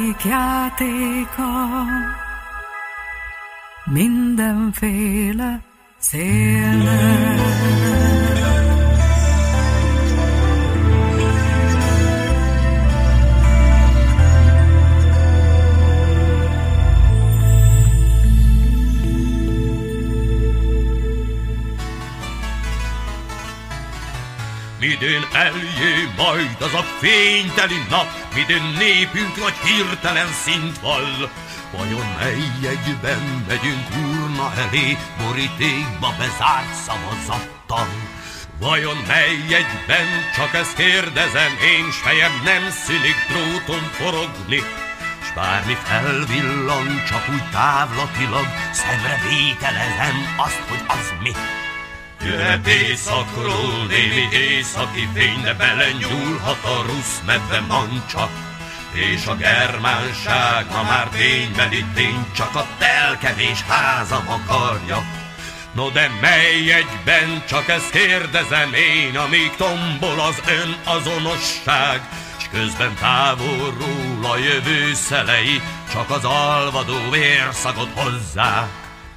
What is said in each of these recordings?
lennék játéka mindenféle szélnek. Midőn eljé majd az a fényteli nap, midőn népünk nagy hirtelen szint vall. Vajon mely egyben megyünk urna elé, borítékba bezárt szavazattal? Vajon mely egyben, csak ezt kérdezem, én s fejem nem szűnik dróton forogni, s bármi felvillan, csak úgy távlatilag, szemre vételezem azt, hogy az mi. Jöhet éjszakról némi északi fény, de belenyúlhat a rusz medve mancsa, és a germánság ma már ténybeli tény, csak a telkevés házam akarja. No de mely egyben, csak ezt kérdezem én, amíg tombol az ön azonosság, s közben távolról a jövő szelei, csak az alvadó vérszagot hozzák.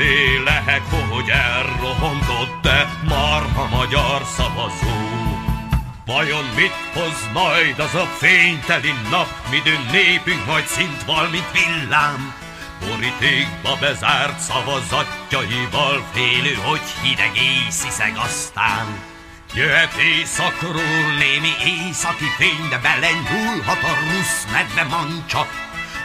félek, hogy elrontottam már a magyar szavazó. Vajon mit hoz majd az a fényteli nap, midőn népünk majd szint val, villám? Borítékba bezárt szavazatjaival félő, hogy hideg észiszeg aztán. Jöhet éjszakról némi északi fény, de belenyúlhat a rusz medve mancsa,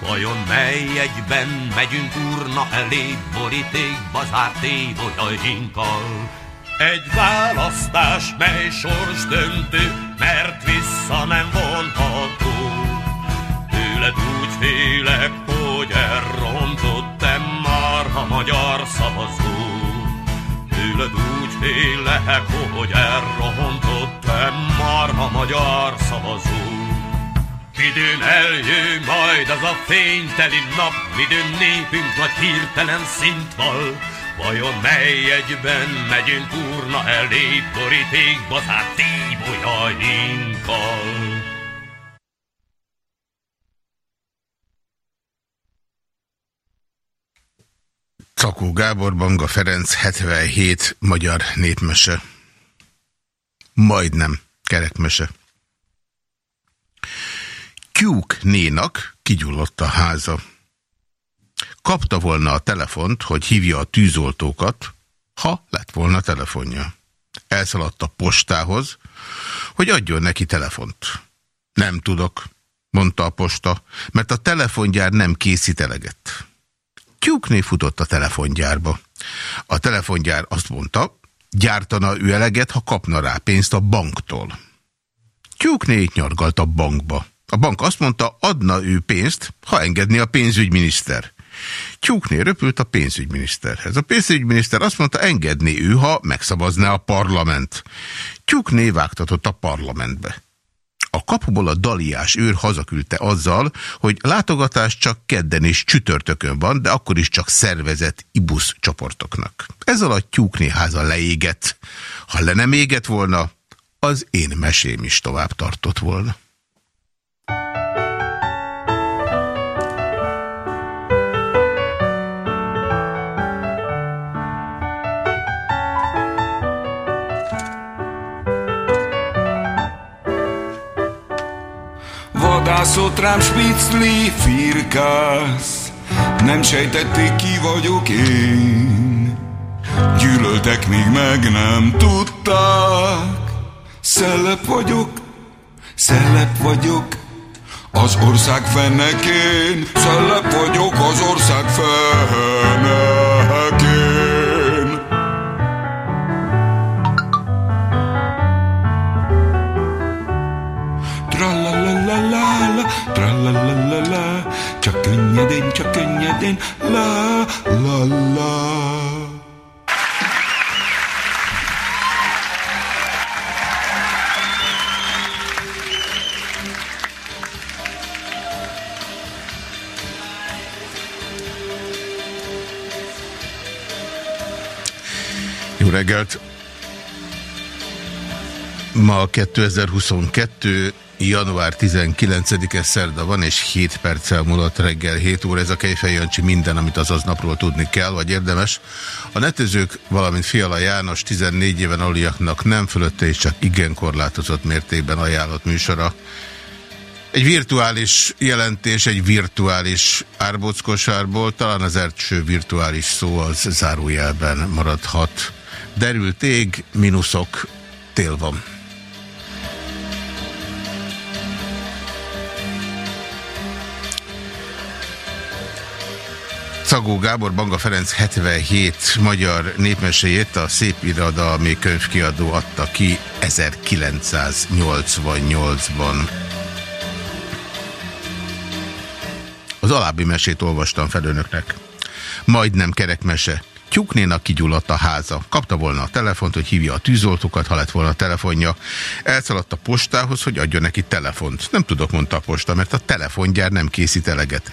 Vajon mely egyben megyünk urna elé, borítékba zárt évolyainkkal? Egy választás, mely sors döntő, mert vissza nem vonható. Tőled úgy félek, hogy elrontottam már a magyar szavazó. Tőled úgy félek, hogy elrontottam már a magyar szavazó. Midőn eljön majd az a fényteli nap, midőn népünk nagy hirtelen szint val, Vajon mely egyben megyünk urna elé, borítékba zárt tíbolyainkkal? Cakó Gábor, Banga Ferenc, 77 magyar népmese. Majdnem kerekmese. Tyúk nénak kigyullott a háza kapta volna a telefont, hogy hívja a tűzoltókat, ha lett volna telefonja. Elszaladt a postához, hogy adjon neki telefont. Nem tudok, mondta a posta, mert a telefongyár nem készít eleget. Tyúkné futott a telefongyárba. A telefongyár azt mondta, gyártana ő eleget, ha kapna rá pénzt a banktól. Tyúkné nyargalt a bankba. A bank azt mondta, adna ő pénzt, ha engedni a pénzügyminiszter. Tyúkné röpült a pénzügyminiszterhez. A pénzügyminiszter azt mondta, engedni ő, ha megszavazná a parlament. Tyúkné vágtatott a parlamentbe. A kapuból a daliás őr hazaküldte azzal, hogy látogatás csak kedden és csütörtökön van, de akkor is csak szervezett ibusz csoportoknak. Ez alatt tyúkné háza leégett. Ha le nem égett volna, az én mesém is tovább tartott volna. Vadászott rám spicli firkász, nem sejtették ki vagyok én. Gyűlöltek, míg meg nem tudták. Szellep vagyok, szellep vagyok, az ország fennekén. Szellep vagyok az ország fennekén. la la la la. Csak könnyedén, csak könnyedén. La la la. Jó reggelt! Ma 2022 január 19-e szerda van, és 7 perccel múlott reggel 7 óra. Ez a Kejfej Jancsi minden, amit az aznapról tudni kell, vagy érdemes. A netezők, valamint Fiala János 14 éven aluliaknak nem fölötte és csak igen korlátozott mértékben ajánlott műsora. Egy virtuális jelentés, egy virtuális árbockosárból, talán az első virtuális szó az zárójelben maradhat. Derült ég, mínuszok, tél van. Szagó Gábor Banga Ferenc 77 magyar népmeséjét a Szép Irodalmi Könyvkiadó adta ki 1988-ban. Az alábbi mesét olvastam fel önöknek. Majdnem kerekmese. Tyuknénak kigyulladt a háza. Kapta volna a telefont, hogy hívja a tűzoltókat, ha lett volna a telefonja. Elszaladt a postához, hogy adjon neki telefont. Nem tudok, mondta a posta, mert a telefongyár nem készít eleget.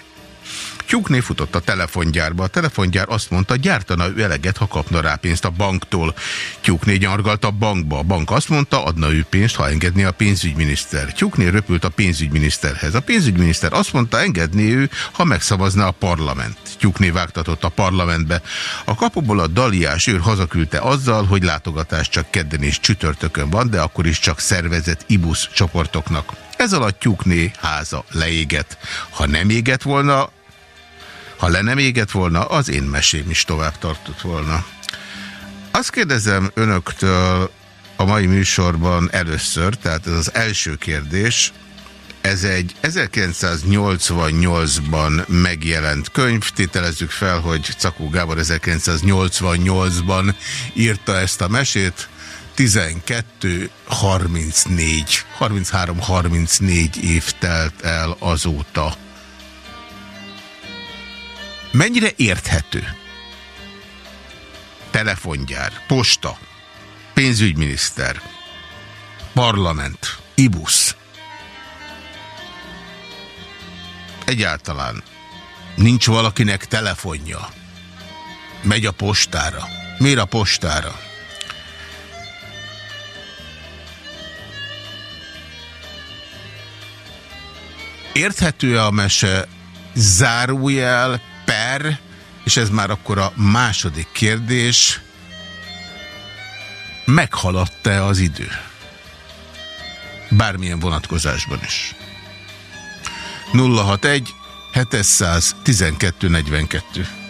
Tyukné futott a telefongyárba. A telefongyár azt mondta, gyártana ő eleget, ha kapna rá pénzt a banktól. Tyukné nyargalt a bankba. A bank azt mondta, adna ő pénzt, ha engedné a pénzügyminiszter. Tyukné röpült a pénzügyminiszterhez. A pénzügyminiszter azt mondta, engedné ő, ha megszavazná a parlament. Tyukné vágtatott a parlamentbe. A kapuból a daliás őr hazaküldte azzal, hogy látogatás csak kedden és csütörtökön van, de akkor is csak szervezett ibusz csoportoknak. Ez alatt Tyukné háza leégett. Ha nem égett volna, ha le nem égett volna, az én mesém is tovább tartott volna. Azt kérdezem önöktől a mai műsorban először, tehát ez az első kérdés, ez egy 1988-ban megjelent könyv, tételezzük fel, hogy Cakó Gábor 1988-ban írta ezt a mesét, 12, 34, 33-34 év telt el azóta. Mennyire érthető? Telefongyár, posta, pénzügyminiszter, parlament, ibusz. Egyáltalán nincs valakinek telefonja. Megy a postára. Miért a postára? Érthető -e a mese zárójel per, és ez már akkor a második kérdés, meghaladta az idő? Bármilyen vonatkozásban is. 061 712 42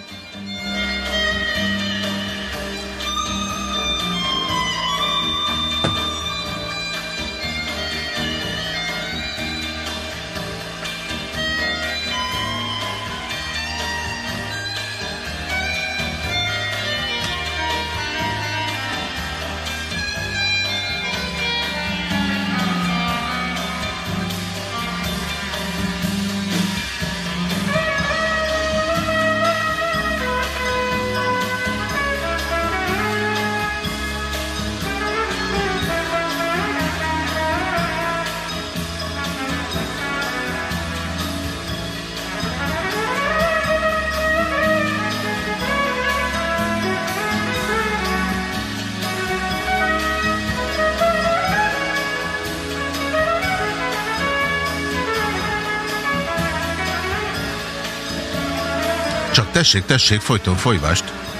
tessék, tessék, folyton folyvást.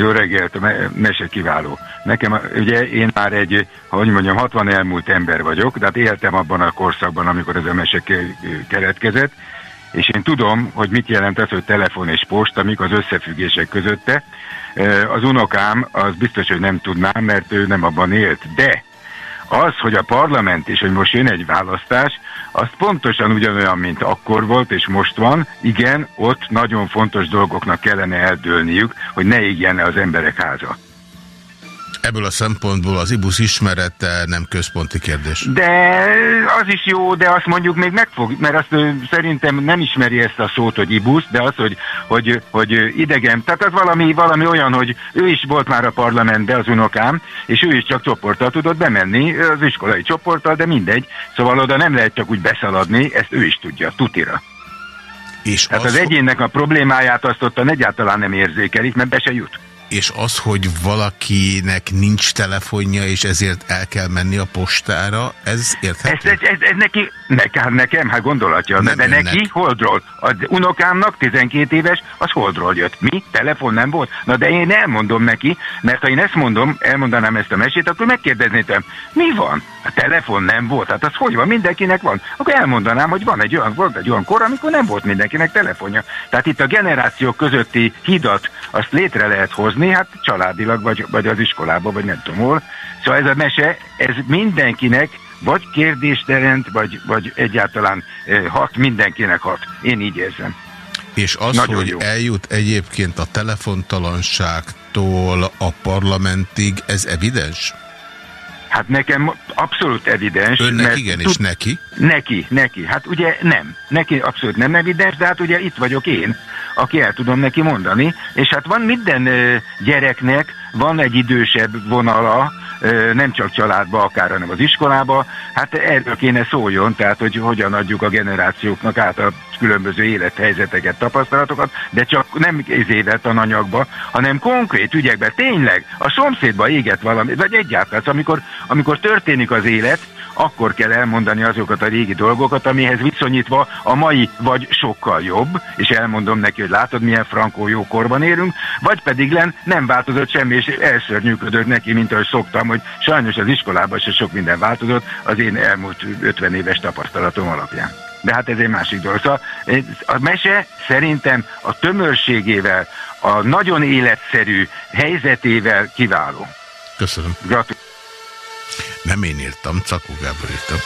Jó reggelt, mese kiváló. Nekem, ugye én már egy, hogy mondjam, 60 elmúlt ember vagyok, de hát éltem abban a korszakban, amikor ez a mese keretkezett, és én tudom, hogy mit jelent az, hogy telefon és posta, mik az összefüggések közötte. Az unokám az biztos, hogy nem tudná, mert ő nem abban élt, de Az, hogy a parlament és hogy most jön egy választás, az pontosan ugyanolyan, mint akkor volt és most van. Igen, ott nagyon fontos dolgoknak kellene eldőlniük, hogy ne égjen az emberek háza. Ebből a szempontból az IBUS ismerete nem központi kérdés. De az is jó, de azt mondjuk még megfog, mert azt szerintem nem ismeri ezt a szót, hogy IBUS, de az, hogy, hogy, hogy idegen, tehát az valami, valami olyan, hogy ő is volt már a parlamentben az unokám, és ő is csak csoporttal tudott bemenni, az iskolai csoporttal, de mindegy. Szóval oda nem lehet csak úgy beszaladni, ezt ő is tudja, tutira. És Tehát az, az egyénnek a problémáját azt ott egyáltalán nem érzékelik, mert be se jut és az, hogy valakinek nincs telefonja, és ezért el kell menni a postára, ez érthető? Ez, ez, ez, ez neki, nekem, hát nekem, hát gondolatja, nem de önnek. neki holdról. Az unokámnak 12 éves, az holdról jött. Mi? Telefon nem volt? Na de én elmondom neki, mert ha én ezt mondom, elmondanám ezt a mesét, akkor megkérdezné tőlem, mi van? A telefon nem volt, hát az hogy van? Mindenkinek van. Akkor elmondanám, hogy van egy olyan, volt egy olyan kor, amikor nem volt mindenkinek telefonja. Tehát itt a generációk közötti hidat, azt létre lehet hozni, hát családilag, vagy, vagy az iskolába, vagy nem tudom hol. Szóval ez a mese, ez mindenkinek vagy kérdést jelent, vagy, vagy egyáltalán eh, hat, mindenkinek hat. Én így érzem. És az, Nagyon hogy jó. eljut egyébként a telefontalanságtól a parlamentig, ez evidens? Hát nekem abszolút evidens. Önnek mert igen, és neki? Neki, neki. Hát ugye nem. Neki abszolút nem evidens, de hát ugye itt vagyok én, aki el tudom neki mondani. És hát van minden gyereknek, van egy idősebb vonala, nem csak családba, akár, hanem az iskolába. Hát erről kéne szóljon, tehát hogy hogyan adjuk a generációknak át a különböző élethelyzeteket, tapasztalatokat, de csak nem évet a anyagba, hanem konkrét ügyekben, tényleg a szomszédba éget valami, vagy egyáltalán, amikor, amikor történik az élet, akkor kell elmondani azokat a régi dolgokat, amihez viszonyítva a mai vagy sokkal jobb, és elmondom neki, hogy látod, milyen frankó jó korban élünk, vagy pedig len nem változott semmi, és elszörnyűködött neki, mint ahogy szoktam, hogy sajnos az iskolában se sok minden változott az én elmúlt 50 éves tapasztalatom alapján. De hát ez egy másik dolog. Szóval a mese szerintem a tömörségével, a nagyon életszerű helyzetével kiváló. Köszönöm. Gratulálok. Nem én írtam, Cakó Gábor írtam.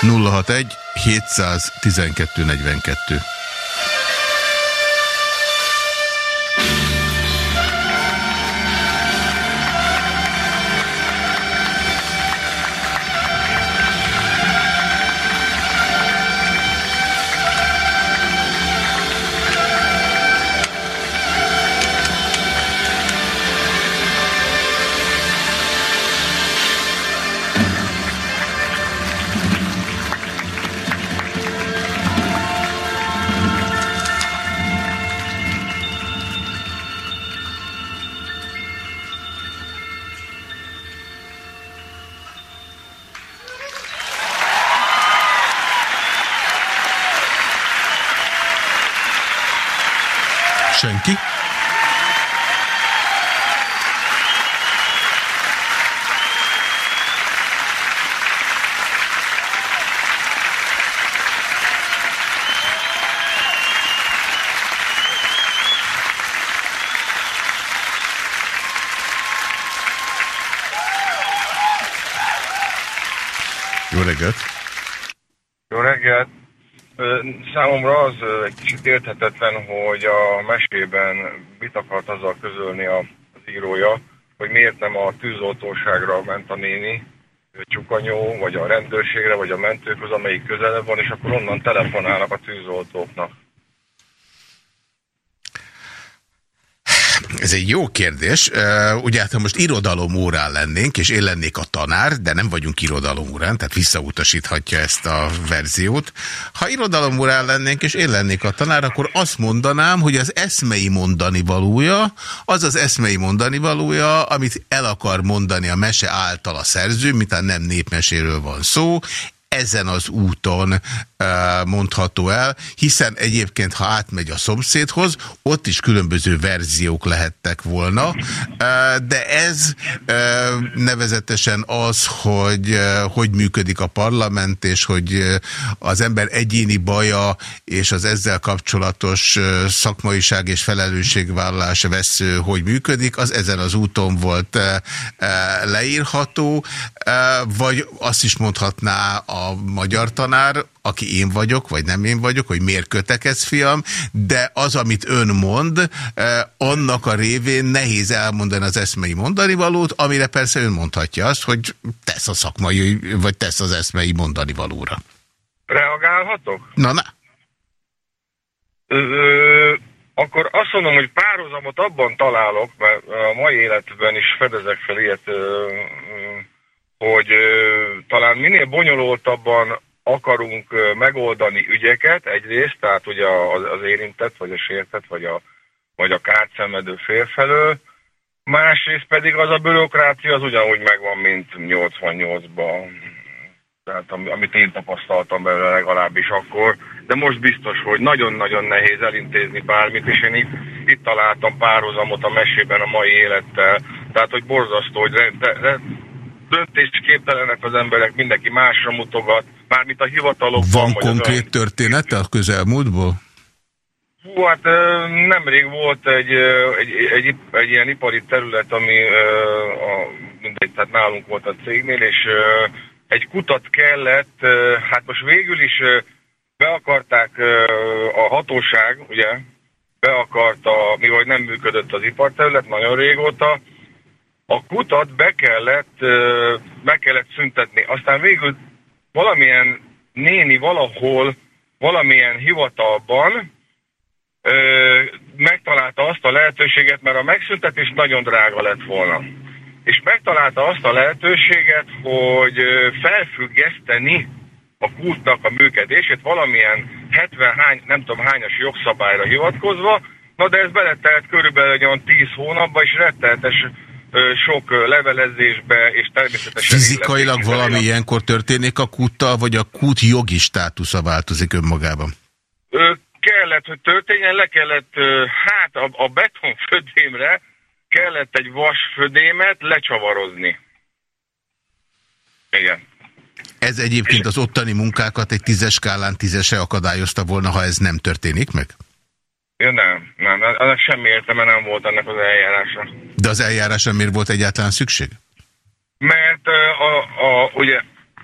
061 712 42 reggelt! Jó reggelt! Számomra az egy kicsit érthetetlen, hogy a mesében mit akart azzal közölni az írója, hogy miért nem a tűzoltóságra ment a néni, Csukanyó, vagy a rendőrségre, vagy a mentőkhöz, amelyik közelebb van, és akkor onnan telefonálnak a tűzoltóknak. Ez egy jó kérdés. Ugye hát ha most irodalom órán lennénk, és én lennék a tanár, de nem vagyunk irodalom órán, tehát visszautasíthatja ezt a verziót. Ha irodalom órán lennénk, és én lennék a tanár, akkor azt mondanám, hogy az eszmei mondani valója, az az eszmei mondani valója, amit el akar mondani a mese által a szerző, mintán nem népmeséről van szó, ezen az úton mondható el, hiszen egyébként, ha átmegy a szomszédhoz, ott is különböző verziók lehettek volna, de ez nevezetesen az, hogy hogy működik a parlament, és hogy az ember egyéni baja és az ezzel kapcsolatos szakmaiság és felelősségvállalás vesző, hogy működik, az ezen az úton volt leírható, vagy azt is mondhatná a magyar tanár, aki én vagyok, vagy nem én vagyok, hogy miért kötekez, fiam, de az, amit ön mond, annak a révén nehéz elmondani az eszmei mondani valót, amire persze ön mondhatja azt, hogy tesz a szakmai, vagy tesz az eszmei mondani valóra. Reagálhatok? Na, na. Ö, akkor azt mondom, hogy párhuzamot abban találok, mert a mai életben is fedezek fel ilyet, ö, hogy talán minél bonyolultabban akarunk megoldani ügyeket egyrészt, tehát ugye az, érintett, vagy a sértett, vagy a, vagy a kártszenvedő félfelől, másrészt pedig az a bürokrácia az ugyanúgy megvan, mint 88-ban, tehát amit én tapasztaltam belőle legalábbis akkor, de most biztos, hogy nagyon-nagyon nehéz elintézni bármit, és én itt, itt találtam párhuzamot a mesében a mai élettel, tehát hogy borzasztó, hogy döntésképtelenek az emberek, mindenki másra mutogat, mármint a hivatalok. Van konkrét ön... története a közelmúltból? Hú, hát nemrég volt egy, egy, egy, egy ilyen ipari terület, ami a, mindegy, tehát nálunk volt a cégnél, és egy kutat kellett, hát most végül is be akarták a hatóság, ugye, be akarta, mivel nem működött az iparterület nagyon régóta, a kutat be kellett, meg kellett szüntetni. Aztán végül valamilyen néni valahol, valamilyen hivatalban megtalálta azt a lehetőséget, mert a megszüntetés nagyon drága lett volna. És megtalálta azt a lehetőséget, hogy felfüggeszteni a kútnak a működését valamilyen 70 hány, nem tudom hányas jogszabályra hivatkozva, na de ez beletelt körülbelül olyan 10 hónapba, és rettenetes sok levelezésbe, és természetesen... Fizikailag valami ilyenkor történik a kúttal, vagy a kút jogi státusza változik önmagában? Kellett, hogy történjen, le kellett, hát a, a betonfödémre kellett egy vasfödémet lecsavarozni. Igen. Ez egyébként az ottani munkákat egy tízes skálán tízese akadályozta volna, ha ez nem történik meg? Ja, nem, nem, annak semmi értelme nem volt ennek az eljárása. De az eljárásra miért volt egyáltalán szükség? Mert a, a, ugye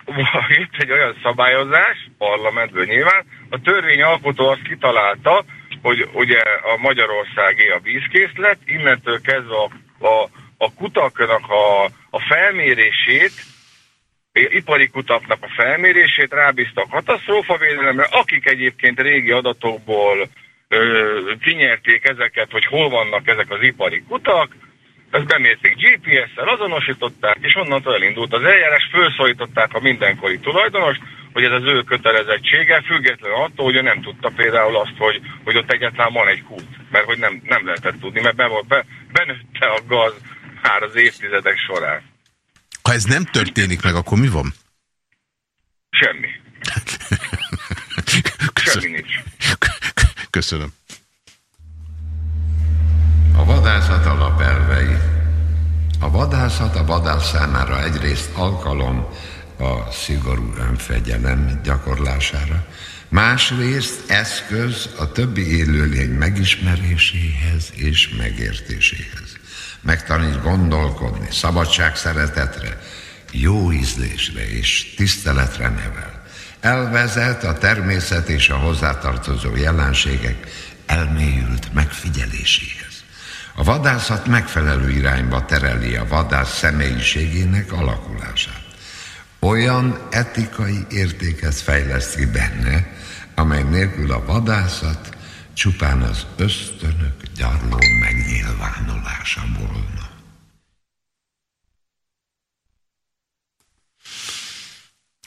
itt egy olyan szabályozás, parlamentből nyilván, a törvényalkotó azt kitalálta, hogy ugye a Magyarországi a vízkészlet, innentől kezdve a, a, a kutaknak a, a felmérését, ipari kutaknak a felmérését rábízta a katasztrófavédelemre, akik egyébként régi adatokból kinyerték ezeket, hogy hol vannak ezek az ipari kutak, ezt bemérték GPS-szel, azonosították, és onnantól elindult az eljárás, felszólították a mindenkori tulajdonost, hogy ez az ő kötelezettsége, függetlenül attól, hogy ő nem tudta például azt, hogy, hogy ott egyáltalán van egy kút, mert hogy nem, nem lehetett tudni, mert be, be, benőtte a gaz már az évtizedek során. Ha ez nem történik meg, akkor mi van? Semmi. Semmi nincs. Köszönöm. A vadászat alapelvei. A vadászat a vadász számára egyrészt alkalom a szigorú önfegyelem gyakorlására, másrészt eszköz a többi élőlény megismeréséhez és megértéséhez. Megtanít gondolkodni, szabadság szeretetre, jó ízlésre és tiszteletre nevel elvezet a természet és a hozzátartozó jelenségek elmélyült megfigyeléséhez. A vadászat megfelelő irányba tereli a vadász személyiségének alakulását. Olyan etikai értéket fejleszti benne, amely nélkül a vadászat csupán az ösztönök gyarló megnyilvánulása volna.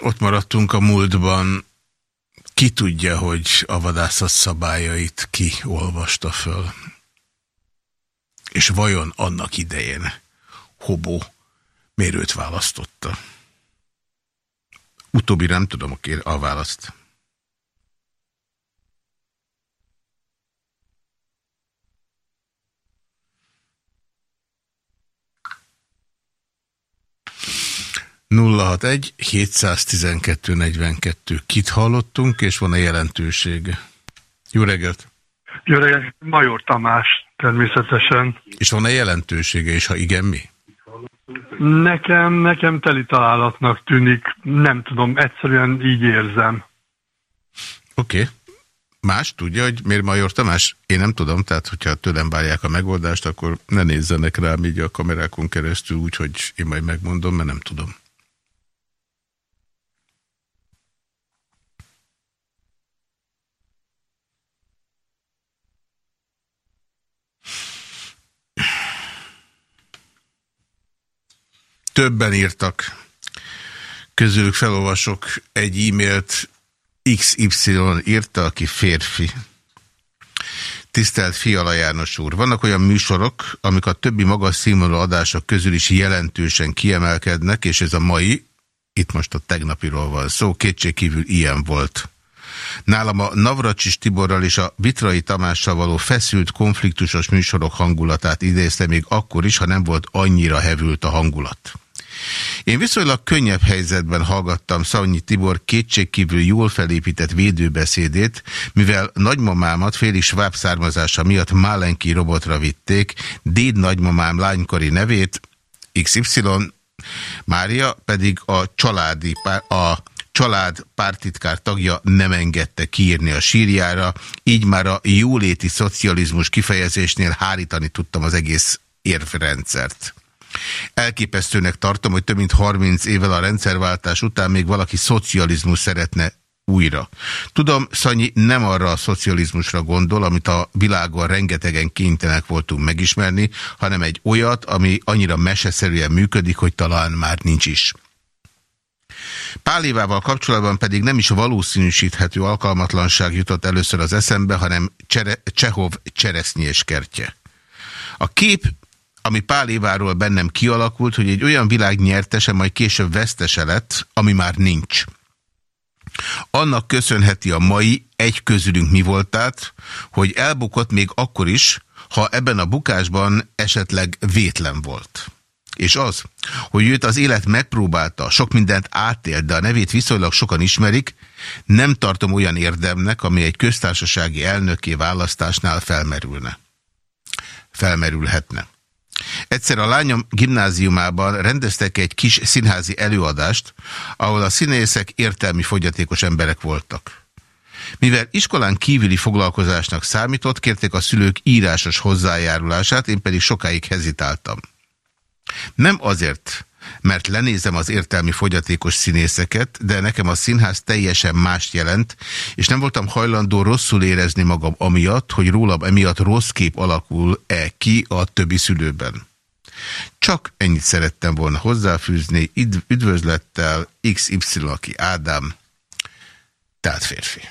Ott maradtunk a múltban. Ki tudja, hogy a vadászat szabályait ki olvasta föl? És vajon annak idején Hobó mérőt választotta? Utóbbi nem tudom a, kér, választ. 061 712 42. Kit hallottunk, és van-e jelentősége? Jó reggelt! Jó reggelt! Major Tamás, természetesen. És van-e jelentősége, és ha igen, mi? Nekem, nekem teli találatnak tűnik, nem tudom, egyszerűen így érzem. Oké. Okay. Más tudja, hogy miért Major Tamás? Én nem tudom, tehát hogyha tőlem várják a megoldást, akkor ne nézzenek rám így a kamerákon keresztül, úgyhogy én majd megmondom, mert nem tudom. Többen írtak. Közülük felolvasok egy e-mailt. XY írta, aki férfi. Tisztelt Fiala János úr, vannak olyan műsorok, amik a többi magas színvonalú adások közül is jelentősen kiemelkednek, és ez a mai, itt most a tegnapiról van szó, kétségkívül ilyen volt. Nálam a Navracsis Tiborral és a Vitrai Tamással való feszült, konfliktusos műsorok hangulatát idézte még akkor is, ha nem volt annyira hevült a hangulat. Én viszonylag könnyebb helyzetben hallgattam Szanyi Tibor kétségkívül jól felépített védőbeszédét, mivel nagymamámat félig sváb származása miatt Málenki robotra vitték, déd nagymamám lánykori nevét, XY, Mária pedig a családi, a család pártitkár tagja nem engedte kiírni a sírjára, így már a jóléti szocializmus kifejezésnél hárítani tudtam az egész érvrendszert. Elképesztőnek tartom, hogy több mint 30 évvel a rendszerváltás után még valaki szocializmus szeretne újra. Tudom, Szanyi nem arra a szocializmusra gondol, amit a világon rengetegen kénytelenek voltunk megismerni, hanem egy olyat, ami annyira meseszerűen működik, hogy talán már nincs is. Pálévával kapcsolatban pedig nem is valószínűsíthető alkalmatlanság jutott először az eszembe, hanem Csere Csehov cseresznyés kertje. A kép ami Pál Éváról bennem kialakult, hogy egy olyan világ nyertese, majd később vesztese lett, ami már nincs. Annak köszönheti a mai egy közülünk mi voltát, hogy elbukott még akkor is, ha ebben a bukásban esetleg vétlen volt. És az, hogy őt az élet megpróbálta, sok mindent átélt, de a nevét viszonylag sokan ismerik, nem tartom olyan érdemnek, ami egy köztársasági elnöké választásnál felmerülne. Felmerülhetne. Egyszer a lányom gimnáziumában rendeztek egy kis színházi előadást, ahol a színészek értelmi fogyatékos emberek voltak. Mivel iskolán kívüli foglalkozásnak számított, kérték a szülők írásos hozzájárulását, én pedig sokáig hezitáltam. Nem azért, mert lenézem az értelmi fogyatékos színészeket, de nekem a színház teljesen mást jelent, és nem voltam hajlandó rosszul érezni magam amiatt, hogy rólam emiatt rossz kép alakul-e ki a többi szülőben. Csak ennyit szerettem volna hozzáfűzni, üdvözlettel XY, aki Ádám, tehát férfi.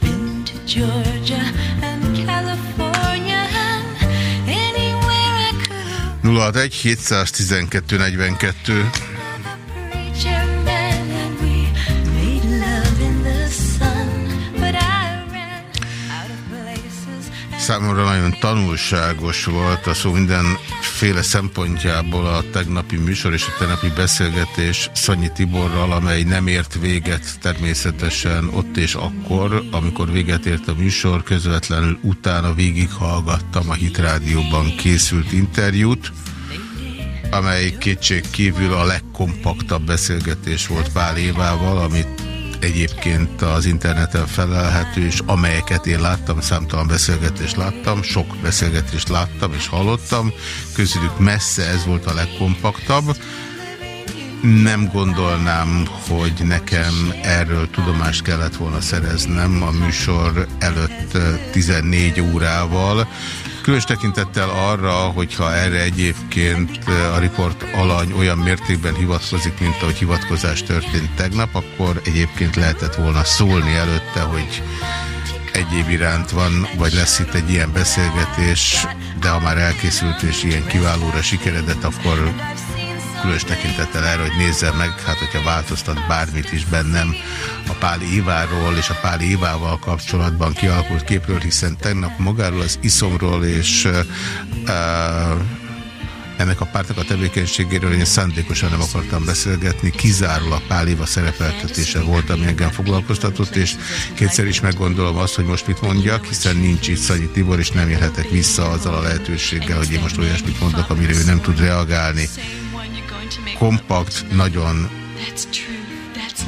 Been to Georgia and California and anywhere I could. 061 712 42 Számomra nagyon tanulságos volt a szó mindenféle szempontjából a tegnapi műsor és a tegnapi beszélgetés Szanyi Tiborral, amely nem ért véget természetesen ott és akkor, amikor véget ért a műsor, közvetlenül utána végighallgattam a Hit Rádióban készült interjút, amely kétség kívül a legkompaktabb beszélgetés volt Pál Évával, amit egyébként az interneten felelhető, és amelyeket én láttam, számtalan beszélgetést láttam, sok beszélgetést láttam és hallottam, közülük messze ez volt a legkompaktabb. nem gondolnám, hogy nekem erről tudomást kellett volna szereznem a műsor előtt 14 órával. Különös tekintettel arra, hogyha erre egyébként a riport alany olyan mértékben hivatkozik, mint ahogy hivatkozás történt tegnap, akkor egyébként lehetett volna szólni előtte, hogy egyéb iránt van, vagy lesz itt egy ilyen beszélgetés, de ha már elkészült és ilyen kiválóra sikeredett, akkor különös tekintettel erre, hogy nézzem meg, hát hogyha változtat bármit is bennem a Páli Iváról és a Páli Ivával kapcsolatban kialakult képről, hiszen tegnap magáról az iszomról és uh, ennek a pártnak a tevékenységéről én szándékosan nem akartam beszélgetni, kizárólag Pál Éva szerepeltetése volt, ami engem foglalkoztatott, és kétszer is meggondolom azt, hogy most mit mondjak, hiszen nincs itt Szanyi Tibor, és nem érhetek vissza azzal a lehetőséggel, hogy én most olyasmit mondok, amire ő nem tud reagálni. Kompakt, nagyon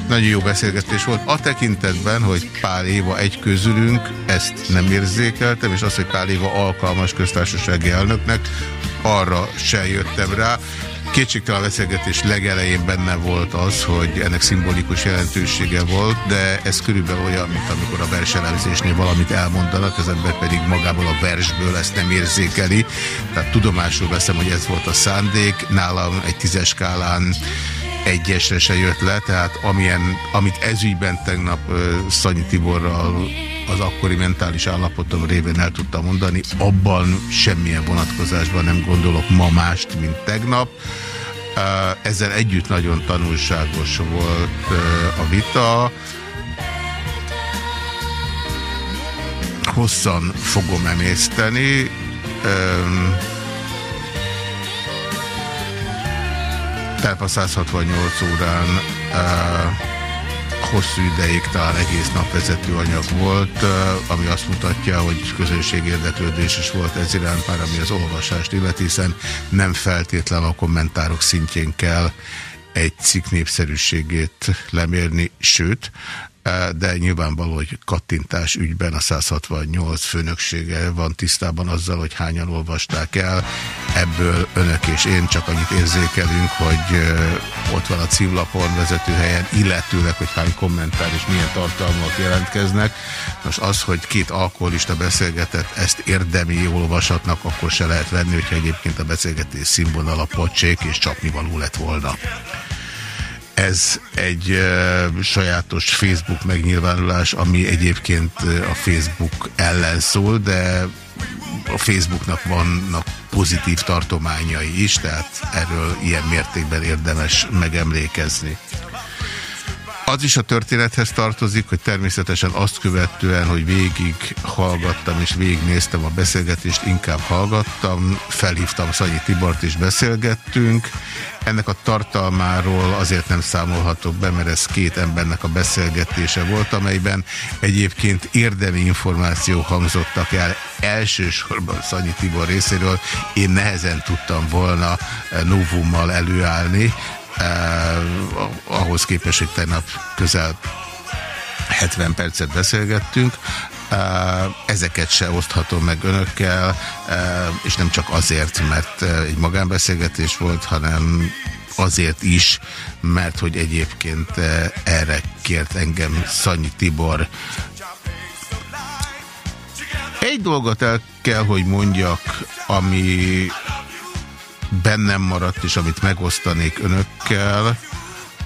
nagyon jó beszélgetés volt. A tekintetben, hogy Pál Éva egy közülünk, ezt nem érzékeltem, és az, hogy Pál Éva alkalmas köztársasági elnöknek, arra se jöttem rá. Kétségtelen beszélgetés legelején benne volt az, hogy ennek szimbolikus jelentősége volt, de ez körülbelül olyan, mint amikor a verselemzésnél valamit elmondanak, az ember pedig magából a versből ezt nem érzékeli. Tehát tudomásul veszem, hogy ez volt a szándék. Nálam egy tízes skálán egyesre se jött le, tehát amilyen, amit ezügyben tegnap Szanyi Tiborral az akkori mentális állapotom révén el tudtam mondani, abban semmilyen vonatkozásban nem gondolok ma mást, mint tegnap. Ezzel együtt nagyon tanulságos volt a vita. Hosszan fogom emészteni. Tehát a 168 órán hosszú ideig talán egész nap vezető anyag volt, ami azt mutatja, hogy közönségérdeklődés is volt ez iránt, már ami az olvasást illeti, hiszen nem feltétlen a kommentárok szintjén kell egy cikk népszerűségét lemérni, sőt, de nyilvánvaló, hogy kattintás ügyben a 168 főnöksége van tisztában azzal, hogy hányan olvasták el. Ebből önök és én csak annyit érzékelünk, hogy ott van a címlapon vezetőhelyen, illetőleg, hogy hány kommentár és milyen tartalmak jelentkeznek. Most az, hogy két alkoholista beszélgetett, ezt érdemi olvasatnak akkor se lehet venni, hogyha egyébként a beszélgetés színvonala pocsék és csapnivaló lett volna. Ez egy sajátos Facebook megnyilvánulás, ami egyébként a Facebook ellen szól, de a Facebooknak vannak pozitív tartományai is, tehát erről ilyen mértékben érdemes megemlékezni. Az is a történethez tartozik, hogy természetesen azt követően, hogy végig hallgattam és végignéztem a beszélgetést, inkább hallgattam, felhívtam Szanyi Tibort és beszélgettünk. Ennek a tartalmáról azért nem számolhatok be, mert ez két embernek a beszélgetése volt, amelyben egyébként érdemi információk hangzottak el elsősorban Szanyi Tibor részéről. Én nehezen tudtam volna novummal előállni, eh, ahhoz képest, hogy tegnap közel 70 percet beszélgettünk, eh, ezeket se oszthatom meg önökkel, eh, és nem csak azért, mert eh, egy magánbeszélgetés volt, hanem azért is, mert hogy egyébként erre kért engem Szanyi Tibor. Egy dolgot el kell, hogy mondjak, ami bennem maradt, és amit megosztanék önökkel,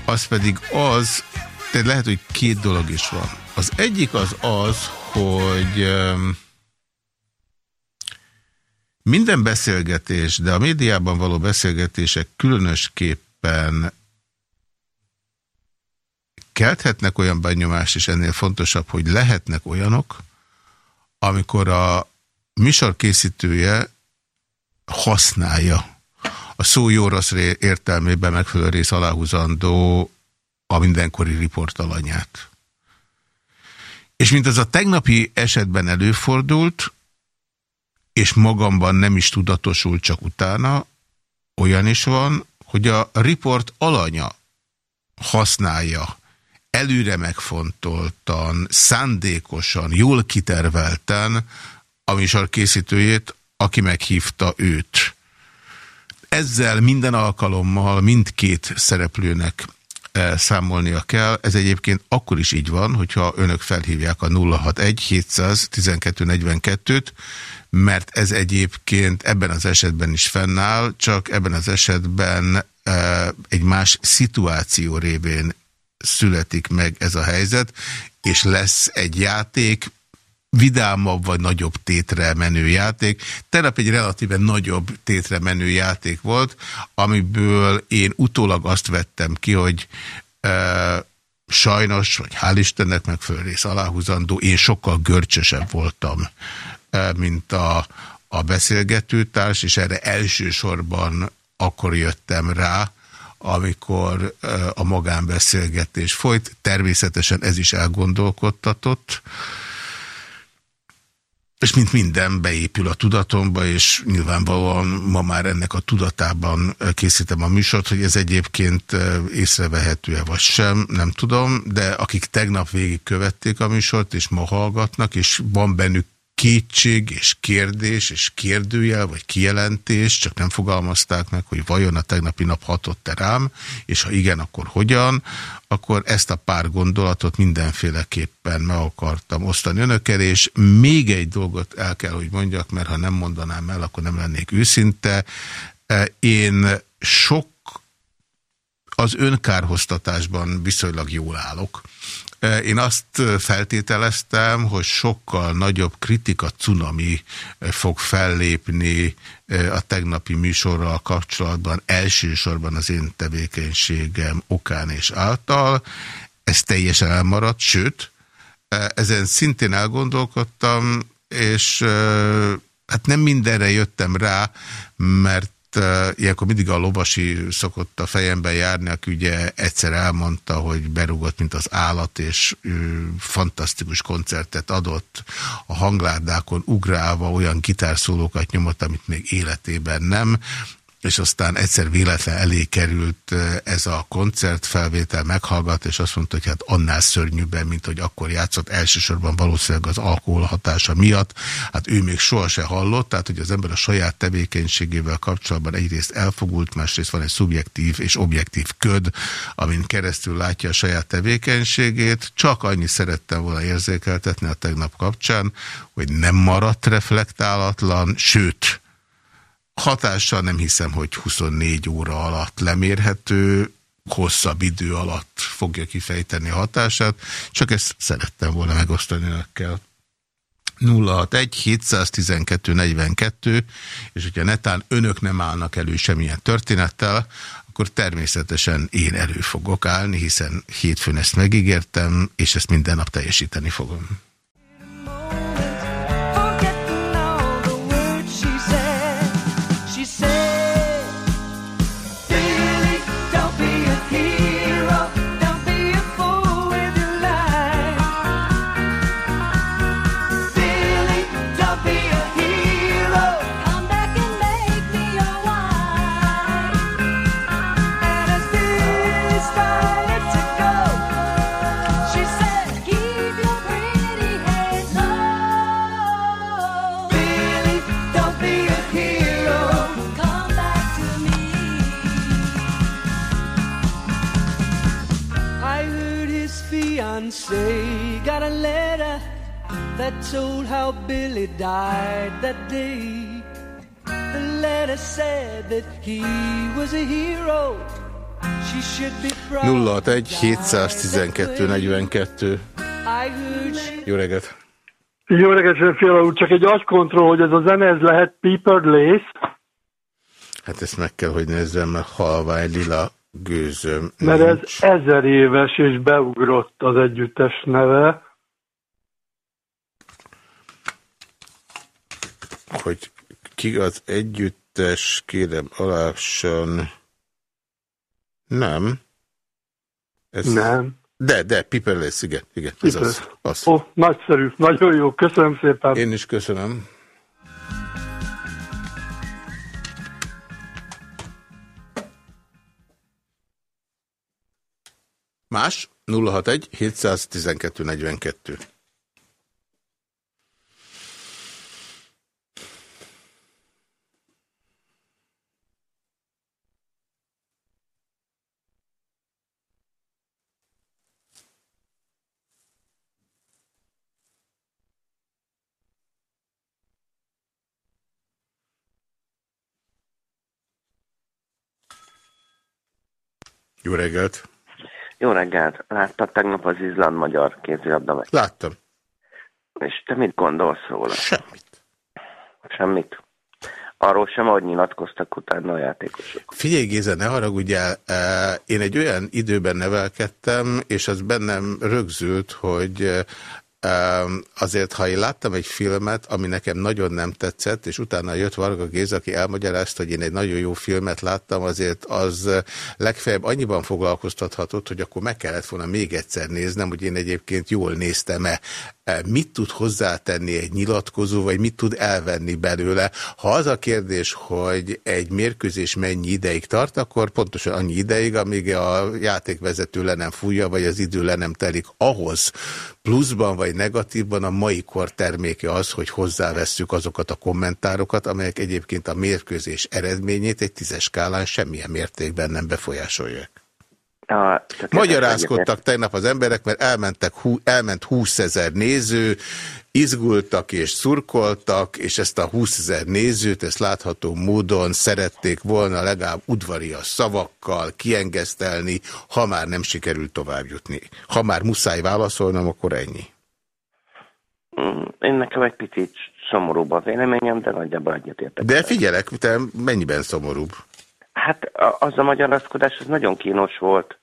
az pedig az, de lehet, hogy két dolog is van. Az egyik az az, hogy minden beszélgetés, de a médiában való beszélgetések különösképpen kelthetnek olyan benyomást, és ennél fontosabb, hogy lehetnek olyanok, amikor a műsor készítője használja a szó jó rossz értelmében megfelelő rész aláhúzandó a mindenkori riportalanyát. És mint az a tegnapi esetben előfordult, és magamban nem is tudatosult csak utána, olyan is van, hogy a riport alanya használja előre megfontoltan, szándékosan, jól kitervelten a műsor készítőjét, aki meghívta őt. Ezzel minden alkalommal mindkét szereplőnek számolnia kell. Ez egyébként akkor is így van, hogyha önök felhívják a 061 712 42-t, mert ez egyébként ebben az esetben is fennáll, csak ebben az esetben egy más szituáció révén születik meg ez a helyzet, és lesz egy játék, vidámabb vagy nagyobb tétre menő játék. Tegnap egy relatíve nagyobb tétre menő játék volt, amiből én utólag azt vettem ki, hogy e, sajnos, vagy hál' Istennek meg rész aláhúzandó, én sokkal görcsösebb voltam, e, mint a, a beszélgetőtárs, és erre elsősorban akkor jöttem rá, amikor a magánbeszélgetés folyt. Természetesen ez is elgondolkodtatott, és mint minden beépül a tudatomba, és nyilvánvalóan ma már ennek a tudatában készítem a műsort, hogy ez egyébként észrevehető-e vagy sem, nem tudom, de akik tegnap végig követték a műsort, és ma hallgatnak, és van bennük kétség és kérdés és kérdőjel, vagy kijelentés, csak nem fogalmazták meg, hogy vajon a tegnapi nap hatott-e rám, és ha igen, akkor hogyan, akkor ezt a pár gondolatot mindenféleképpen meg akartam osztani önökkel, és még egy dolgot el kell, hogy mondjak, mert ha nem mondanám el, akkor nem lennék őszinte. Én sok az önkárhoztatásban viszonylag jól állok. Én azt feltételeztem, hogy sokkal nagyobb kritika cunami fog fellépni a tegnapi műsorral kapcsolatban, elsősorban az én tevékenységem okán és által. Ez teljesen elmaradt, sőt, ezen szintén elgondolkodtam, és hát nem mindenre jöttem rá, mert ilyenkor mindig a lovasi szokott a fejemben járni, aki ugye egyszer elmondta, hogy berúgott, mint az állat, és uh, fantasztikus koncertet adott. A hanglárdákon ugrálva, olyan gitárszólókat nyomott, amit még életében nem, és aztán egyszer véletlen elé került ez a koncertfelvétel, meghallgat, és azt mondta, hogy hát annál szörnyűbben, mint hogy akkor játszott, elsősorban valószínűleg az alkohol hatása miatt. Hát ő még soha hallott, tehát hogy az ember a saját tevékenységével kapcsolatban egyrészt elfogult, másrészt van egy szubjektív és objektív köd, amin keresztül látja a saját tevékenységét. Csak annyi szerettem volna érzékeltetni a tegnap kapcsán, hogy nem maradt reflektálatlan, sőt, hatással nem hiszem, hogy 24 óra alatt lemérhető, hosszabb idő alatt fogja kifejteni hatását, csak ezt szerettem volna megosztani önökkel. 061 712 42, és hogyha netán önök nem állnak elő semmilyen történettel, akkor természetesen én elő fogok állni, hiszen hétfőn ezt megígértem, és ezt minden nap teljesíteni fogom. That told how Billy died that day. The letter said that he was a hero. She should be proud. 061 712 42. Jó reggelt! Jó reggelt, Fiala úr, csak egy agykontroll, hogy ez a zene, ez lehet Paper Lace? Hát ezt meg kell, hogy nézzem, mert halvány lila gőzöm. Mert ez ezer éves, és beugrott az együttes neve. Hogy ki az együttes, kérem alásson. Nem. Ez... Nem. De, de, Piper lesz, igen, igen. Ez az, az. Ó, nagyszerű, nagyon jó, köszönöm szépen. Én is köszönöm. Más? 061 712 42. Jó reggelt! Jó reggelt! Láttad tegnap az izland-magyar kézilabda Láttam. És te mit gondolsz róla? Semmit. Semmit? Arról sem, ahogy nyilatkoztak utána a játékosok. Figyelj Géza, ne haragudjál, én egy olyan időben nevelkedtem, és az bennem rögzült, hogy Azért, ha én láttam egy filmet, ami nekem nagyon nem tetszett, és utána jött Varga Géza, aki elmagyarázta, hogy én egy nagyon jó filmet láttam, azért az legfeljebb annyiban foglalkoztathatott, hogy akkor meg kellett volna még egyszer néznem, hogy én egyébként jól néztem-e mit tud hozzátenni egy nyilatkozó, vagy mit tud elvenni belőle. Ha az a kérdés, hogy egy mérkőzés mennyi ideig tart, akkor pontosan annyi ideig, amíg a játékvezető le nem fújja, vagy az idő le nem telik. Ahhoz pluszban vagy negatívban a mai kor terméke az, hogy hozzávesszük azokat a kommentárokat, amelyek egyébként a mérkőzés eredményét egy tízes skálán semmilyen mértékben nem befolyásolják. A, Magyarázkodtak tegnap az emberek, mert elmentek, hú, elment 20 ezer néző, izgultak és szurkoltak, és ezt a 20 ezer nézőt, ezt látható módon szerették volna legalább udvarias szavakkal kiengesztelni, ha már nem sikerült tovább jutni. Ha már muszáj válaszolnom, akkor ennyi. Mm, én nekem egy picit szomorúbb a véleményem, de nagyjából egyetértek. De figyelek, te mennyiben szomorúbb? Hát az a magyarázkodás, az nagyon kínos volt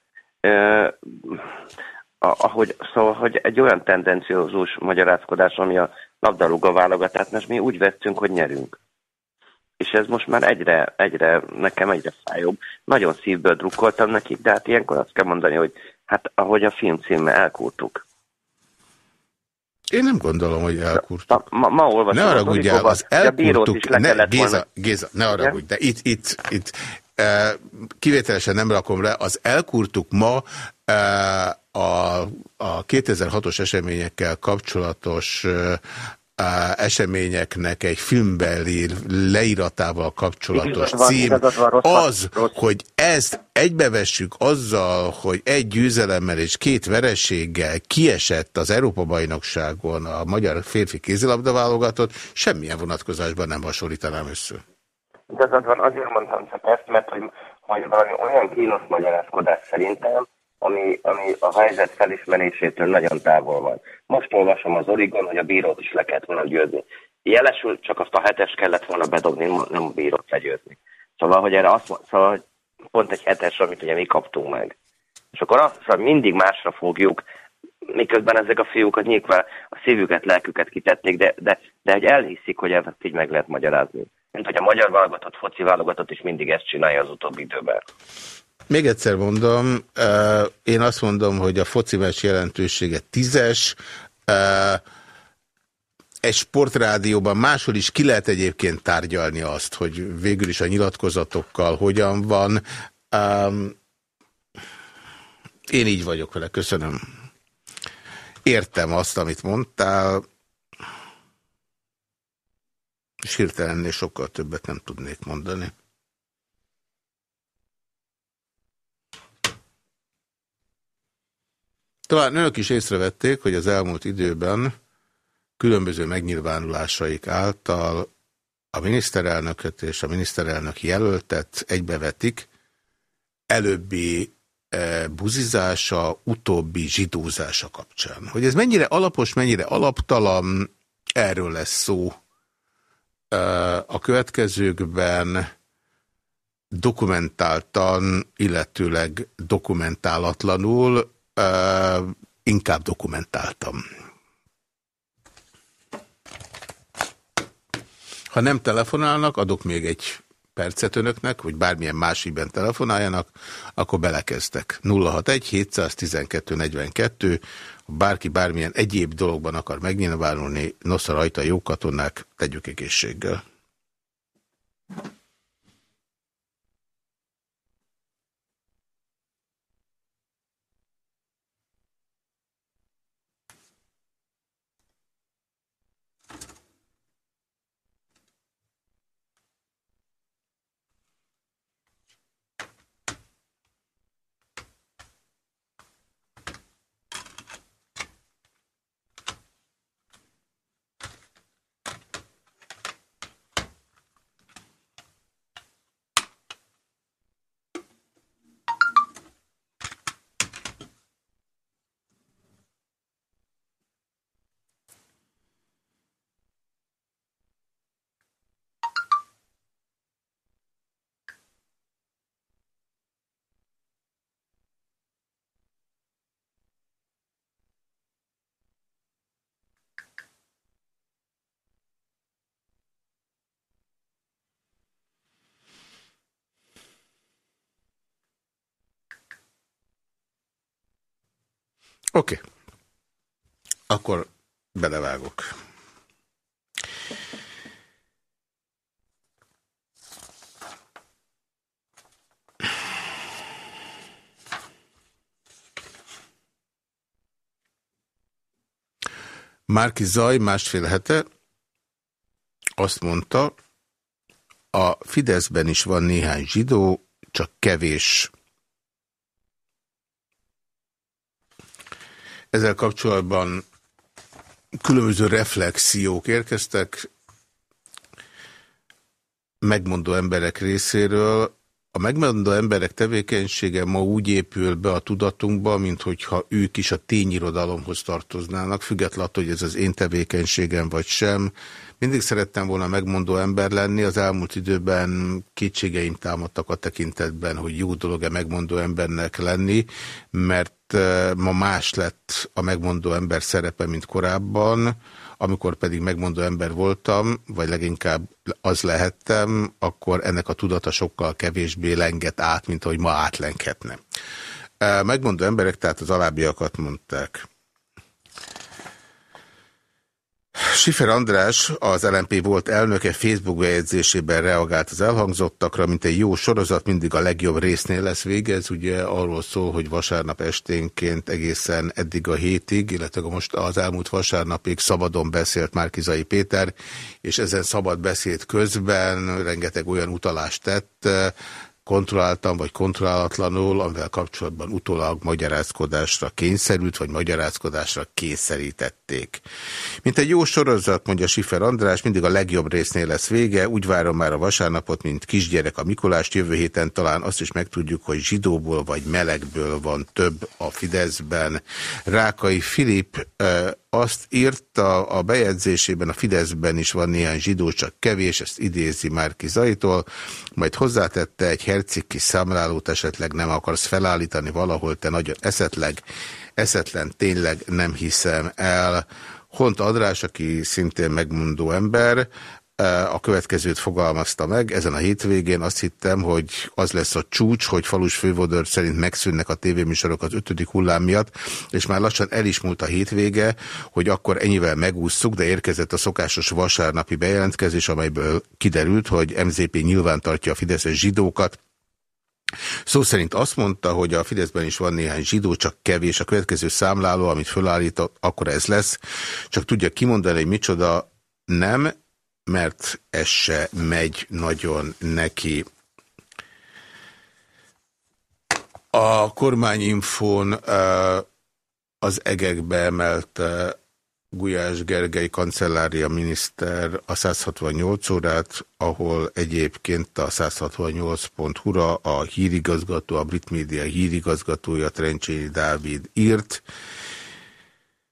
ahogy, szóval, hogy egy olyan tendenciózus magyarázkodás, ami a labdarúgó válogatát, most mi úgy vettünk, hogy nyerünk. És ez most már egyre, egyre, nekem egyre fájóbb. Nagyon szívből drukkoltam nekik, de hát ilyenkor azt kell mondani, hogy hát ahogy a film címe elkúrtuk. Én nem gondolom, hogy elkurtuk. Ma, ma olvasom. Ne haragudjál, az elkurtuk. Ne, Géza, Géza, ne haragudj, de itt, itt, itt kivételesen nem rakom le, az elkurtuk ma a, a 2006-os eseményekkel kapcsolatos eseményeknek egy filmbeli leíratával kapcsolatos van, cím, van, az, hogy ezt egybevessük azzal, hogy egy győzelemmel és két vereséggel kiesett az Európa-bajnokságon a magyar férfi kézilabda válogatott, semmilyen vonatkozásban nem hasonlítanám össze. Igazad van, azért mondtam csak mert hogy, hogy valami olyan kínos magyarázkodás szerintem, ami, ami a helyzet felismerésétől nagyon távol van. Most olvasom az Origon, hogy a bírót is le kellett volna győzni. Jelesül csak azt a hetes kellett volna bedobni, nem a bírót legyőzni. Szóval, hogy erre azt szóval, hogy pont egy hetes, amit ugye mi kaptunk meg. És akkor azt, szóval mindig másra fogjuk, miközben ezek a fiúk nyilván a szívüket, lelküket kitették, de, de, de hogy elhiszik, hogy ezt így meg lehet magyarázni mint hogy a magyar válogatott, foci válogatott is mindig ezt csinálja az utóbbi időben. Még egyszer mondom, én azt mondom, hogy a foci meccs jelentősége tízes, egy sportrádióban máshol is ki lehet egyébként tárgyalni azt, hogy végül is a nyilatkozatokkal hogyan van. Én így vagyok vele, köszönöm. Értem azt, amit mondtál, és hirtelennél sokkal többet nem tudnék mondani. Talán önök is észrevették, hogy az elmúlt időben különböző megnyilvánulásaik által a miniszterelnököt és a miniszterelnök jelöltet egybevetik, előbbi e, buzizása, utóbbi zsidózása kapcsán. Hogy ez mennyire alapos, mennyire alaptalan, erről lesz szó a következőkben dokumentáltan, illetőleg dokumentálatlanul, inkább dokumentáltam. Ha nem telefonálnak, adok még egy percet önöknek, hogy bármilyen másikben telefonáljanak, akkor belekezdtek. 061 712 42 ha bárki bármilyen egyéb dologban akar megnyilvánulni, nosza rajta jó katonák, tegyük egészséggel. Oké. Okay. Akkor belevágok. Márki Zaj másfél hete azt mondta, a Fideszben is van néhány zsidó, csak kevés. Ezzel kapcsolatban különböző reflexiók érkeztek megmondó emberek részéről. A megmondó emberek tevékenysége ma úgy épül be a tudatunkba, mint hogyha ők is a tényirodalomhoz tartoznának, függetlenül, hogy ez az én tevékenységem vagy sem. Mindig szerettem volna megmondó ember lenni, az elmúlt időben kétségeim támadtak a tekintetben, hogy jó dolog-e megmondó embernek lenni, mert ma más lett a megmondó ember szerepe, mint korábban, amikor pedig megmondó ember voltam, vagy leginkább az lehettem, akkor ennek a tudata sokkal kevésbé lenget át, mint ahogy ma átlengetne. Eh, megmondó emberek tehát az alábbiakat mondták. Sifer András, az LNP volt elnöke Facebook bejegyzésében reagált az elhangzottakra, mint egy jó sorozat, mindig a legjobb résznél lesz vége. Ez ugye arról szól, hogy vasárnap esténként egészen eddig a hétig, illetve most az elmúlt vasárnapig szabadon beszélt Márkizai Péter, és ezen szabad beszéd közben rengeteg olyan utalást tett, kontrolláltan vagy kontrollálatlanul, amivel kapcsolatban utólag magyarázkodásra kényszerült, vagy magyarázkodásra kényszerítették. Mint egy jó sorozat, mondja Sifer András, mindig a legjobb résznél lesz vége, úgy várom már a vasárnapot, mint kisgyerek a Mikulást, jövő héten talán azt is megtudjuk, hogy zsidóból vagy melegből van több a Fideszben. Rákai Filip azt írta a bejegyzésében, a Fideszben is van néhány zsidó, csak kevés, ezt idézi Márki Zaitól, majd hozzátette egy hercikki számlálót, esetleg nem akarsz felállítani valahol, te nagyon eszetleg, eszetlen, tényleg nem hiszem el. Hont Adrás, aki szintén megmondó ember, a következőt fogalmazta meg. Ezen a hétvégén azt hittem, hogy az lesz a csúcs, hogy falus fővodör szerint megszűnnek a tévéműsorok az ötödik hullám miatt, és már lassan el is múlt a hétvége, hogy akkor ennyivel megússzuk, de érkezett a szokásos vasárnapi bejelentkezés, amelyből kiderült, hogy MZP nyilván tartja a fideszes zsidókat, Szó szerint azt mondta, hogy a Fideszben is van néhány zsidó, csak kevés. A következő számláló, amit fölállított, akkor ez lesz. Csak tudja kimondani, hogy micsoda nem, mert ez se megy nagyon neki. A kormányinfón az egekbe emelte Gulyás Gergely kancellária miniszter a 168 órát, ahol egyébként a 168.hu-ra a hírigazgató, a brit média hírigazgatója Trencsényi Dávid írt.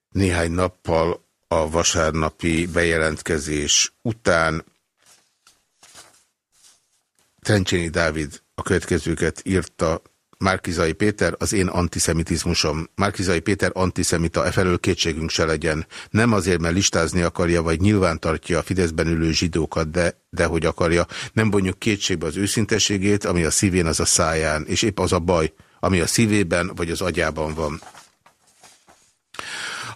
Néhány nappal a vasárnapi bejelentkezés után Trencsényi Dávid a következőket írta Márkizai Péter, az én antiszemitizmusom. Márkizai Péter antiszemita, e felől kétségünk se legyen. Nem azért, mert listázni akarja, vagy nyilván tartja a Fideszben ülő zsidókat, de, de hogy akarja. Nem vonjuk kétségbe az őszintességét, ami a szívén, az a száján. És épp az a baj, ami a szívében, vagy az agyában van.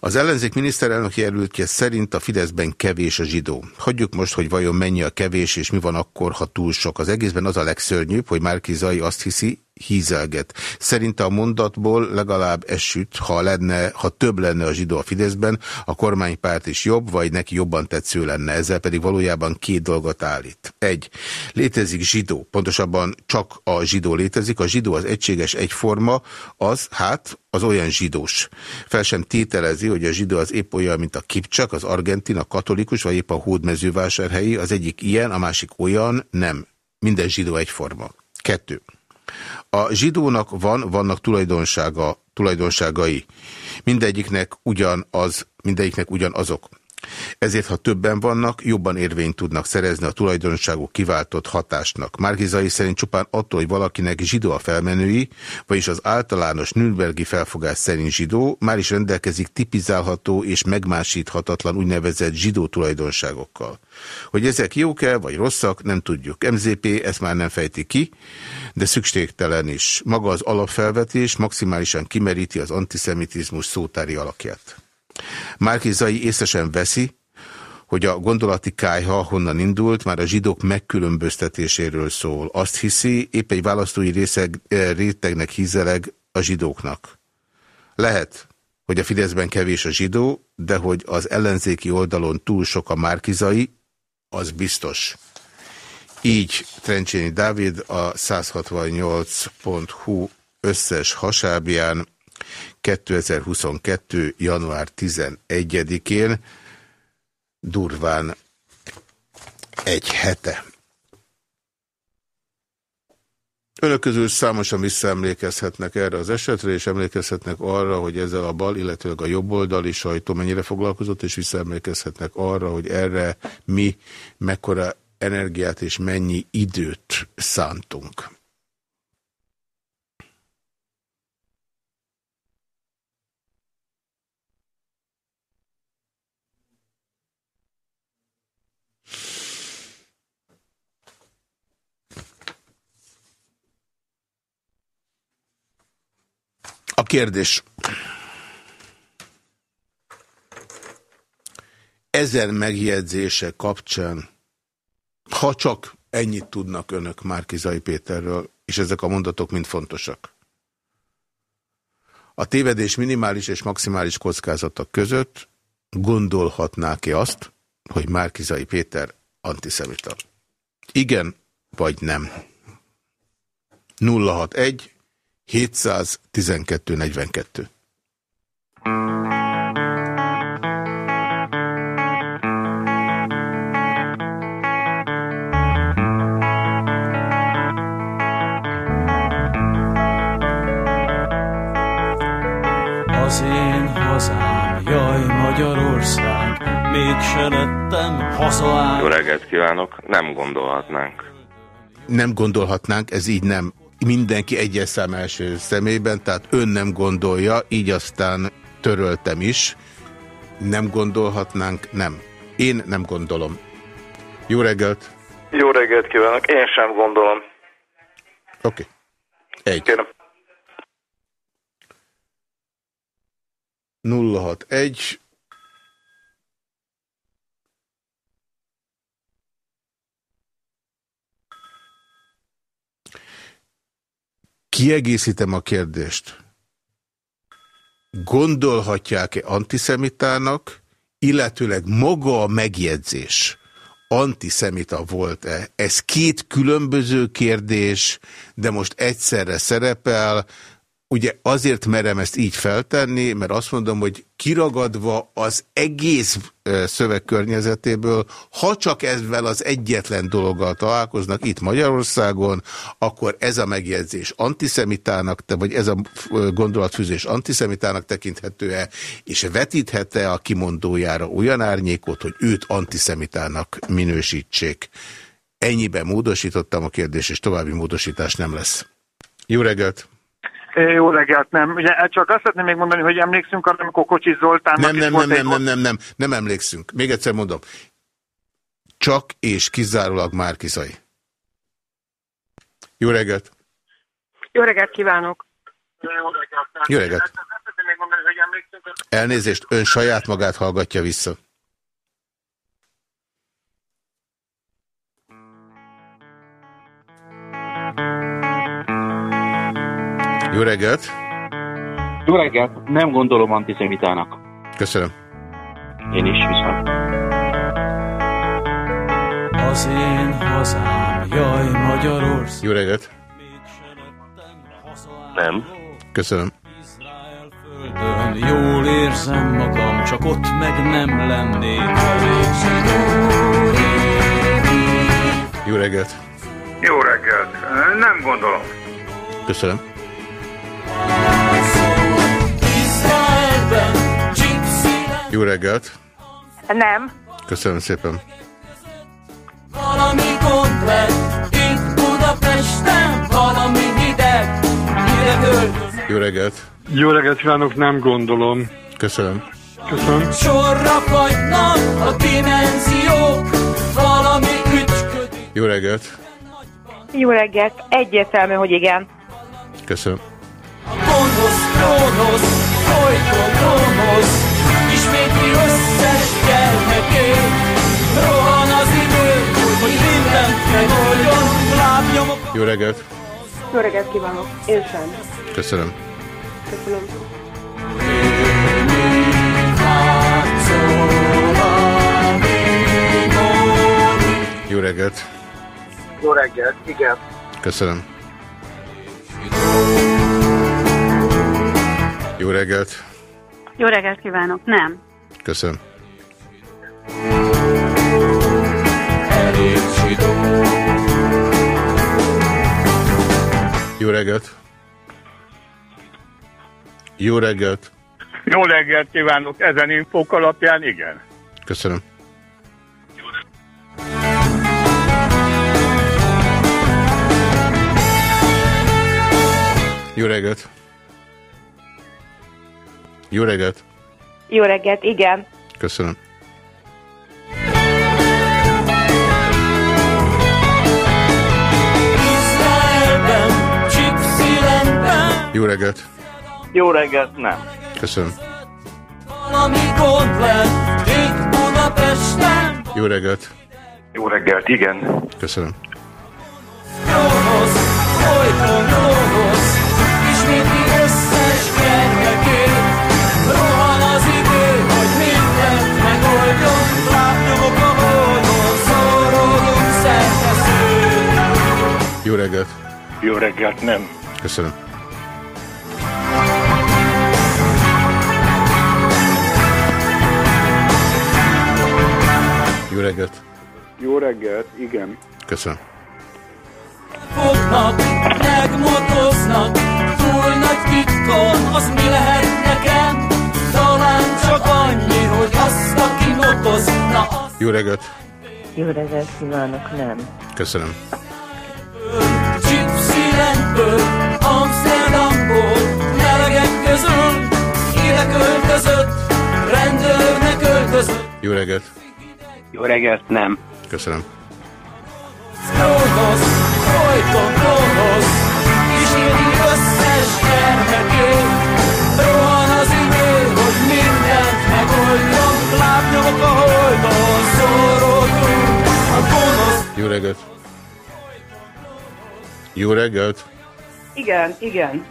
Az ellenzék miniszterelnök jelöltje szerint a Fideszben kevés a zsidó. Hagyjuk most, hogy vajon mennyi a kevés, és mi van akkor, ha túl sok. Az egészben az a legszörnyűbb, hogy Márki Zai azt hiszi, hízelget. Szerinte a mondatból legalább esüt, ha, lenne, ha több lenne a zsidó a Fideszben, a kormánypárt is jobb, vagy neki jobban tetsző lenne. Ezzel pedig valójában két dolgot állít. Egy, létezik zsidó, pontosabban csak a zsidó létezik. A zsidó az egységes egyforma, az, hát, az olyan zsidós. Fel sem tételezi, hogy a zsidó az épp olyan, mint a kipcsak, az argentin, a katolikus, vagy épp a hódmezővásárhelyi. Az egyik ilyen, a másik olyan, nem. Minden zsidó egyforma. Kettő. A zsidónak van, vannak tulajdonsága, tulajdonságai. Mindegyiknek ugyanaz, mindegyiknek ugyanazok. Ezért, ha többen vannak, jobban érvényt tudnak szerezni a tulajdonságok kiváltott hatásnak. Márkizai szerint csupán attól, hogy valakinek zsidó a felmenői, vagyis az általános Nürnbergi felfogás szerint zsidó, már is rendelkezik tipizálható és megmásíthatatlan úgynevezett zsidó tulajdonságokkal. Hogy ezek jók-e vagy rosszak, nem tudjuk. MZP ezt már nem fejti ki, de szükségtelen is. Maga az alapfelvetés maximálisan kimeríti az antiszemitizmus szótári alakját. Márkizai észesen veszi, hogy a gondolati kájha honnan indult, már a zsidók megkülönböztetéséről szól. Azt hiszi, épp egy választói részeg, eh, rétegnek hízeleg a zsidóknak. Lehet, hogy a Fideszben kevés a zsidó, de hogy az ellenzéki oldalon túl sok a márkizai, az biztos. Így Trencsényi Dávid a 168.hu összes hasábján 2022. január 11-én durván egy hete. Önök közül számosan visszaemlékezhetnek erre az esetre, és emlékezhetnek arra, hogy ezzel a bal, illetőleg a jobb oldali sajtó mennyire foglalkozott, és visszaemlékezhetnek arra, hogy erre mi mekkora energiát és mennyi időt szántunk. A kérdés. Ezen megjegyzése kapcsán, ha csak ennyit tudnak önök Márkizai Péterről, és ezek a mondatok mind fontosak. A tévedés minimális és maximális kockázatok között gondolhatnák-e azt, hogy Márkizai Péter antiszemita? Igen, vagy nem? 061 712 42. Az én hazám, jaj Magyarország, mégse lettem hazaáll. Jó reggelt kívánok, nem gondolhatnánk. Nem gondolhatnánk, ez így nem mindenki egyes szám első szemében, tehát ön nem gondolja, így aztán töröltem is. Nem gondolhatnánk, nem. Én nem gondolom. Jó reggelt! Jó reggelt kívánok, én sem gondolom. Oké. Okay. Egy. Kérem. 061 Kiegészítem a kérdést. Gondolhatják-e antiszemitának, illetőleg maga a megjegyzés antiszemita volt-e? Ez két különböző kérdés, de most egyszerre szerepel, Ugye azért merem ezt így feltenni, mert azt mondom, hogy kiragadva az egész szöveg környezetéből, ha csak ezzel az egyetlen dologgal találkoznak itt Magyarországon, akkor ez a megjegyzés antiszemitának, vagy ez a gondolatfűzés antiszemitának tekinthető-e, és vetíthet-e a kimondójára olyan árnyékot, hogy őt antiszemitának minősítsék. Ennyiben módosítottam a kérdést, és további módosítás nem lesz. Jó reggelt! Jó reggelt, nem. Ugye csak azt szeretném még mondani, hogy emlékszünk arra, amikor Kocsis Zoltán... Nem, nem, nem, nem, nem, nem, nem, nem emlékszünk. Még egyszer mondom. Csak és kizárólag Márkizai. Jó reggelt! Jó reggelt kívánok! Jó reggelt! Elnézést, ön saját magát hallgatja vissza. Jó reggelt! Jó reggelt! Nem gondolom antiszemitának. Köszönöm. Én is viszont. Az én hazám, jaj Magyarország. Jó reggelt! Nem. Köszönöm. Földön jól érzem magam, csak ott meg nem lennék Jó reggelt! Jó reggelt! Nem gondolom. Köszönöm. Jó reggelt! Nem. Köszönöm szépen. Valami gond lett itt Budapesten, valami hideg, ide költözött. Jó reggelt. Jó reggelt kívánok, nem gondolom. Köszönöm. Köszönöm. Sorra fagynak a dimenziók, valami ügyködik. Jó reggelt. Jó reggelt. Egyértelmű, hogy igen. Köszönöm. Gonosz, Kronosz, folyton gonosz, Jó reggelt. Jó reggelt kívánok. Én sem. Köszönöm. Köszönöm. Jó reggelt. Jó reggelt, igen. Köszönöm. Jó reggelt. Jó reggelt kívánok. Nem. Köszönöm. Jó reggelt. Jó reggelt. Jó reggelt kívánok, ezen infók alapján igen. Köszönöm. Jó reggelt. Jó reggelt. Jó reggelt, igen. Köszönöm. Jó reggelt. Jó reggelt, nem. Köszönöm. valami gond lett itt Budapesten. Jó reggelt. Jó reggelt, igen. Köszönöm. Gonosz, folyton gonosz, ismétli összes gyermeké. Rohan az idő, hogy mindent megoldjon, lábnyomok a holdon, szorodunk szerteszünk. Jó reggelt. Jó reggelt, nem. Köszönöm. Jó reggelt. Jó reggelt, igen. Köszönöm. Fognak, megmotoznak, túl nagy titkon, az mi lehet nekem? Talán csak annyi, hogy azt, aki motozna, az Jó reggelt. Jó reggelt kívánok, nem. Köszönöm. Gypsylandből, Amsterdamból, melegek közül, ide költözött, rendőrnek öltözött. Jó reggelt. Jó reggelt, nem. Köszönöm. Gonosz, folyton gonosz, kíséri összes gyermekét. Rohan az idő, hogy mindent megoldjon, lábnyomok a holdon, szorodunk a gonosz. Jó reggelt. Jó reggelt. Igen, igen.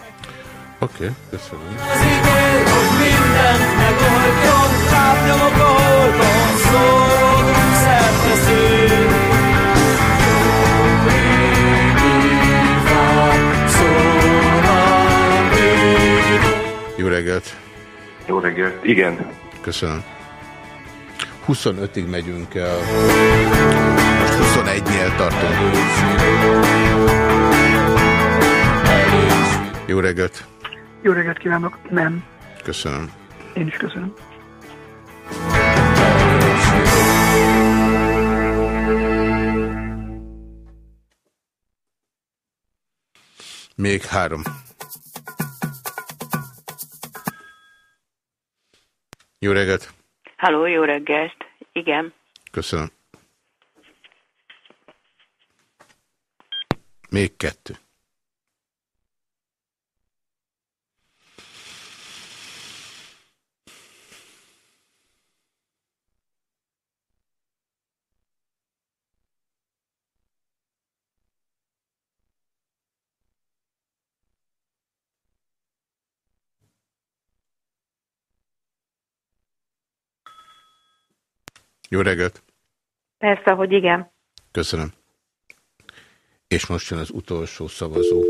Oké, okay, köszönöm. Az idő, hogy mindent megoldjon, lábnyomok a holdon, szorodunk Jó reggelt. Jó reggelt, igen. Köszönöm. 25-ig megyünk el. Most 21-nél tartunk. Jó reggelt. Jó reggelt kívánok, nem. Köszönöm. Én is köszönöm. Még három. Jó reggelt. Halló, jó reggelt. Igen. Köszönöm. Még kettő. Jó reggelt. Persze, hogy igen. Köszönöm. És most jön az utolsó szavazó.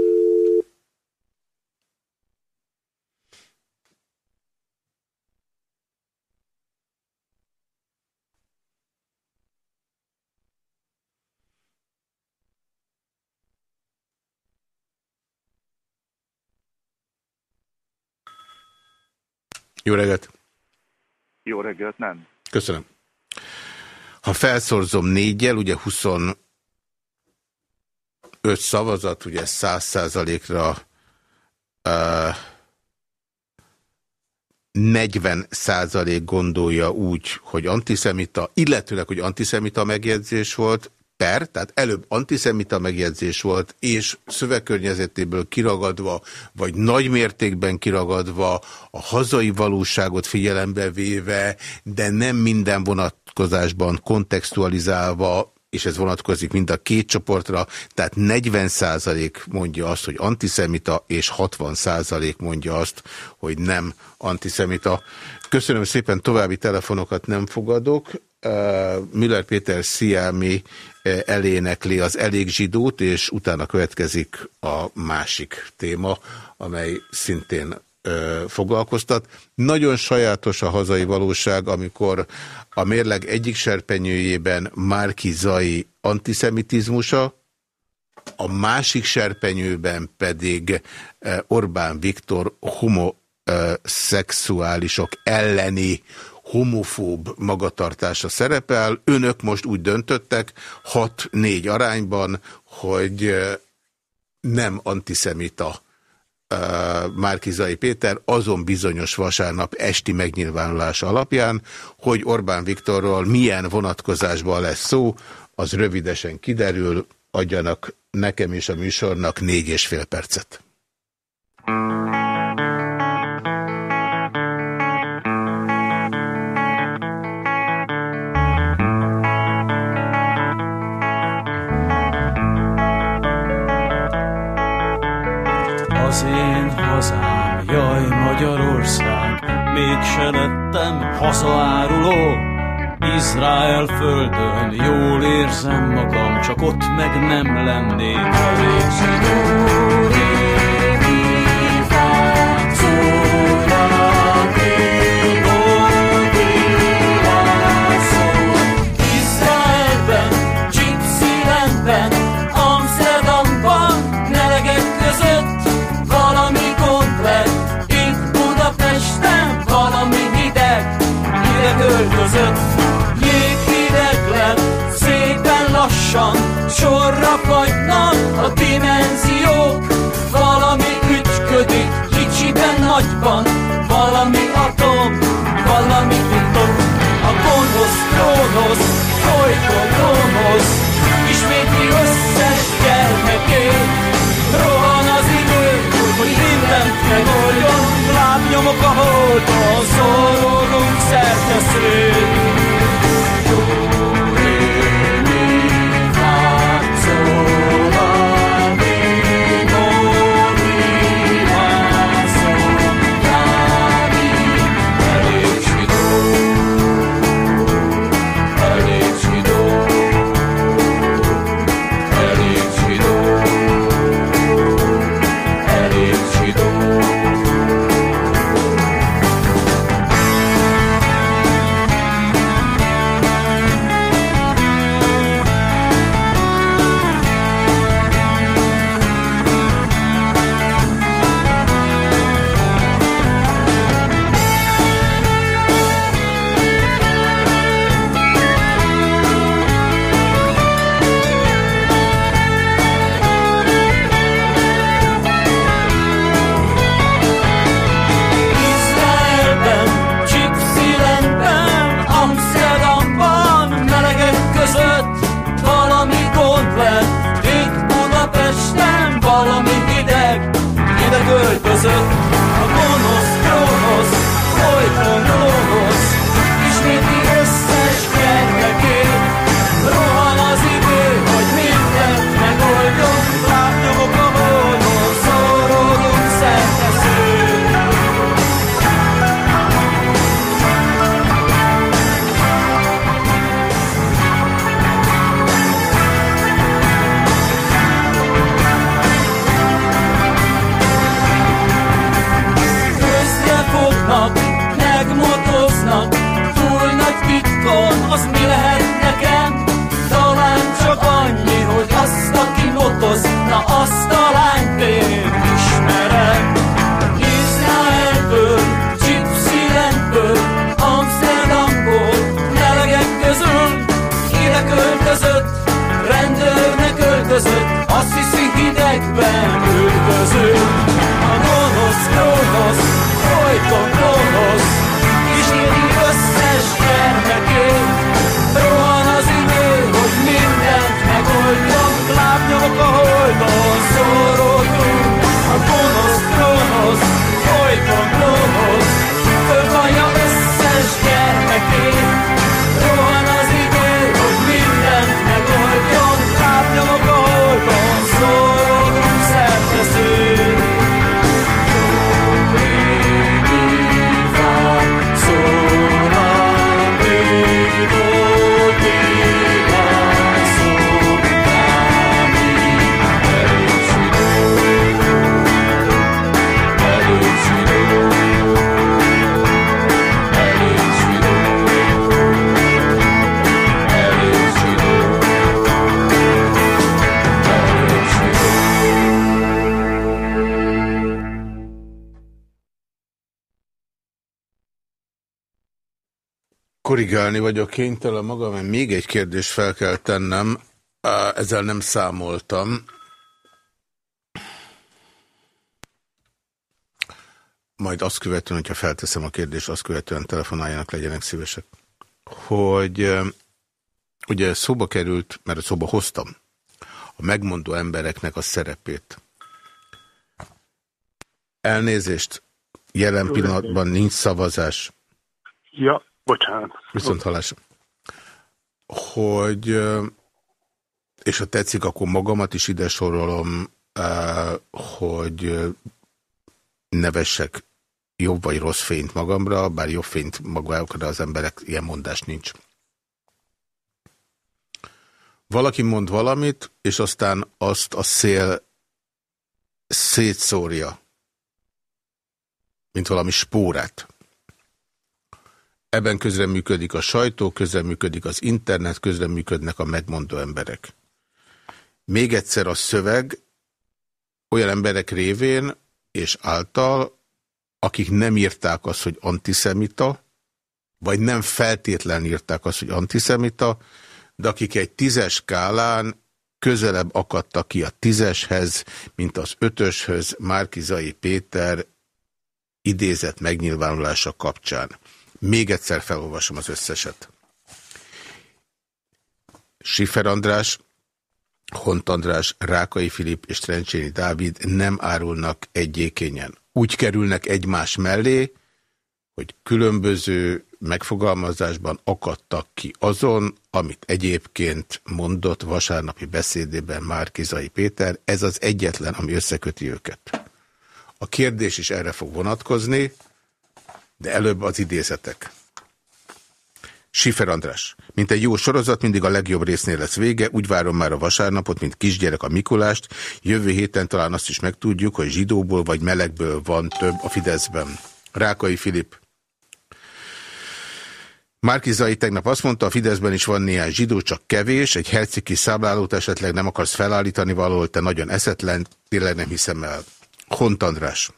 Jó reggelt! Jó reggelt, nem. Köszönöm. Ha felszorzom négyel, ugye 25 szavazat, ugye 100 százalékra uh, 40 százalék gondolja úgy, hogy antiszemita, illetőleg, hogy antiszemita megjegyzés volt, per, tehát előbb antiszemita megjegyzés volt, és szövegkörnyezetéből kiragadva, vagy nagy mértékben kiragadva, a hazai valóságot figyelembe véve, de nem minden vonatkozásban kontextualizálva, és ez vonatkozik mind a két csoportra, tehát 40% mondja azt, hogy antiszemita, és 60% mondja azt, hogy nem antiszemita. Köszönöm szépen, további telefonokat nem fogadok. Müller Péter Sziámi elénekli az elég zsidót, és utána következik a másik téma, amely szintén foglalkoztat. Nagyon sajátos a hazai valóság, amikor a mérleg egyik serpenyőjében Márki Zai antiszemitizmusa, a másik serpenyőben pedig Orbán Viktor homoszexuálisok elleni homofób magatartása szerepel. Önök most úgy döntöttek 6-4 arányban, hogy nem antiszemita Márkizai Péter azon bizonyos vasárnap esti megnyilvánulása alapján, hogy Orbán Viktorról milyen vonatkozásban lesz szó, az rövidesen kiderül, adjanak nekem és a műsornak négy és fél percet. Jaj Magyarország, mégse lettem hazaáruló. Izrael földön jól érzem magam, csak ott meg nem lennék zsidó. Között. Jéghideg lett, szépen lassan Sorra fagynak a dimenziók Valami ügyködik, kicsiben, nagyban Valami atom, valami titok A gonosz trónosz, folyton gonosz Ismétli összes gyermekét Rohan az idő, hogy mindent megoldjon Lábnyomok a holdon, szorulunk sadness is Korrigálni vagyok kénytelen magam, mert még egy kérdést fel kell tennem. Ezzel nem számoltam. Majd azt követően, hogyha felteszem a kérdést, azt követően telefonáljanak, legyenek szívesek. Hogy ugye szóba került, mert szóba hoztam, a megmondó embereknek a szerepét. Elnézést, jelen pillanatban nincs szavazás. Ja. Viszont hallás. Hogy, és ha tetszik, akkor magamat is ide sorolom, hogy nevessek jobb vagy rossz fényt magamra, bár jobb fényt magákra az emberek, ilyen mondás nincs. Valaki mond valamit, és aztán azt a szél szétszórja, mint valami spórát. Ebben közreműködik a sajtó, közreműködik az internet, közreműködnek a megmondó emberek. Még egyszer a szöveg olyan emberek révén és által, akik nem írták azt, hogy antiszemita, vagy nem feltétlen írták azt, hogy antiszemita, de akik egy tízes skálán közelebb akadtak ki a tízeshez, mint az ötöshöz Márkizai Péter idézett megnyilvánulása kapcsán. Még egyszer felolvasom az összeset. Sifer András, Hont András, Rákai Filip és Trencséni Dávid nem árulnak egyékényen. Úgy kerülnek egymás mellé, hogy különböző megfogalmazásban akadtak ki azon, amit egyébként mondott vasárnapi beszédében Márkizai Péter. Ez az egyetlen, ami összeköti őket. A kérdés is erre fog vonatkozni, de előbb az idézetek. Sifer András. Mint egy jó sorozat, mindig a legjobb résznél lesz vége, úgy várom már a vasárnapot, mint kisgyerek a Mikulást. Jövő héten talán azt is megtudjuk, hogy zsidóból vagy melegből van több a Fideszben. Rákai Filip. Márkizai tegnap azt mondta, a Fideszben is van néhány zsidó, csak kevés, egy herciki száblálót esetleg nem akarsz felállítani valahol, te nagyon eszetlen, tényleg nem hiszem el. Hont András.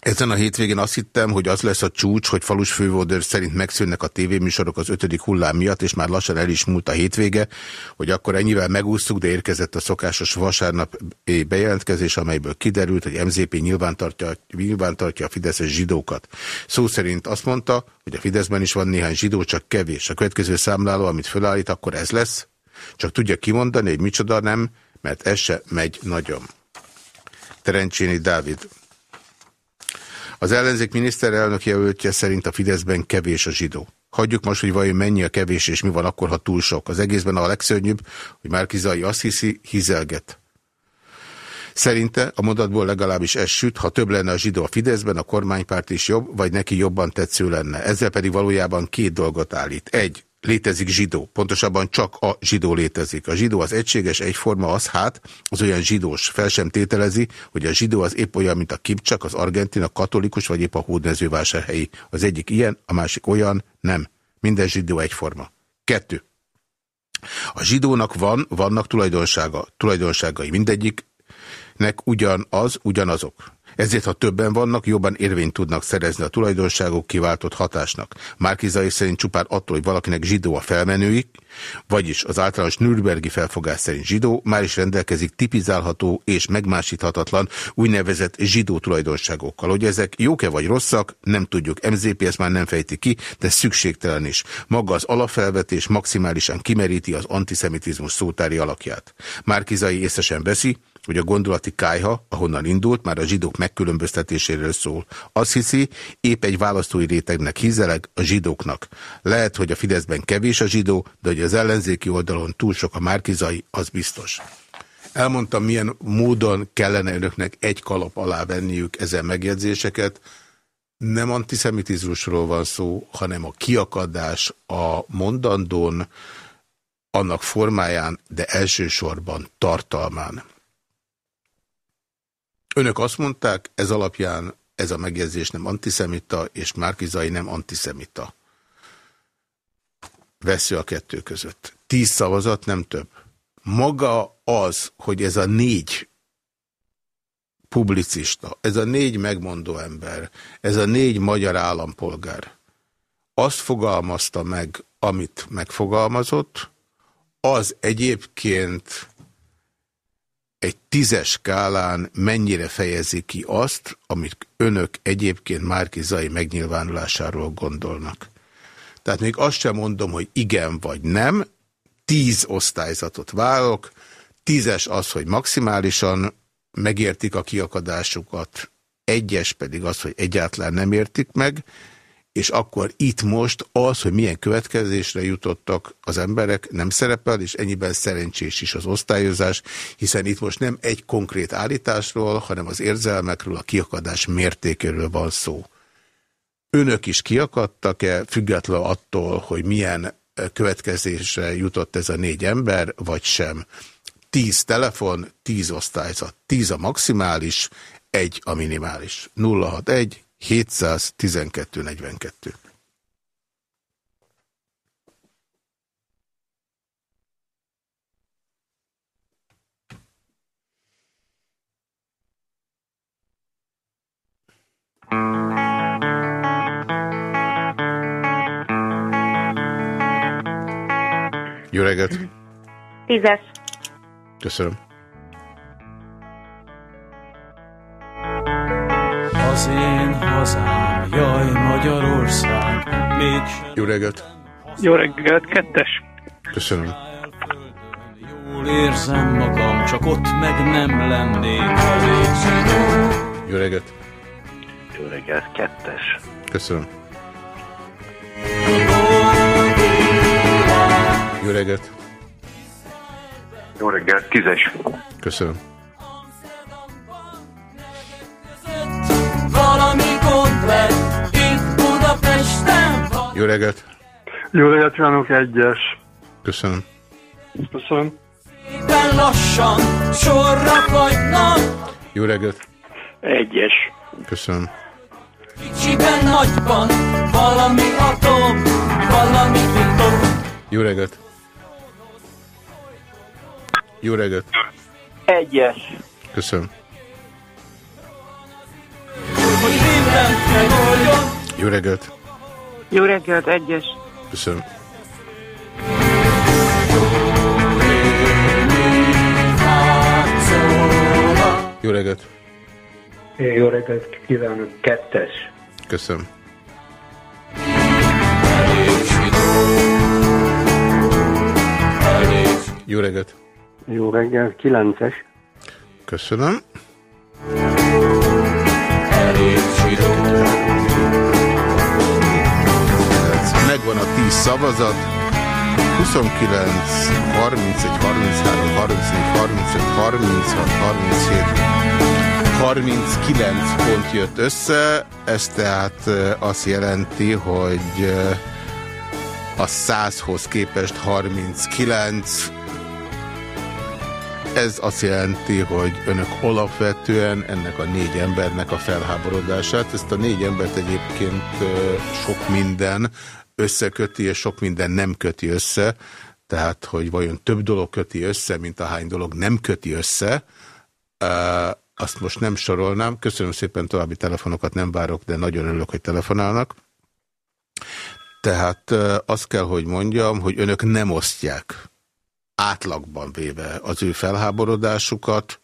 Ezen a hétvégén azt hittem, hogy az lesz a csúcs, hogy falus fővódőr szerint megszűnnek a tévéműsorok az ötödik hullám miatt, és már lassan el is múlt a hétvége, hogy akkor ennyivel megúsztuk, de érkezett a szokásos vasárnap bejelentkezés, amelyből kiderült, hogy MZP nyilvántartja, nyilvántartja a fideszes zsidókat. Szó szerint azt mondta, hogy a Fideszben is van néhány zsidó, csak kevés. A következő számláló, amit felállít, akkor ez lesz. Csak tudja kimondani, hogy micsoda nem, mert ez se megy nagyon. Terencséni Dávid. Az ellenzék miniszterelnök jelöltje szerint a Fideszben kevés a zsidó. Hagyjuk most, hogy vajon mennyi a kevés, és mi van akkor, ha túl sok. Az egészben a legszörnyűbb, hogy Márkizai azt hiszi, hizelget. Szerinte a mondatból legalábbis ez süt, ha több lenne a zsidó a Fideszben, a kormánypárt is jobb, vagy neki jobban tetsző lenne. Ezzel pedig valójában két dolgot állít. Egy, létezik zsidó. Pontosabban csak a zsidó létezik. A zsidó az egységes egyforma, az hát, az olyan zsidós. Fel sem tételezi, hogy a zsidó az épp olyan, mint a kipcsak, az argentin, a katolikus, vagy épp a hódmezővásárhelyi. Az egyik ilyen, a másik olyan, nem. Minden zsidó egyforma. Kettő. A zsidónak van, vannak tulajdonsága, tulajdonságai mindegyiknek ugyanaz, ugyanazok. Ezért, ha többen vannak, jobban érvényt tudnak szerezni a tulajdonságok kiváltott hatásnak. Márkizai szerint csupán attól, hogy valakinek zsidó a felmenőik, vagyis az általános Nürnbergi felfogás szerint zsidó, már is rendelkezik tipizálható és megmásíthatatlan úgynevezett zsidó tulajdonságokkal. Hogy ezek jók-e vagy rosszak, nem tudjuk. MZP ezt már nem fejti ki, de szükségtelen is. Maga az alapfelvetés maximálisan kimeríti az antiszemitizmus szótári alakját. Márkizai észesen veszi, hogy a gondolati kájha, ahonnan indult, már a zsidók megkülönböztetéséről szól. Azt hiszi, épp egy választói rétegnek hízeleg a zsidóknak. Lehet, hogy a Fideszben kevés a zsidó, de hogy az ellenzéki oldalon túl sok a márkizai, az biztos. Elmondtam, milyen módon kellene önöknek egy kalap alá venniük ezen megjegyzéseket. Nem antiszemitizmusról van szó, hanem a kiakadás a mondandón, annak formáján, de elsősorban tartalmán. Önök azt mondták, ez alapján ez a megjegyzés nem antiszemita, és Márkizai nem antiszemita. Vesző a kettő között. Tíz szavazat, nem több. Maga az, hogy ez a négy publicista, ez a négy megmondó ember, ez a négy magyar állampolgár, azt fogalmazta meg, amit megfogalmazott, az egyébként egy tízes skálán mennyire fejezi ki azt, amit önök egyébként Márki Zai megnyilvánulásáról gondolnak. Tehát még azt sem mondom, hogy igen vagy nem, tíz osztályzatot válok, tízes az, hogy maximálisan megértik a kiakadásukat, egyes pedig az, hogy egyáltalán nem értik meg, és akkor itt most az, hogy milyen következésre jutottak az emberek, nem szerepel, és ennyiben szerencsés is az osztályozás, hiszen itt most nem egy konkrét állításról, hanem az érzelmekről, a kiakadás mértékéről van szó. Önök is kiakadtak-e, független attól, hogy milyen következésre jutott ez a négy ember, vagy sem? Tíz telefon, tíz osztályzat, tíz a maximális, egy a minimális. 061 712 42. Jó reggelt! Tízes. Köszönöm. Az én hazám, jaj Magyarország, mégsem Jó reggelt! Jó reggelt, kettes. Köszönöm. jól érzem magam, csak ott meg nem lennék. Jó reggelt! Jó reggelt, kettes. Köszönöm. Jó reggelt! Jó reggelt, tízes. Köszönöm. Itt Budapesten, Jó reggelt! Jó reggelt kívánok, egyes. Köszönöm. Köszönöm. éppen lassan sorra fagynak, Jó reggelt! Egyes. Köszönöm. kicsiben nagyban, valami atom, valami titok. Jó reggelt! Jó reggelt! Egyes. Köszönöm. Mindent megoldjon. Jó reggelt! Jó reggelt, egyes. Köszönöm. Jó reggelt! Jó reggelt kívánok, kettes. Köszönöm. Jó reggelt! Jó reggelt, kilences. Köszönöm. Megvan a 10 szavazat. 29, 31, 33, 34, 35, 36, 37, 39 pont jött össze. Ez tehát eh, azt jelenti, hogy eh, a 100-hoz képest 39 ez azt jelenti, hogy önök alapvetően ennek a négy embernek a felháborodását, ezt a négy embert egyébként sok minden összeköti, és sok minden nem köti össze, tehát, hogy vajon több dolog köti össze, mint ahány dolog nem köti össze, azt most nem sorolnám. Köszönöm szépen, további telefonokat nem várok, de nagyon örülök, hogy telefonálnak. Tehát azt kell, hogy mondjam, hogy önök nem osztják átlagban véve az ő felháborodásukat.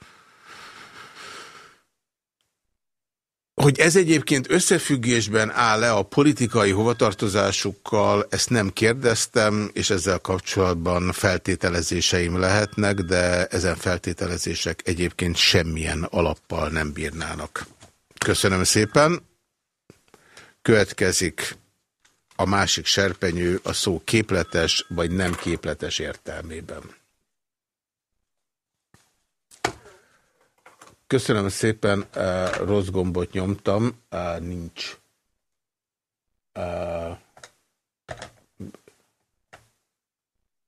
Hogy ez egyébként összefüggésben áll-e a politikai hovatartozásukkal, ezt nem kérdeztem, és ezzel kapcsolatban feltételezéseim lehetnek, de ezen feltételezések egyébként semmilyen alappal nem bírnának. Köszönöm szépen. Következik a másik serpenyő a szó képletes vagy nem képletes értelmében. Köszönöm szépen, uh, rossz gombot nyomtam, uh, nincs. Uh,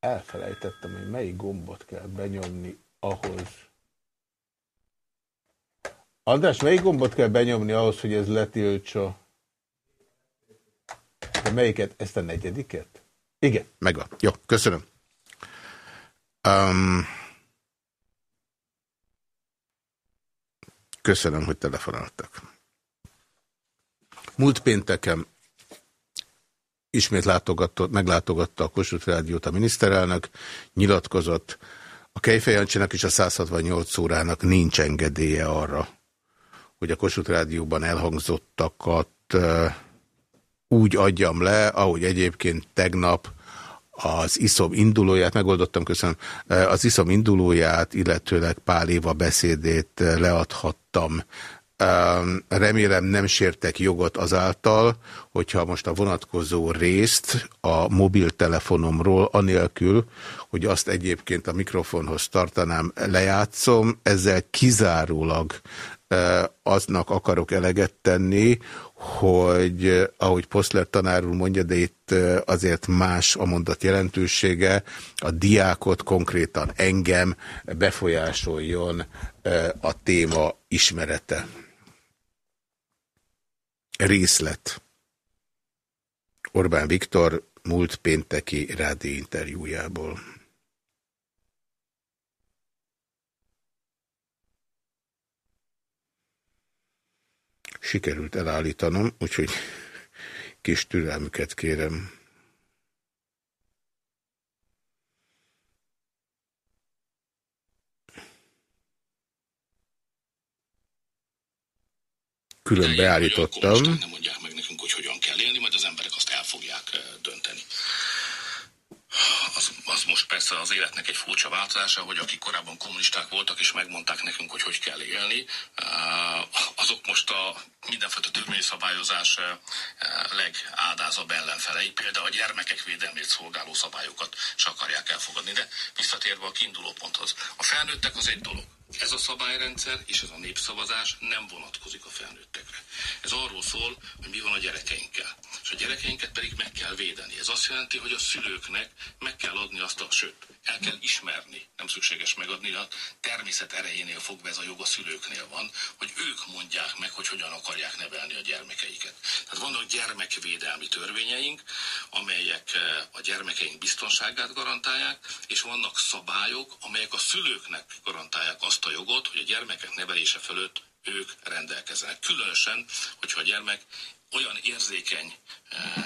elfelejtettem, hogy melyik gombot kell benyomni ahhoz. András, melyik gombot kell benyomni ahhoz, hogy ez letiltsa? De melyiket? Ezt a negyediket? Igen, megvan. Jó, köszönöm. Um, köszönöm, hogy telefonáltak. Múlt pénteken ismét látogatott, meglátogatta a Kossuth Rádiót a miniszterelnök, nyilatkozott, a Kejfejancsinak és a 168 órának nincs engedélye arra, hogy a Kossuth Rádióban elhangzottakat úgy adjam le, ahogy egyébként tegnap az iszom indulóját, megoldottam, köszönöm, az iszom indulóját, illetőleg Pál Éva beszédét leadhattam. Remélem nem sértek jogot azáltal, hogyha most a vonatkozó részt a mobiltelefonomról, anélkül, hogy azt egyébként a mikrofonhoz tartanám, lejátszom, ezzel kizárólag aznak akarok eleget tenni, hogy ahogy Poszler tanár úr mondja, de itt azért más a mondat jelentősége, a diákot konkrétan engem befolyásoljon a téma ismerete. Részlet. Orbán Viktor múlt pénteki rádi sikerült elállítanom, úgyhogy kis türelmüket kérem. Külön beállítottam. Nem mondják meg nekünk, hogy hogyan kell élni, majd az emberek azt el fogják eh, dönteni az, most persze az életnek egy furcsa változása, hogy akik korábban kommunisták voltak és megmondták nekünk, hogy hogy kell élni, azok most a mindenfajta törvényszabályozás legádázabb ellenfelei, például a gyermekek védelmét szolgáló szabályokat se akarják elfogadni. De visszatérve a kiinduló ponthoz, a felnőttek az egy dolog. Ez a szabályrendszer és ez a népszavazás nem vonatkozik a felnőttekre. Ez arról szól, hogy mi van a gyerekeinkkel. És a gyerekeinket pedig meg kell védeni. Ez azt jelenti, hogy a szülőknek meg kell adni azt a, sőt, el kell ismerni, nem szükséges megadni, a természet erejénél fogva ez a jog a szülőknél van, hogy ők mondják meg, hogy hogyan akarják nevelni. Tehát vannak gyermekvédelmi törvényeink, amelyek eh, a gyermekeink biztonságát garantálják, és vannak szabályok, amelyek a szülőknek garantálják azt a jogot, hogy a gyermekek nevelése fölött ők rendelkeznek. Különösen, hogyha a gyermek olyan érzékeny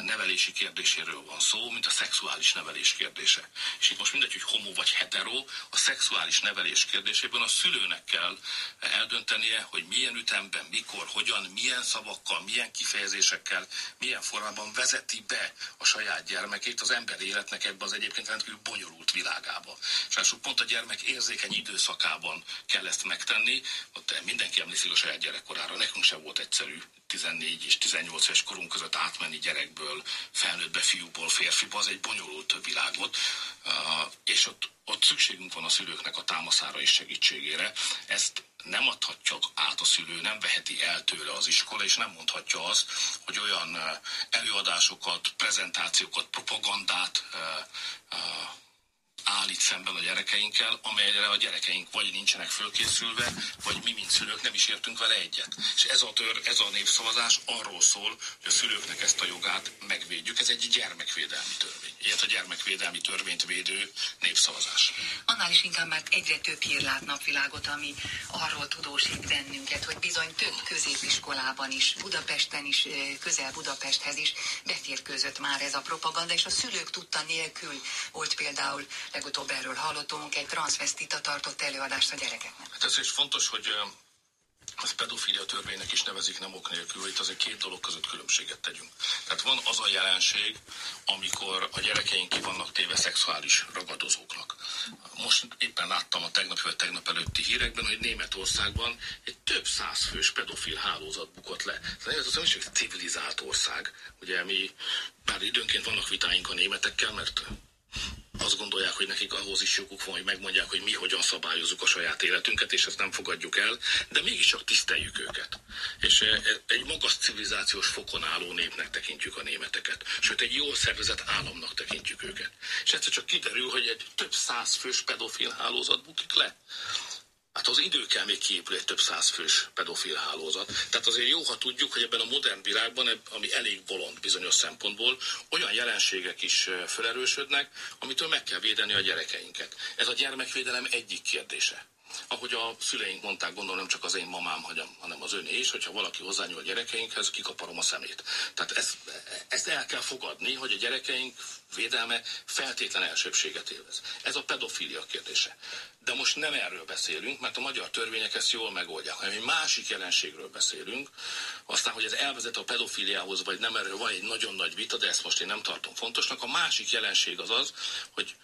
nevelési kérdéséről van szó, mint a szexuális nevelés kérdése. És itt most mindegy, hogy homo vagy hetero, a szexuális nevelés kérdésében a szülőnek kell eldöntenie, hogy milyen ütemben, mikor, hogyan, milyen szavakkal, milyen kifejezésekkel, milyen formában vezeti be a saját gyermekét az ember életnek ebbe az egyébként rendkívül bonyolult világába. És pont a gyermek érzékeny időszakában kell ezt megtenni, ott mindenki emlékszik a saját gyerekkorára, nekünk sem volt egyszerű 14 és 18 éves korunk között átmenni gyerekből, felnőttbe, fiúból, férfiba, az egy bonyolult világ volt, és ott, ott szükségünk van a szülőknek a támaszára és segítségére. Ezt nem adhatja át a szülő, nem veheti el tőle az iskola, és nem mondhatja azt, hogy olyan előadásokat, prezentációkat, propagandát állít szemben a gyerekeinkkel, amelyre a gyerekeink vagy nincsenek fölkészülve, vagy mi, mint szülők nem is értünk vele egyet. És ez a, tör, ez a népszavazás arról szól, hogy a szülőknek ezt a jogát megvédjük. Ez egy gyermekvédelmi törvény. Ilyet a gyermekvédelmi törvényt védő népszavazás. Annál is inkább, mert egyre több hír lát napvilágot, ami arról tudósít bennünket, hogy bizony több középiskolában is, Budapesten is, közel Budapesthez is beférkőzött már ez a propaganda, és a szülők tudta nélkül volt például legutóbb erről hallottunk, egy transvestita tartott előadást a gyerekeknek. Hát ez is fontos, hogy az pedofilia törvénynek is nevezik nem ok nélkül, itt azért két dolog között különbséget tegyünk. Tehát van az a jelenség, amikor a gyerekeink ki vannak téve szexuális ragadozóknak. Most éppen láttam a tegnap vagy tegnap előtti hírekben, hogy Németországban egy több száz fős pedofil hálózat bukott le. Ez az egy civilizált ország. Ugye mi, bár időnként vannak vitáink a németekkel, mert azt gondolják, hogy nekik ahhoz is joguk van, hogy megmondják, hogy mi hogyan szabályozzuk a saját életünket, és ezt nem fogadjuk el, de mégiscsak tiszteljük őket. És eh, egy magas civilizációs fokon álló népnek tekintjük a németeket, sőt egy jól szervezett államnak tekintjük őket. És egyszer csak kiderül, hogy egy több száz fős pedofil hálózat bukik le. Hát az időkkel még kiépül egy több száz fős pedofil hálózat. Tehát azért jó, ha tudjuk, hogy ebben a modern világban, ami elég bolond bizonyos szempontból, olyan jelenségek is felerősödnek, amitől meg kell védeni a gyerekeinket. Ez a gyermekvédelem egyik kérdése. ahogy a szüleink mondták, gondolom nem csak az én mamám, hanem az öné is, hogyha valaki hozzányúl a gyerekeinkhez, kikaparom a szemét. Tehát ezt, ezt el kell fogadni, hogy a gyerekeink védelme feltétlen elsőbséget élvez. Ez a pedofilia kérdése. De most nem erről beszélünk, mert a magyar törvények ezt jól megoldják, hanem egy másik jelenségről beszélünk. Aztán, hogy ez elvezet a pedofiliához, vagy nem, erről van egy nagyon nagy vita, de ezt most én nem tartom fontosnak. A másik jelenség az az, hogy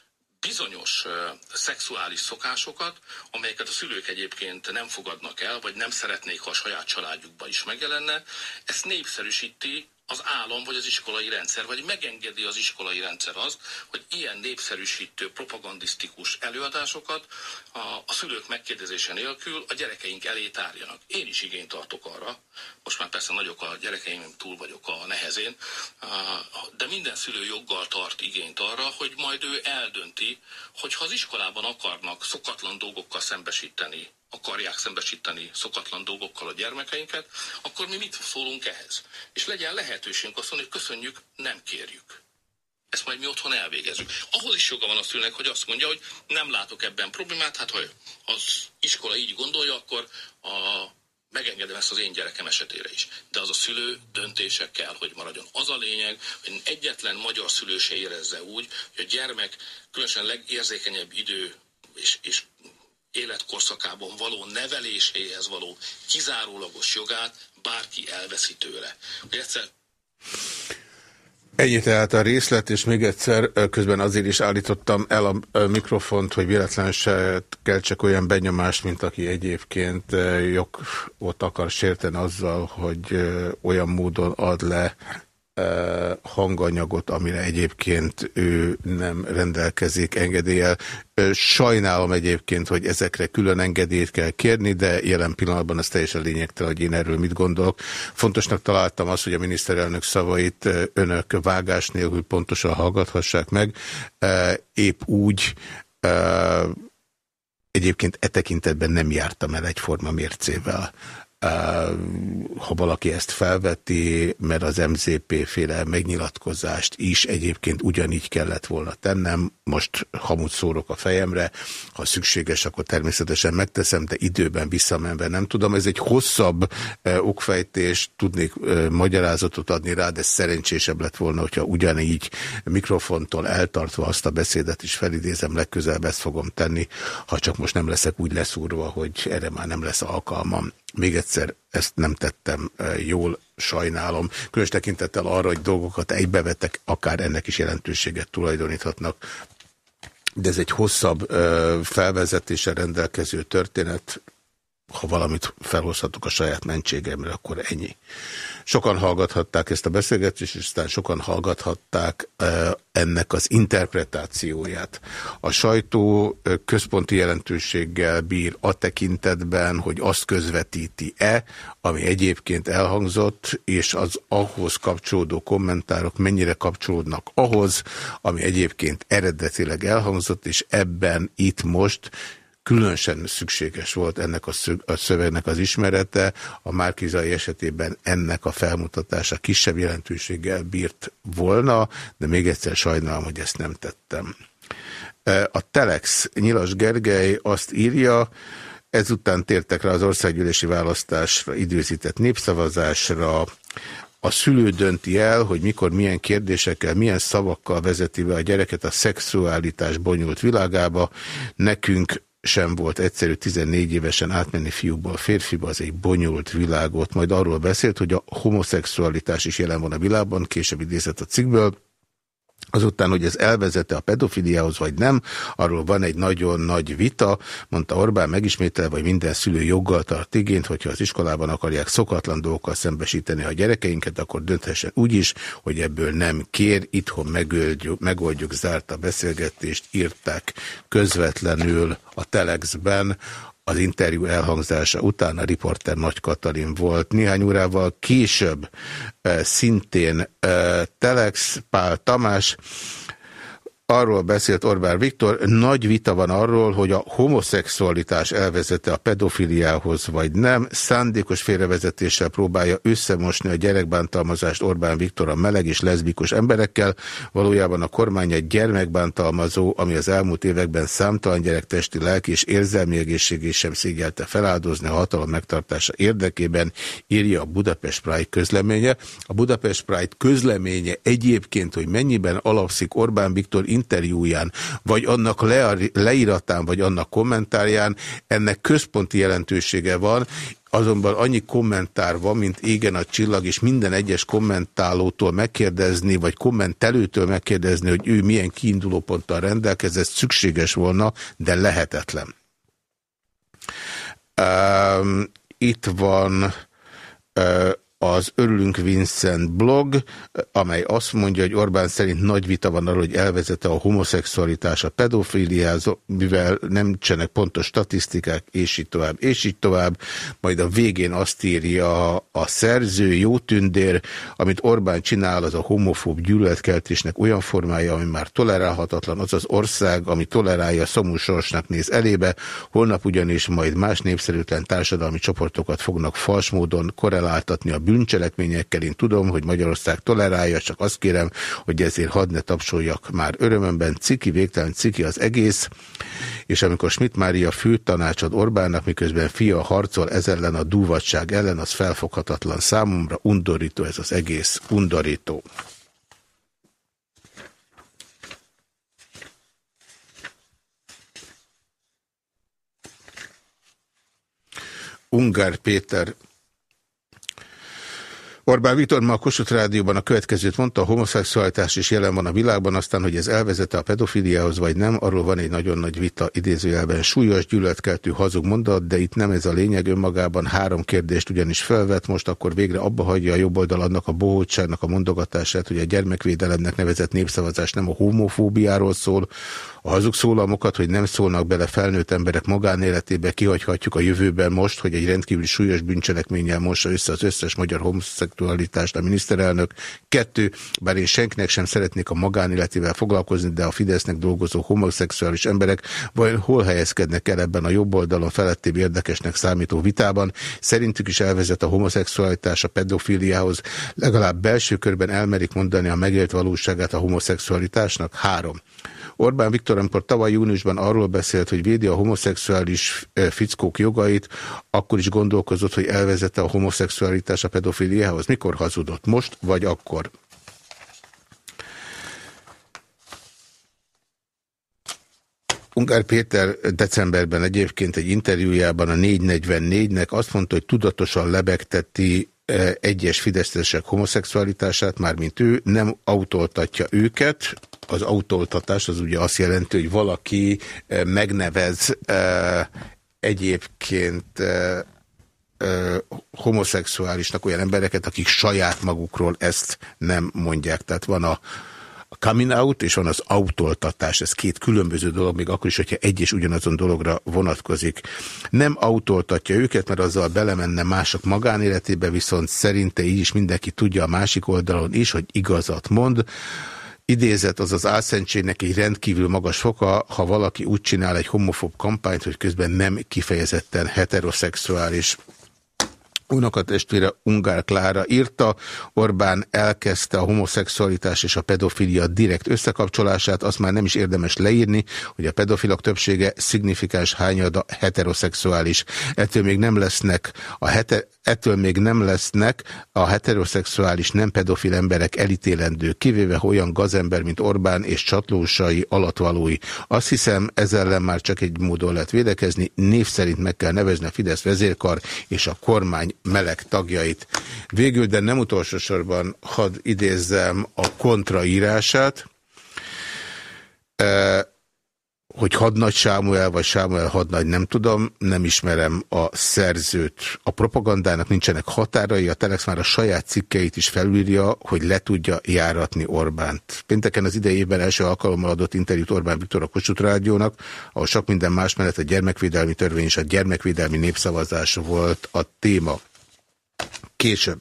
bizonyos uh, szexuális szokásokat, amelyeket a szülők egyébként nem fogadnak el, vagy nem szeretnék, ha a saját családjukban is megjelenne, ezt népszerűsíti az állam vagy az iskolai rendszer, vagy megengedi az iskolai rendszer az, hogy ilyen népszerűsítő, propagandisztikus előadásokat a, a szülők megkérdezése nélkül a gyerekeink elé tárjanak. Én is igényt tartok arra, most már persze nagyok a gyerekeim, túl vagyok a nehezén, de minden szülő joggal tart igényt arra, hogy majd ő eldönti, hogy ha az iskolában akarnak szokatlan dolgokkal szembesíteni akarják szembesíteni szokatlan dolgokkal a gyermekeinket, akkor mi mit szólunk ehhez? És legyen lehetőségünk azt mondani, hogy köszönjük, nem kérjük. Ezt majd mi otthon elvégezzük. Ahhoz is joga van a szülnek, hogy azt mondja, hogy nem látok ebben problémát, hát ha az iskola így gondolja, akkor a, megengedem ezt az én gyerekem esetére is. De az a szülő döntése kell, hogy maradjon. Az a lényeg, hogy egyetlen magyar szülő se érezze úgy, hogy a gyermek különösen legérzékenyebb idő és, és életkorszakában való neveléséhez való kizárólagos jogát bárki elveszi tőle. Hogy egyszer Ennyi tehát a részlet, és még egyszer közben azért is állítottam el a mikrofont, hogy véletlen se csak olyan benyomást, mint aki egyébként jogot akar sérteni azzal, hogy olyan módon ad le hanganyagot, amire egyébként ő nem rendelkezik engedéllyel. Sajnálom egyébként, hogy ezekre külön engedélyt kell kérni, de jelen pillanatban az teljesen lényegtelen, hogy én erről mit gondolok. Fontosnak találtam azt, hogy a miniszterelnök szavait önök vágás nélkül pontosan hallgathassák meg. Épp úgy egyébként e tekintetben nem jártam el egyforma mércével ha valaki ezt felveti, mert az MZP féle megnyilatkozást is egyébként ugyanígy kellett volna tennem, most hamut szórok a fejemre, ha szükséges, akkor természetesen megteszem, de időben visszamenve nem tudom. Ez egy hosszabb okfejtés, tudnék magyarázatot adni rá, de szerencsésebb lett volna, hogyha ugyanígy mikrofontól eltartva azt a beszédet is felidézem, legközelebb ezt fogom tenni, ha csak most nem leszek úgy leszúrva, hogy erre már nem lesz alkalmam. Még egyszer ezt nem tettem jól, sajnálom. Különös tekintettel arra, hogy dolgokat egybevetek, akár ennek is jelentőséget tulajdoníthatnak. De ez egy hosszabb felvezetése rendelkező történet. Ha valamit felhozhatok a saját mentségemre, akkor ennyi. Sokan hallgathatták ezt a beszélgetést, és aztán sokan hallgathatták ennek az interpretációját. A sajtó központi jelentőséggel bír a tekintetben, hogy azt közvetíti-e, ami egyébként elhangzott, és az ahhoz kapcsolódó kommentárok mennyire kapcsolódnak ahhoz, ami egyébként eredetileg elhangzott, és ebben itt most különösen szükséges volt ennek a, szövegnek az ismerete, a Márkizai esetében ennek a felmutatása kisebb jelentőséggel bírt volna, de még egyszer sajnálom, hogy ezt nem tettem. E, a Telex Nyilas Gergely azt írja, ezután tértek rá az országgyűlési választásra, időzített népszavazásra, a szülő dönti el, hogy mikor, milyen kérdésekkel, milyen szavakkal vezeti be a gyereket a szexualitás bonyolult világába. Nekünk sem volt egyszerű 14 évesen átmenni fiúból férfiba, az egy bonyolult világot. Majd arról beszélt, hogy a homoszexualitás is jelen van a világban, később idézett a cikkből, Azután, hogy ez elvezete a pedofiliához, vagy nem, arról van egy nagyon nagy vita, mondta Orbán megismételve, hogy minden szülő joggal tart igényt, hogyha az iskolában akarják szokatlan dolgokkal szembesíteni a gyerekeinket, akkor dönthessen úgy is, hogy ebből nem kér, itthon megoldjuk, megoldjuk zárt a beszélgetést, írták közvetlenül a Telexben, az interjú elhangzása után a riporter Nagy Katalin volt. Néhány órával később szintén Telex Pál Tamás arról beszélt Orbán Viktor, nagy vita van arról, hogy a homoszexualitás elvezette a pedofiliához, vagy nem. Szándékos félrevezetéssel próbálja összemosni a gyerekbántalmazást Orbán Viktor a meleg és leszbikus emberekkel. Valójában a kormány egy gyermekbántalmazó, ami az elmúlt években számtalan gyerek testi, lelki és érzelmi egészségét sem szégyelte feláldozni a hatalom megtartása érdekében, írja a Budapest Pride közleménye. A Budapest Pride közleménye egyébként, hogy mennyiben alapszik Orbán Viktor interjúján, vagy annak le leíratán, vagy annak kommentárján, ennek központi jelentősége van, azonban annyi kommentár van, mint égen a csillag, és minden egyes kommentálótól megkérdezni, vagy kommentelőtől megkérdezni, hogy ő milyen kiindulóponttal rendelkezett, szükséges volna, de lehetetlen. Um, itt van az Örülünk Vincent blog, amely azt mondja, hogy Orbán szerint nagy vita van arról, hogy elvezette a homoszexualitás a pedofiliáz, mivel nem csenek pontos statisztikák, és így tovább, és így tovább. Majd a végén azt írja a szerző, jó tündér, amit Orbán csinál, az a homofób gyűlöletkeltésnek olyan formája, ami már tolerálhatatlan, az az ország, ami tolerálja, szomú sorsnak néz elébe, holnap ugyanis majd más népszerűtlen társadalmi csoportokat fognak fals módon korreláltatni a bűncselekményekkel. Én tudom, hogy Magyarország tolerálja, csak azt kérem, hogy ezért hadd ne tapsoljak már örömömben. Ciki, végtelen ciki az egész. És amikor Schmidt Mária fő tanácsad Orbánnak, miközben fia harcol ez ellen a dúvatság ellen, az felfoghatatlan számomra. Undorító ez az egész. Undorító. Ungár Péter Orbán Viktor ma a Kossuth Rádióban a következőt mondta, a homoszexualitás is jelen van a világban, aztán, hogy ez elvezette a pedofiliához, vagy nem, arról van egy nagyon nagy vita idézőjelben. Súlyos, gyűlöletkeltő hazug mondat, de itt nem ez a lényeg önmagában. Három kérdést ugyanis felvet, most akkor végre abba hagyja a jobb oldal annak a bohótságnak a mondogatását, hogy a gyermekvédelemnek nevezett népszavazás nem a homofóbiáról szól, a hazug szólamokat, hogy nem szólnak bele felnőtt emberek magánéletébe, kihagyhatjuk a jövőben most, hogy egy rendkívül súlyos bűncselekménnyel mossa össze az összes magyar homoszexualitást a miniszterelnök. Kettő, bár én senkinek sem szeretnék a magánéletével foglalkozni, de a Fidesznek dolgozó homoszexuális emberek vajon hol helyezkednek el ebben a jobb oldalon felettébb érdekesnek számító vitában? Szerintük is elvezet a homoszexualitás a pedofiliához, legalább belső körben elmerik mondani a megélt valóságát a homoszexualitásnak? Három. Orbán Viktor, amikor tavaly júniusban arról beszélt, hogy védi a homoszexuális fickók jogait, akkor is gondolkozott, hogy elvezette a homoszexualitás a pedofiliához. Mikor hazudott? Most vagy akkor? Ungár Péter decemberben egyébként egy interjújában a 444-nek azt mondta, hogy tudatosan lebegteti egyes fideszesek homoszexualitását, mármint ő nem autoltatja őket, az autóoltatás az ugye azt jelenti, hogy valaki megnevez egyébként eh, homoszexuálisnak olyan embereket, akik saját magukról ezt nem mondják. Tehát van a, a coming out és van az autoltatás. Ez két különböző dolog, még akkor is, hogyha egy és ugyanazon dologra vonatkozik. Nem autoltatja őket, mert azzal belemenne mások magánéletébe, viszont szerinte így is mindenki tudja a másik oldalon is, hogy igazat mond idézet az az álszentségnek egy rendkívül magas foka, ha valaki úgy csinál egy homofób kampányt, hogy közben nem kifejezetten heteroszexuális unokatestvére Ungár Klára írta, Orbán elkezdte a homoszexualitás és a pedofilia direkt összekapcsolását, azt már nem is érdemes leírni, hogy a pedofilok többsége szignifikáns hányada heteroszexuális. Ettől még nem lesznek a heter ettől még nem lesznek a heteroszexuális nem pedofil emberek elítélendő, kivéve olyan gazember, mint Orbán és csatlósai alatvalói. Azt hiszem, ezzel már csak egy módon lehet védekezni, név szerint meg kell nevezni a Fidesz vezérkar és a kormány meleg tagjait. Végül, de nem utolsó sorban hadd idézzem a kontraírását. E hogy hadnagy Sámuel, vagy Sámuel hadnagy, nem tudom, nem ismerem a szerzőt. A propagandának nincsenek határai, a Telex már a saját cikkeit is felülírja, hogy le tudja járatni Orbánt. Pénteken az idejében első alkalommal adott interjút Orbán Viktor a Kossuth Rádiónak, ahol sok minden más mellett a gyermekvédelmi törvény és a gyermekvédelmi népszavazás volt a téma. Később.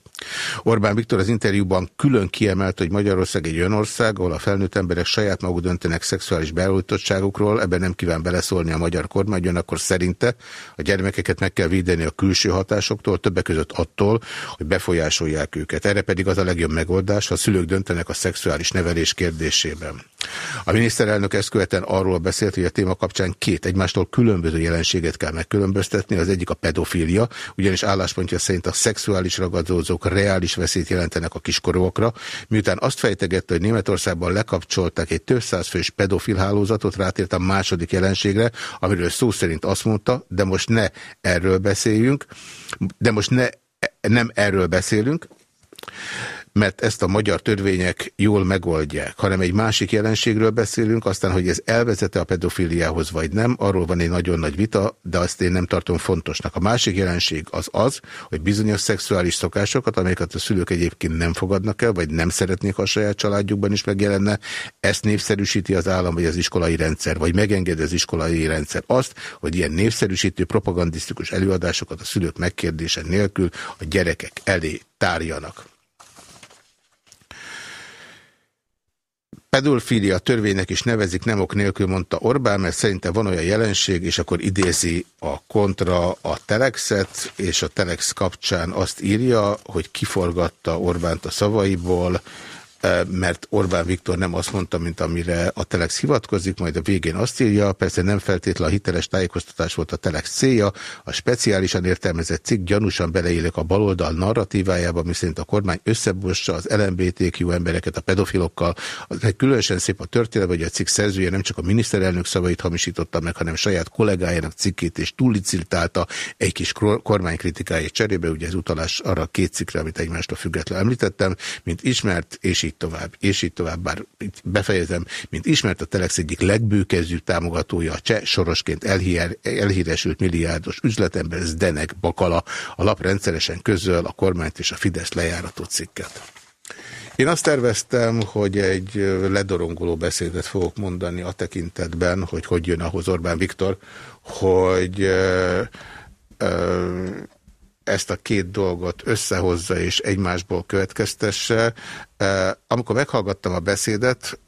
Orbán Viktor az interjúban külön kiemelt, hogy Magyarország egy olyan ország, ahol a felnőtt emberek saját maguk döntenek szexuális beállítottságukról, ebben nem kíván beleszólni a magyar kormány, akkor szerinte a gyermekeket meg kell védeni a külső hatásoktól, többek között attól, hogy befolyásolják őket. Erre pedig az a legjobb megoldás, ha a szülők döntenek a szexuális nevelés kérdésében. A miniszterelnök ezt követően arról beszélt, hogy a téma kapcsán két egymástól különböző jelenséget kell megkülönböztetni. Az egyik a pedofília, ugyanis álláspontja szerint a szexuális ragadozók reális veszélyt jelentenek a kiskorúakra, miután azt fejtegette, hogy Németországban lekapcsolták egy több száz fős pedofil hálózatot, rátért a második jelenségre, amiről szó szerint azt mondta, de most ne erről beszéljünk, de most ne, nem erről beszélünk, mert ezt a magyar törvények jól megoldják, hanem egy másik jelenségről beszélünk, aztán, hogy ez elvezete a pedofiliához vagy nem, arról van egy nagyon nagy vita, de azt én nem tartom fontosnak. A másik jelenség az az, hogy bizonyos szexuális szokásokat, amelyeket a szülők egyébként nem fogadnak el, vagy nem szeretnék a saját családjukban is megjelenne, ezt népszerűsíti az állam, vagy az iskolai rendszer, vagy megengedi az iskolai rendszer azt, hogy ilyen népszerűsítő, propagandisztikus előadásokat a szülők megkérdése nélkül a gyerekek elé tárjanak. Pedofília törvénynek is nevezik nem ok nélkül, mondta Orbán, mert szerinte van olyan jelenség, és akkor idézi a kontra a Telexet, és a Telex kapcsán azt írja, hogy kiforgatta Orbánt a szavaiból, mert Orbán Viktor nem azt mondta, mint amire a Telex hivatkozik, majd a végén azt írja, persze nem feltétlenül a hiteles tájékoztatás volt a Telex célja, a speciálisan értelmezett cikk gyanúsan beleélek a baloldal narratívájába, miszerint a kormány összebossa az LMBTQ embereket a pedofilokkal. Az egy különösen szép a történet, hogy a cikk szerzője nem csak a miniszterelnök szavait hamisította meg, hanem saját kollégájának cikkét és túliciltálta egy kis kormánykritikája cserébe, ugye ez utalás arra két cikkre, amit egymástól függetlenül említettem, mint ismert, és így tovább, és így tovább, bár befejezem, mint ismert a Telex egyik legbőkező támogatója, a cseh sorosként elhír, elhíresült milliárdos üzletember Zdenek Bakala, a lap rendszeresen közöl a kormányt és a Fidesz lejárató cikket. Én azt terveztem, hogy egy ledorongoló beszédet fogok mondani a tekintetben, hogy hogy jön ahhoz Orbán Viktor, hogy ö, ö, ezt a két dolgot összehozza és egymásból következtesse. Amikor meghallgattam a beszédet,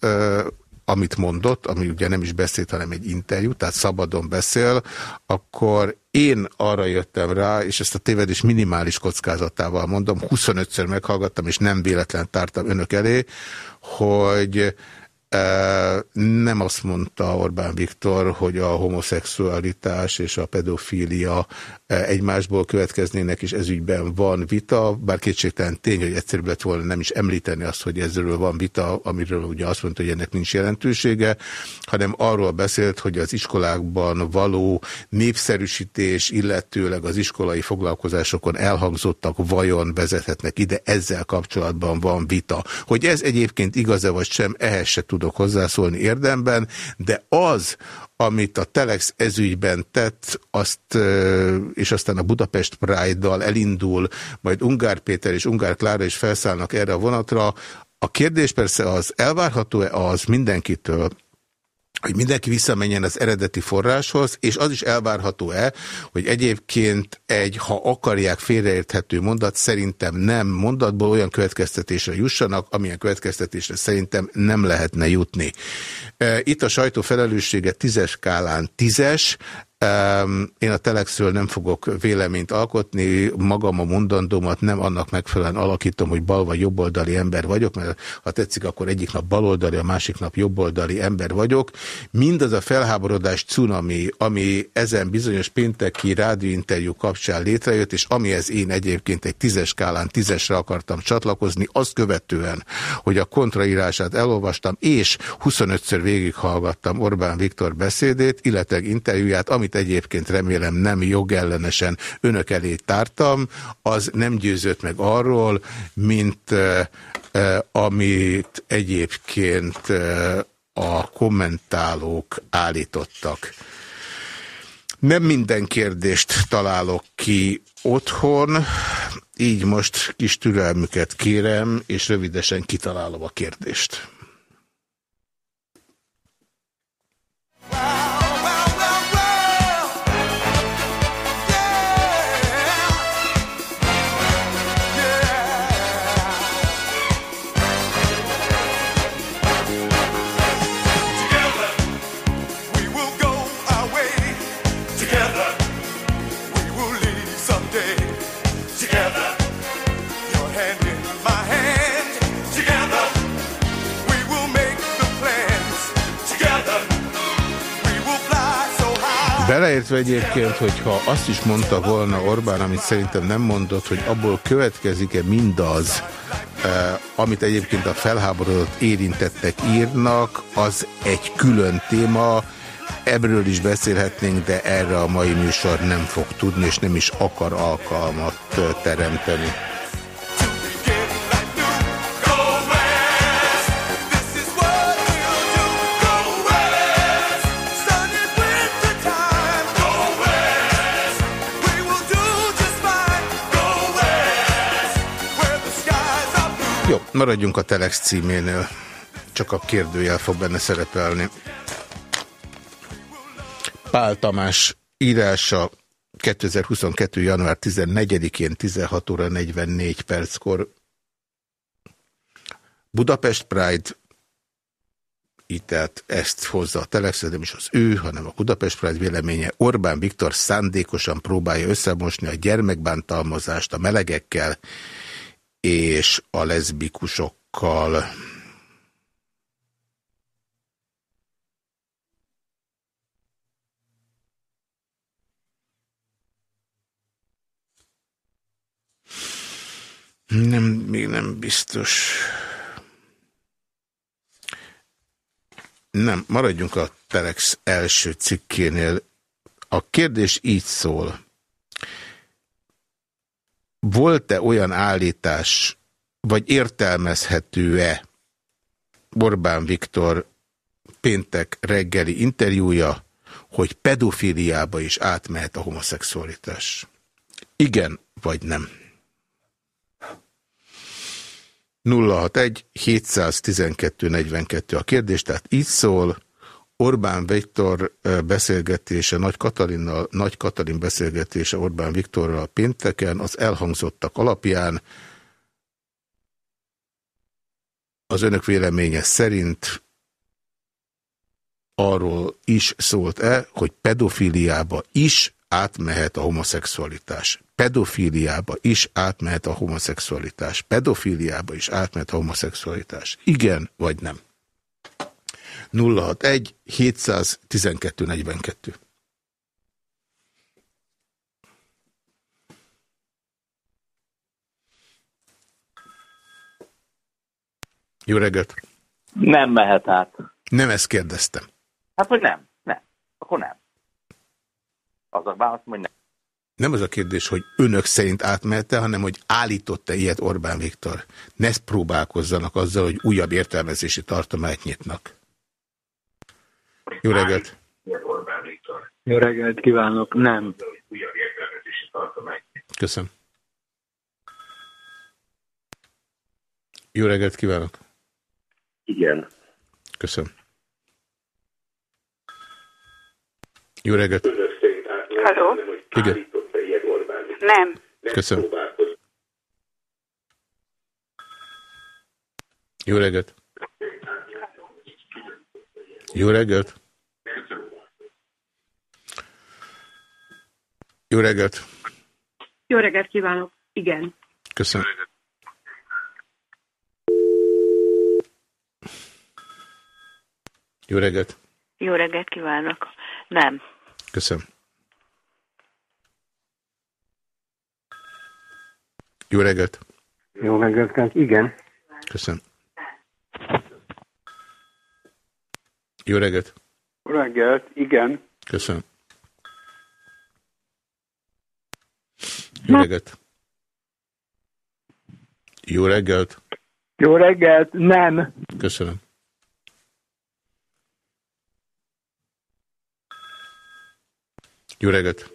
amit mondott, ami ugye nem is beszélt, hanem egy interjú, tehát szabadon beszél, akkor én arra jöttem rá, és ezt a tévedés minimális kockázatával mondom, 25-ször meghallgattam, és nem véletlen tártam önök elé, hogy nem azt mondta Orbán Viktor, hogy a homoszexualitás és a pedofília egymásból következnének, és ezügyben van vita, bár kétségtelen tény, hogy egyszerűbb lett volna nem is említeni azt, hogy ezzel van vita, amiről ugye azt mondta, hogy ennek nincs jelentősége, hanem arról beszélt, hogy az iskolákban való népszerűsítés, illetőleg az iskolai foglalkozásokon elhangzottak vajon vezethetnek ide, ezzel kapcsolatban van vita. Hogy ez egyébként igaz-e vagy sem, ehhez se tudok hozzászólni érdemben, de az, amit a Telex ezügyben tett, azt, és aztán a Budapest Pride-dal elindul, majd Ungár Péter és Ungár Klára is felszállnak erre a vonatra. A kérdés persze az elvárható-e az mindenkitől, hogy mindenki visszamenjen az eredeti forráshoz, és az is elvárható-e, hogy egyébként egy, ha akarják félreérthető mondat, szerintem nem mondatból olyan következtetésre jussanak, amilyen következtetésre szerintem nem lehetne jutni. Itt a sajtó felelőssége tízes skálán tízes, én a Telexről nem fogok véleményt alkotni, magam a mondandómat nem annak megfelelően alakítom, hogy bal vagy jobboldali ember vagyok, mert ha tetszik, akkor egyik nap baloldali, a másik nap jobboldali ember vagyok. Mindaz a felháborodás cunami, ami ezen bizonyos pénteki rádióinterjú kapcsán létrejött, és amihez én egyébként egy tízes skálán tízesre akartam csatlakozni, azt követően, hogy a kontraírását elolvastam, és 25-ször végighallgattam Orbán Viktor beszédét, illetve interjúját, ami amit egyébként remélem nem jogellenesen önök elé tártam, az nem győzött meg arról, mint amit egyébként a kommentálók állítottak. Nem minden kérdést találok ki otthon, így most kis türelmüket kérem, és rövidesen kitalálom a kérdést. Beleértve egyébként, hogyha azt is mondta volna Orbán, amit szerintem nem mondott, hogy abból következik-e mindaz, eh, amit egyébként a felháborodott érintettek írnak, az egy külön téma, Ebből is beszélhetnénk, de erre a mai műsor nem fog tudni, és nem is akar alkalmat teremteni. Maradjunk a Telex címénél. Csak a kérdőjel fog benne szerepelni. Pál Tamás írása 2022. január 14-én 16 óra 44 perckor Budapest Pride így tehát ezt hozza a Telex, nem is az ő, hanem a Budapest Pride véleménye. Orbán Viktor szándékosan próbálja összemosni a gyermekbántalmazást a melegekkel és a leszbikusokkal. Nem, még nem biztos. Nem, maradjunk a Telex első cikkénél. A kérdés így szól. Volt-e olyan állítás, vagy értelmezhető-e Orbán Viktor péntek reggeli interjúja, hogy pedofiliába is átmehet a homoszexualitás? Igen, vagy nem? 061 712 42 a kérdés, tehát így szól, Orbán Viktor beszélgetése, Nagy, Katalinnal, Nagy Katalin beszélgetése Orbán Viktorral pénteken az elhangzottak alapján az önök véleménye szerint arról is szólt-e, hogy pedofiliába is átmehet a homoszexualitás. Pedofíliába is átmehet a homoszexualitás. Pedofíliába is átmehet a homoszexualitás. Igen vagy nem? 061 712 42 Jó reggelt! Nem mehet át. Nem ezt kérdeztem. Hát, hogy nem. Nem. Akkor nem. Az a válasz, hogy nem. Nem az a kérdés, hogy önök szerint átmelte, hanem hogy állította ilyet Orbán Viktor. Ne próbálkozzanak azzal, hogy újabb értelmezési tartományt nyitnak. Jó reggelt! Jó reggelt kívánok! Nem. Köszönöm. Jó reggelt kívánok! Igen. Köszönöm. Jó reggelt! Halló? Igen. Nem. Köszönöm. Jó reggelt! Jó reggelt! Jó reggelt! Jó reggelt kívánok. Igen. Köszönöm. Jó reggelt! Jó reggelt kívánok. Nem. Köszönöm. Jó reggelt! Jó reggelt, igen. Köszönöm. Jó reggelt! Jó reggelt, igen. Köszönöm. Jó reggelt! Jó reggelt! Jó reggelt, nem. Köszönöm. Jó reggelt!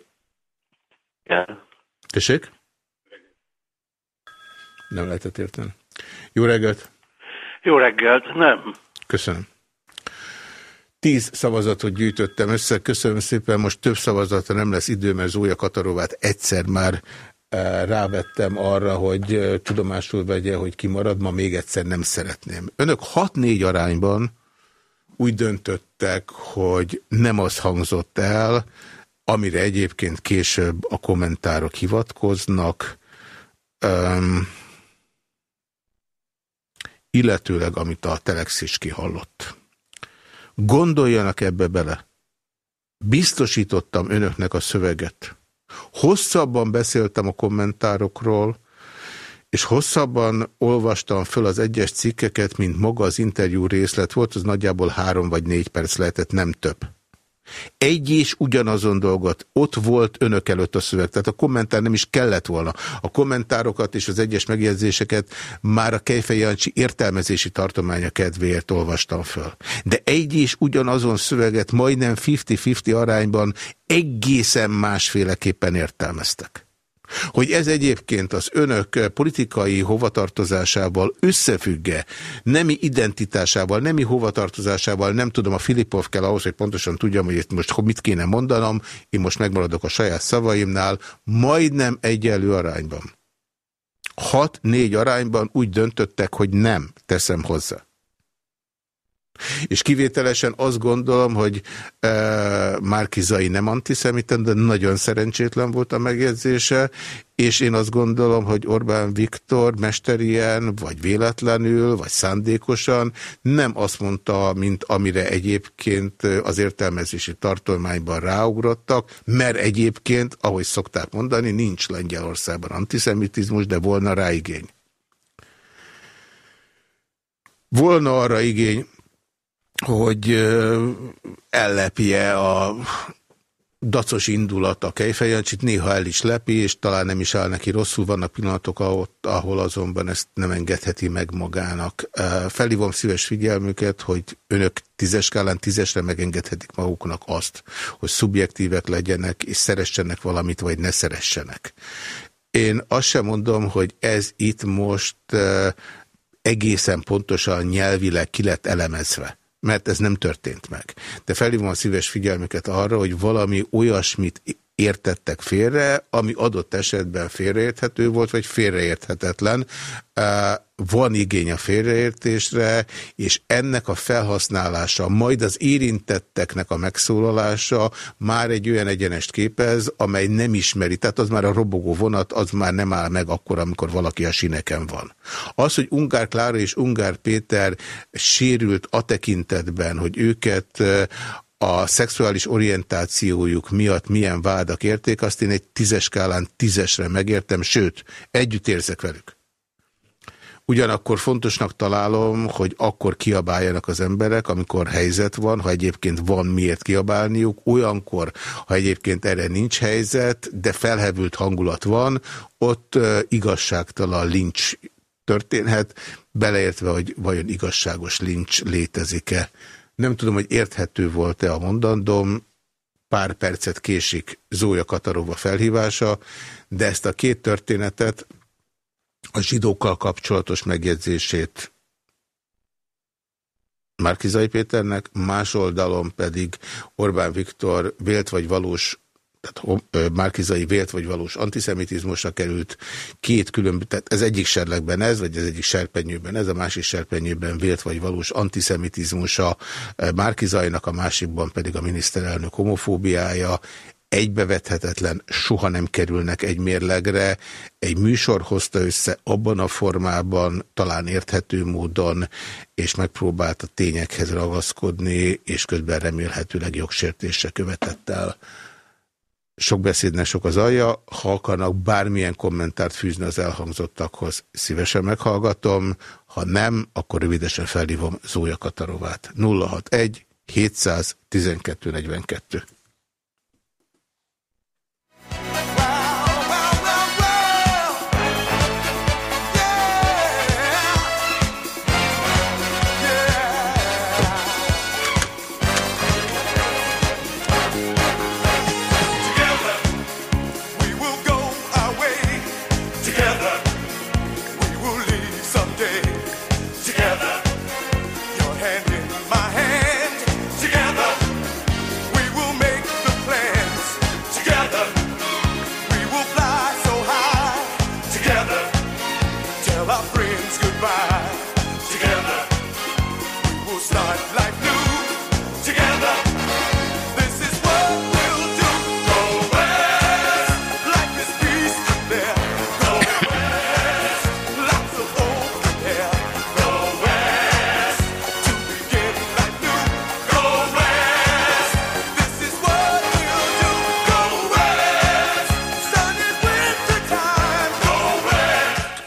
Igen. Tessék? Nem lehetett érteni. Jó reggelt! Jó reggelt, nem. Köszönöm. Tíz szavazatot gyűjtöttem össze, köszönöm szépen, most több szavazatra nem lesz idő, mert Zója Katarovát egyszer már eh, rávettem arra, hogy eh, tudomásul vegye, hogy kimarad, ma még egyszer nem szeretném. Önök 6-4 arányban úgy döntöttek, hogy nem az hangzott el, amire egyébként később a kommentárok hivatkoznak, um, illetőleg amit a Telex is kihallott. Gondoljanak ebbe bele. biztosítottam önöknek a szöveget. Hosszabban beszéltem a kommentárokról, és hosszabban olvastam föl az egyes cikkeket, mint maga az interjú részlet volt, az nagyjából három vagy négy perc lehetett, nem több. Egy és ugyanazon dolgot, ott volt önök előtt a szöveg, tehát a kommentár nem is kellett volna. A kommentárokat és az egyes megjegyzéseket már a Kejfej Jancsi értelmezési tartománya kedvéért olvastam föl. De egy és ugyanazon szöveget majdnem 50-50 arányban egészen másféleképpen értelmeztek. Hogy ez egyébként az önök politikai hovatartozásával összefügge, nemi identitásával, nemi hovatartozásával, nem tudom, a Filipov kell ahhoz, hogy pontosan tudjam, hogy itt most mit kéne mondanom, én most megmaradok a saját szavaimnál, majdnem egyenlő arányban. Hat-négy arányban úgy döntöttek, hogy nem teszem hozzá. És kivételesen azt gondolom, hogy e, Márkizai nem antiszemita, de nagyon szerencsétlen volt a megjegyzése, és én azt gondolom, hogy Orbán Viktor mesterien, vagy véletlenül, vagy szándékosan nem azt mondta, mint amire egyébként az értelmezési tartományban ráugrottak, mert egyébként, ahogy szokták mondani, nincs Lengyelországban antiszemitizmus, de volna rá igény. Volna arra igény, hogy ellepje a dacos indulat a Kejfejancsit, néha el is lepi, és talán nem is áll neki rosszul. Vannak pillanatok, ahol azonban ezt nem engedheti meg magának. Felhívom szíves figyelmüket, hogy önök tízes skálán tízesre megengedhetik maguknak azt, hogy szubjektívek legyenek, és szeressenek valamit, vagy ne szeressenek. Én azt sem mondom, hogy ez itt most egészen pontosan nyelvileg ki lett elemezve mert ez nem történt meg. De felhívom a szíves figyelmüket arra, hogy valami olyasmit értettek félre, ami adott esetben félreérthető volt, vagy félreérthetetlen. Van igény a félreértésre, és ennek a felhasználása, majd az érintetteknek a megszólalása már egy olyan egyenest képez, amely nem ismeri. Tehát az már a robogó vonat, az már nem áll meg akkor, amikor valaki a sineken van. Az, hogy Ungár Klára és Ungár Péter sérült a tekintetben, hogy őket a szexuális orientációjuk miatt milyen vádak érték, azt én egy tízes skálán tízesre megértem, sőt, együtt érzek velük. Ugyanakkor fontosnak találom, hogy akkor kiabáljanak az emberek, amikor helyzet van, ha egyébként van miért kiabálniuk, olyankor, ha egyébként erre nincs helyzet, de felhevült hangulat van, ott igazságtalan lincs történhet, beleértve, hogy vajon igazságos lincs létezik-e. Nem tudom, hogy érthető volt-e a mondandóm, pár percet késik Zója Katarova felhívása, de ezt a két történetet, a zsidókkal kapcsolatos megjegyzését Márkizai Péternek, más oldalon pedig Orbán Viktor vélt vagy valós tehát Márkizai vélt vagy valós antiszemitizmusra került, két külön, tehát ez egyik serlegben ez, vagy ez egyik serpenyőben ez, a másik serpenyőben vélt vagy valós antiszemitizmusa Márkizainak, a másikban pedig a miniszterelnök homofóbiája, egybevethetetlen, soha nem kerülnek egy mérlegre. Egy műsor hozta össze abban a formában, talán érthető módon, és megpróbált a tényekhez ragaszkodni, és közben remélhetőleg jogsértésre követett el. Sok beszédnek sok az alja, ha akarnak bármilyen kommentárt fűzni az elhangzottakhoz, szívesen meghallgatom, ha nem, akkor rövidesen felhívom Zója Katarovát. 061 712 42.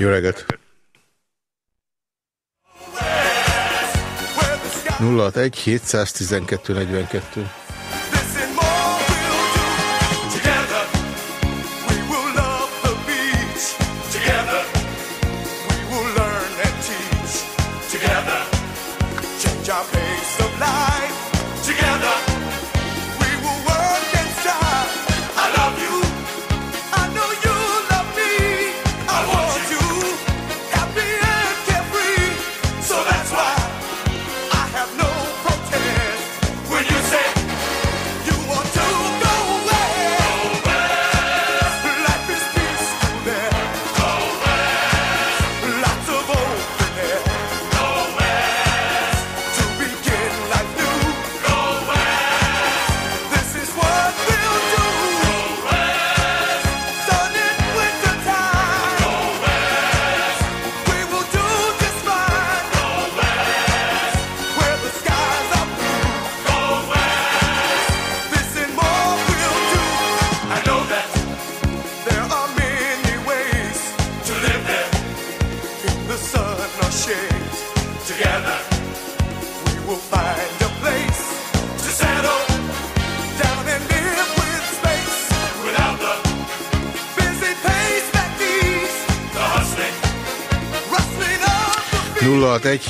Jó reggelt! 061 712 42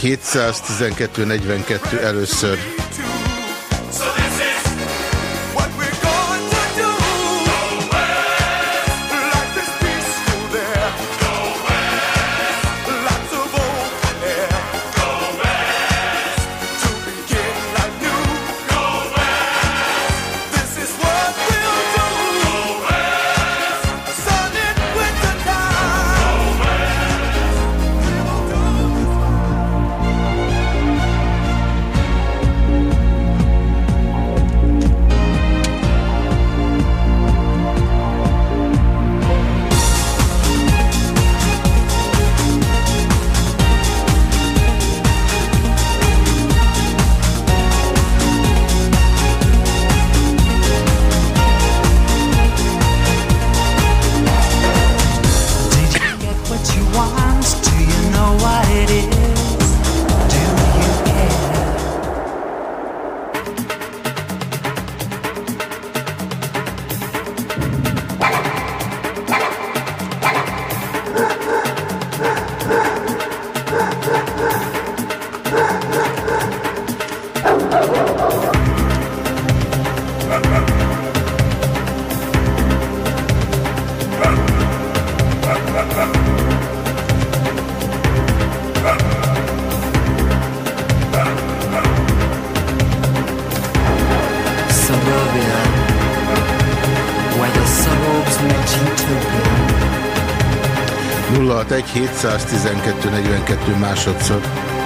712 42 először. 712 42 másodszor.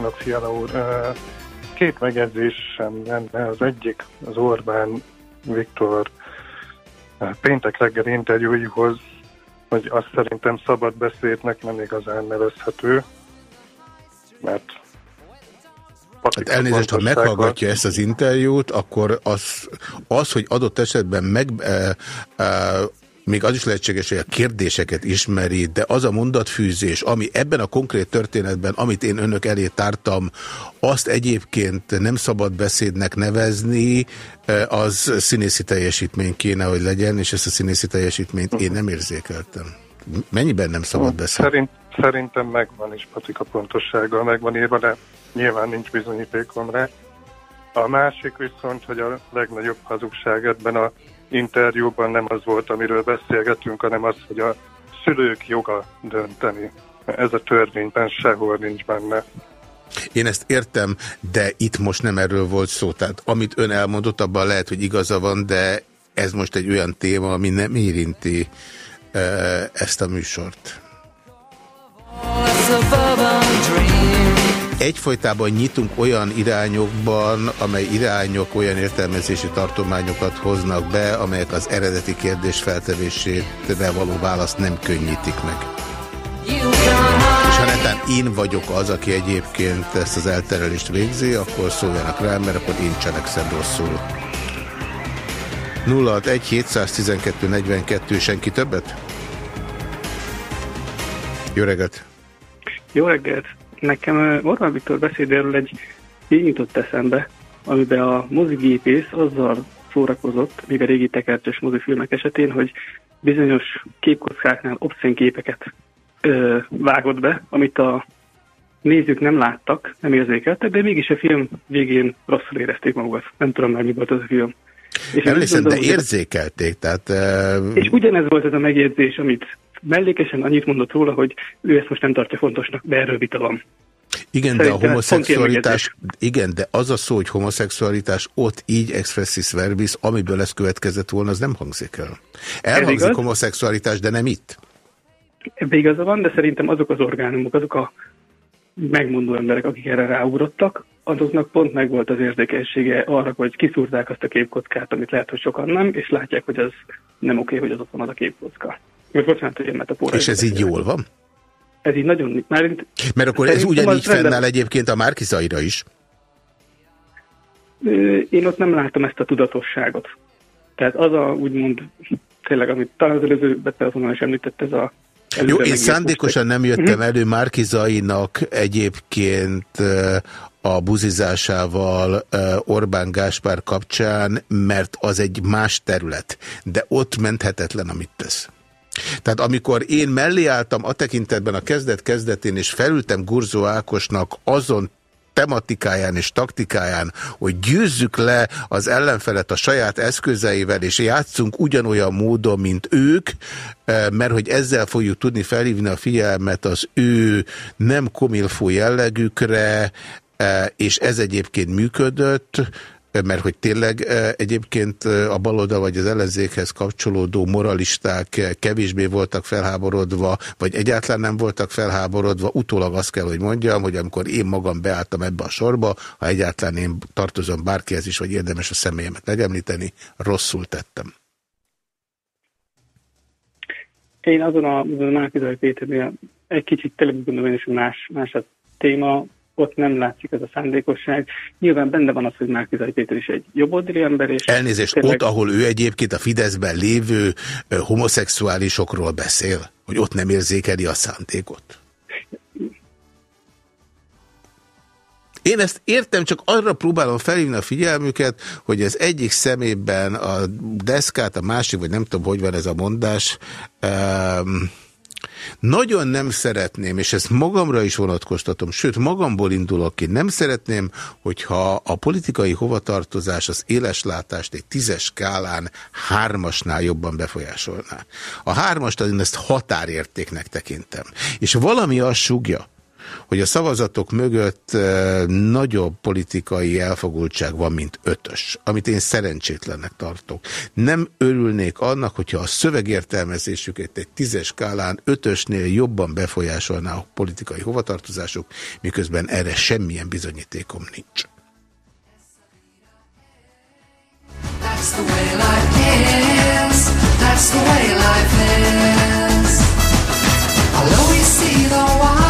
Kívánok, Fiala úr! Két megjegyzésem lenne. Az egyik az Orbán Viktor péntek reggel interjúihoz, hogy azt szerintem szabad beszédnek nem igazán nevezhető, mert Hát elnézést, ha meghallgatja ezt az interjút, akkor az, az hogy adott esetben meg, e, e, még az is lehetséges, hogy a kérdéseket ismeri, de az a mondatfűzés, ami ebben a konkrét történetben, amit én önök elé tártam, azt egyébként nem szabad beszédnek nevezni, e, az színészi teljesítmény kéne, hogy legyen, és ezt a színészi teljesítményt én nem érzékeltem. Mennyiben nem szabad beszélni? Szerint, szerintem megvan is patika pontossággal megvan írva, de nyilván nincs bizonyítékom rá. A másik viszont, hogy a legnagyobb hazugság ebben a interjúban nem az volt, amiről beszélgetünk, hanem az, hogy a szülők joga dönteni. Ez a törvényben sehol nincs benne. Én ezt értem, de itt most nem erről volt szó. Tehát amit ön elmondott, abban lehet, hogy igaza van, de ez most egy olyan téma, ami nem érinti e, ezt a műsort. Egyfolytában nyitunk olyan irányokban, amely irányok olyan értelmezési tartományokat hoznak be, amelyek az eredeti kérdés feltevésére való választ nem könnyítik meg. És ha netán én vagyok az, aki egyébként ezt az elterelést végzi, akkor szóljanak rá, mert akkor én cselekszem rosszul. 061 712 42 senki többet? Jó reggelt! Jó reggelt! Nekem Orbán Viktor beszédéről egy tény jutott eszembe, amiben a mozigépész azzal szórakozott, még a régi tekercsös mozifilmek esetén, hogy bizonyos képkockáknál obszén képeket ö, vágott be, amit a nézők nem láttak, nem érzékeltek, de mégis a film végén rosszul érezték magukat. Nem tudom már, mi volt az a film. És Emlékszem, de érzékelték, tehát... Uh, És ugyanez volt ez a megjegyzés, amit mellékesen annyit mondott róla, hogy ő ezt most nem tartja fontosnak, de erről vita van. Igen, de a Szerintem pont ilyen homoszexualitás, igen, de az a szó, hogy homoszexualitás ott így expressis verbis, amiből ez következett volna, az nem hangzik el. Elhangzik homoszexualitás, de nem itt. Ebbe igaza van, de szerintem azok az orgánumok, azok a megmondó emberek, akik erre ráugrottak, azoknak pont megvolt az érzékenysége arra, hogy kiszúrták azt a képkockát, amit lehet, hogy sokan nem, és látják, hogy az nem oké, hogy az ott van az a képkocka. Most bocsánat, hogy metafora. És ez így jól van? Ez így nagyon... Már Mert akkor ez ugyanígy rendben- fennáll egyébként a Márkizaira is. Én ott nem látom ezt a tudatosságot. Tehát az a úgymond, tényleg, amit talán az előző betelefonon is említett, ez a... Jó, én szándékosan nem jöttem Mhm. elő Márkizainak egyébként a buzizásával Orbán Gáspár kapcsán, mert az egy más terület, de ott menthetetlen, amit tesz. Tehát amikor én mellé álltam a tekintetben a kezdet-kezdetén, és felültem Gurzó Ákosnak azon tematikáján és taktikáján, hogy győzzük le az ellenfelet a saját eszközeivel, és játszunk ugyanolyan módon, mint ők, eh, mert hogy ezzel fogjuk tudni felhívni a figyelmet az ő nem komilfó jellegükre, eh, és ez egyébként működött, mert hogy tényleg eh, egyébként eh, a baloldal vagy az ellenzékhez kapcsolódó moralisták eh, kevésbé voltak felháborodva, vagy egyáltalán nem voltak felháborodva. Utólag azt kell, hogy mondjam, hogy amikor én magam beálltam ebbe a sorba, ha egyáltalán én tartozom bárkihez is, vagy érdemes a személyemet megemlíteni, rosszul tettem. Én azon a, azon a Márkizai Péternél egy kicsit tényleg gondolom én más, más a téma, ott nem látszik ez a szándékosság. Nyilván benne van az, hogy Márkizai Péter is egy jobboldali ember, és Elnézést, tényleg- ott, ahol ő egyébként a Fideszben lévő homoszexuálisokról beszél, hogy ott nem érzékeli a szándékot. Én ezt értem, csak arra próbálom felhívni a figyelmüket, hogy az egyik szemében a deszkát, a másik, vagy nem tudom, hogy van ez a mondás, um, nagyon nem szeretném, és ezt magamra is vonatkoztatom, sőt magamból indulok ki, nem szeretném, hogyha a politikai hovatartozás az éleslátást egy tízes skálán hármasnál jobban befolyásolná. A hármast én ezt határértéknek tekintem. És valami azt sugja, hogy a szavazatok mögött eh, nagyobb politikai elfogultság van, mint ötös, amit én szerencsétlennek tartok. Nem örülnék annak, hogyha a szövegértelmezésüket egy tízes skálán ötösnél jobban befolyásolná a politikai hovatartozásuk, miközben erre semmilyen bizonyítékom nincs. That's the way life is. That's the way life is. I'll always see the world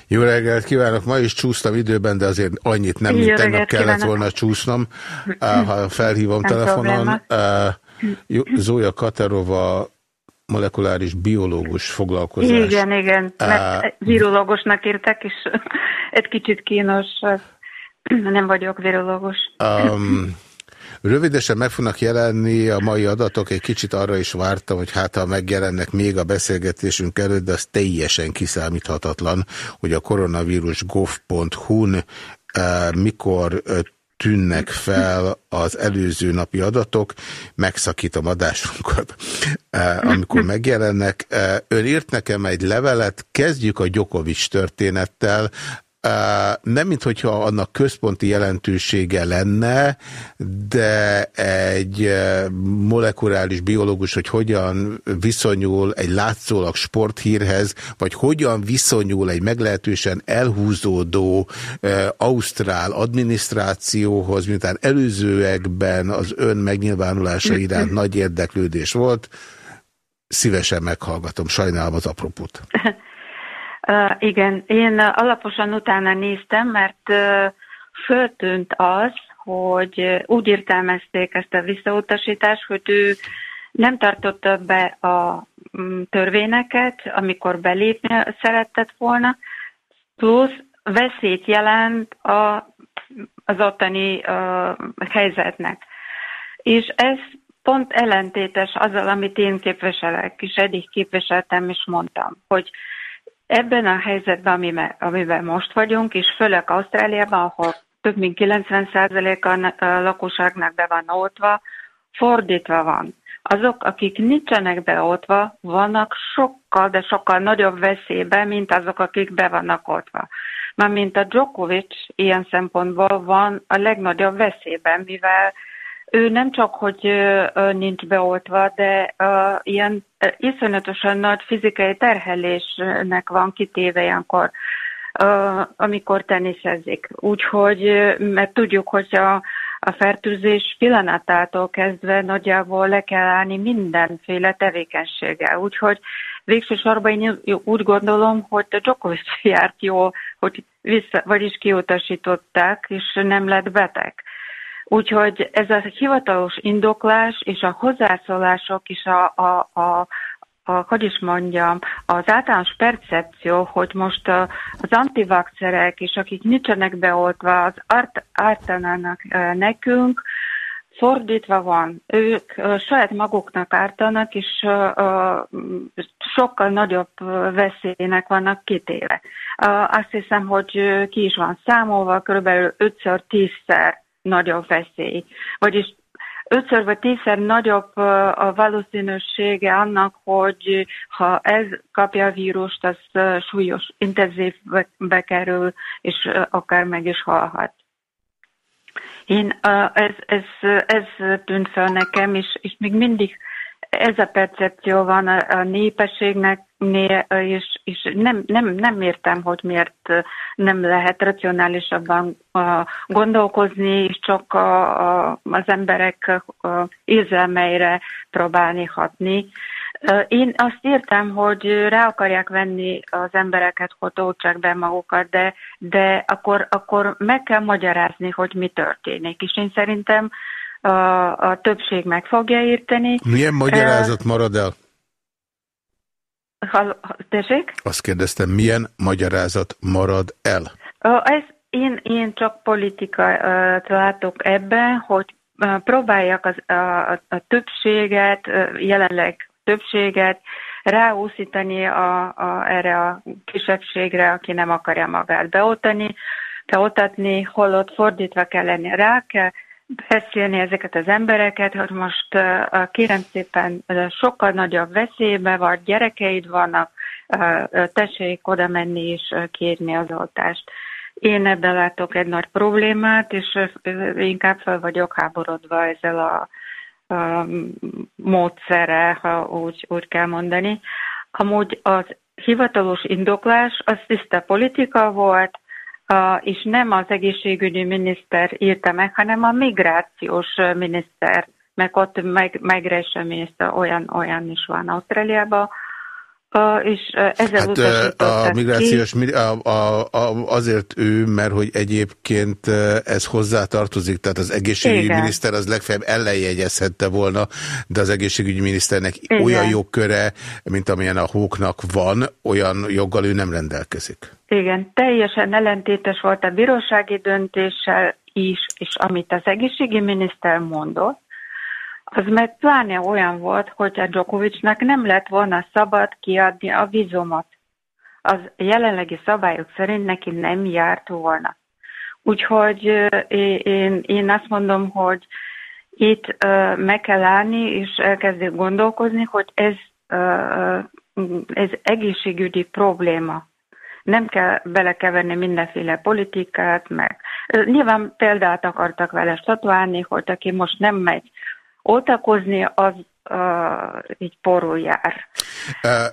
Jó reggelt kívánok! Ma is csúsztam időben, de azért annyit nem, mint tegnap kellett kívánok. volna csúsznom, ha felhívom Nem telefonon. probléma. Zója Katerova molekuláris biológus foglalkozás. Igen, igen, mert virológusnak írtak, és egy kicsit kínos. Nem vagyok virológus. Um, Rövidesen meg fognak jelenni a mai adatok, egy kicsit arra is vártam, hogy hát ha megjelennek még a beszélgetésünk előtt, de az teljesen kiszámíthatatlan, hogy a koronavírus gov.hu-n mikor tűnnek fel az előző napi adatok, megszakítom adásunkat, amikor megjelennek. Ön írt nekem egy levelet, kezdjük a Gyokovics történettel, nem mint hogyha annak központi jelentősége lenne, de egy molekuláris biológus, hogy hogyan viszonyul egy látszólag sporthírhez, vagy hogyan viszonyul egy meglehetősen elhúzódó ausztrál adminisztrációhoz, miután előzőekben az ön megnyilvánulása iránt nagy érdeklődés volt, szívesen meghallgatom, sajnálom az apropót. Igen, én alaposan utána néztem, mert föltűnt az, hogy úgy értelmezték ezt a visszautasítást, hogy ő nem tartotta be a um, törvényeket, amikor belépni szeretett volna, plusz veszélyt jelent a, az ottani uh, helyzetnek. És ez pont ellentétes azzal, amit én képviselek, és eddig képviseltem, és mondtam, hogy Ebben a helyzetben, amiben, most vagyunk, és főleg Ausztráliában, ahol több mint 90% a lakosságnak be van oltva, fordítva van. Azok, akik nincsenek beoltva, vannak sokkal, de sokkal nagyobb veszélyben, mint azok, akik be vannak oltva. Mármint a Djokovic ilyen szempontból van a legnagyobb veszélyben, mivel ő nem csak, hogy nincs beoltva, de ilyen iszonyatosan nagy fizikai terhelésnek van kitéve ilyenkor, amikor teniszezik. Úgyhogy, mert tudjuk, hogy a, a fertőzés pillanatától kezdve nagyjából le kell állni mindenféle tevékenységgel. Úgyhogy végső sorban én úgy gondolom, hogy a Djokovic járt jól, hogy vissza, vagyis kiutasították, és nem lett beteg. Úgyhogy ez a hivatalos indoklás és a hozzászólások is a, a, a, a, hogy is mondjam, az általános percepció, hogy most az antivakcerek és akik nincsenek beoltva, az art, ártanának nekünk, fordítva van. Ők saját maguknak ártanak, és sokkal nagyobb veszélynek vannak kitéve. Azt hiszem, hogy ki is van számolva, körülbelül 5-10-szer nagyobb veszély. Vagyis ötször vagy tízszer nagyobb a valószínűsége annak, hogy ha ez kapja a vírust, az súlyos, intenzívbe kerül, és akár meg is halhat. Én, ez, ez, ez tűnt fel nekem, és, és még mindig ez a percepció van a, a népességnek, és, és nem, nem, nem értem, hogy miért nem lehet racionálisabban gondolkozni, és csak a, a, az emberek érzelmeire próbálni hatni. Én azt értem, hogy rá akarják venni az embereket, hogy oltsák be magukat, de, de akkor, akkor meg kell magyarázni, hogy mi történik. És én szerintem a, a többség meg fogja érteni. Milyen magyarázat marad el? Ha, tessék? Azt kérdeztem, milyen magyarázat marad el? Ez, én, én csak politikát látok ebben, hogy próbálják az, a, a, a többséget, jelenleg többséget ráúszítani a, a, erre a kisebbségre, aki nem akarja magát beoltani, beoltatni, holott fordítva kell lenni. Rá kell beszélni ezeket az embereket, hogy most kérem szépen sokkal nagyobb veszélybe vagy, gyerekeid vannak, tessék oda menni és kérni az oltást. Én ebben látok egy nagy problémát, és inkább fel vagyok háborodva ezzel a, a módszere, ha úgy, úgy kell mondani. Amúgy az hivatalos indoklás az tiszta politika volt, és nem az egészségügyi miniszter írta meg, hanem a migrációs miniszter, meg ott meg, migration miniszter, olyan, olyan is van Ausztráliában. És ezzel Hát a migrációs, mi- a, a, a, azért ő, mert hogy egyébként ez hozzá tartozik, tehát az egészségügyi Igen. miniszter az legfeljebb ellenjegyezhette volna, de az egészségügyi miniszternek Igen. olyan jogköre, mint amilyen a hóknak van, olyan joggal ő nem rendelkezik. ki. Igen, teljesen ellentétes volt a bírósági döntéssel is, és amit az egészségi miniszter mondott, az meg pláne olyan volt, hogy a Djokovicnak nem lett volna szabad kiadni a vízumot. Az jelenlegi szabályok szerint neki nem járt volna. Úgyhogy én, én azt mondom, hogy itt meg kell állni, és elkezdeni gondolkozni, hogy ez, ez egészségügyi probléma. Nem kell belekeverni mindenféle politikát, meg nyilván példát akartak vele statuálni, hogy aki most nem megy oltakozni, az uh, így porul jár.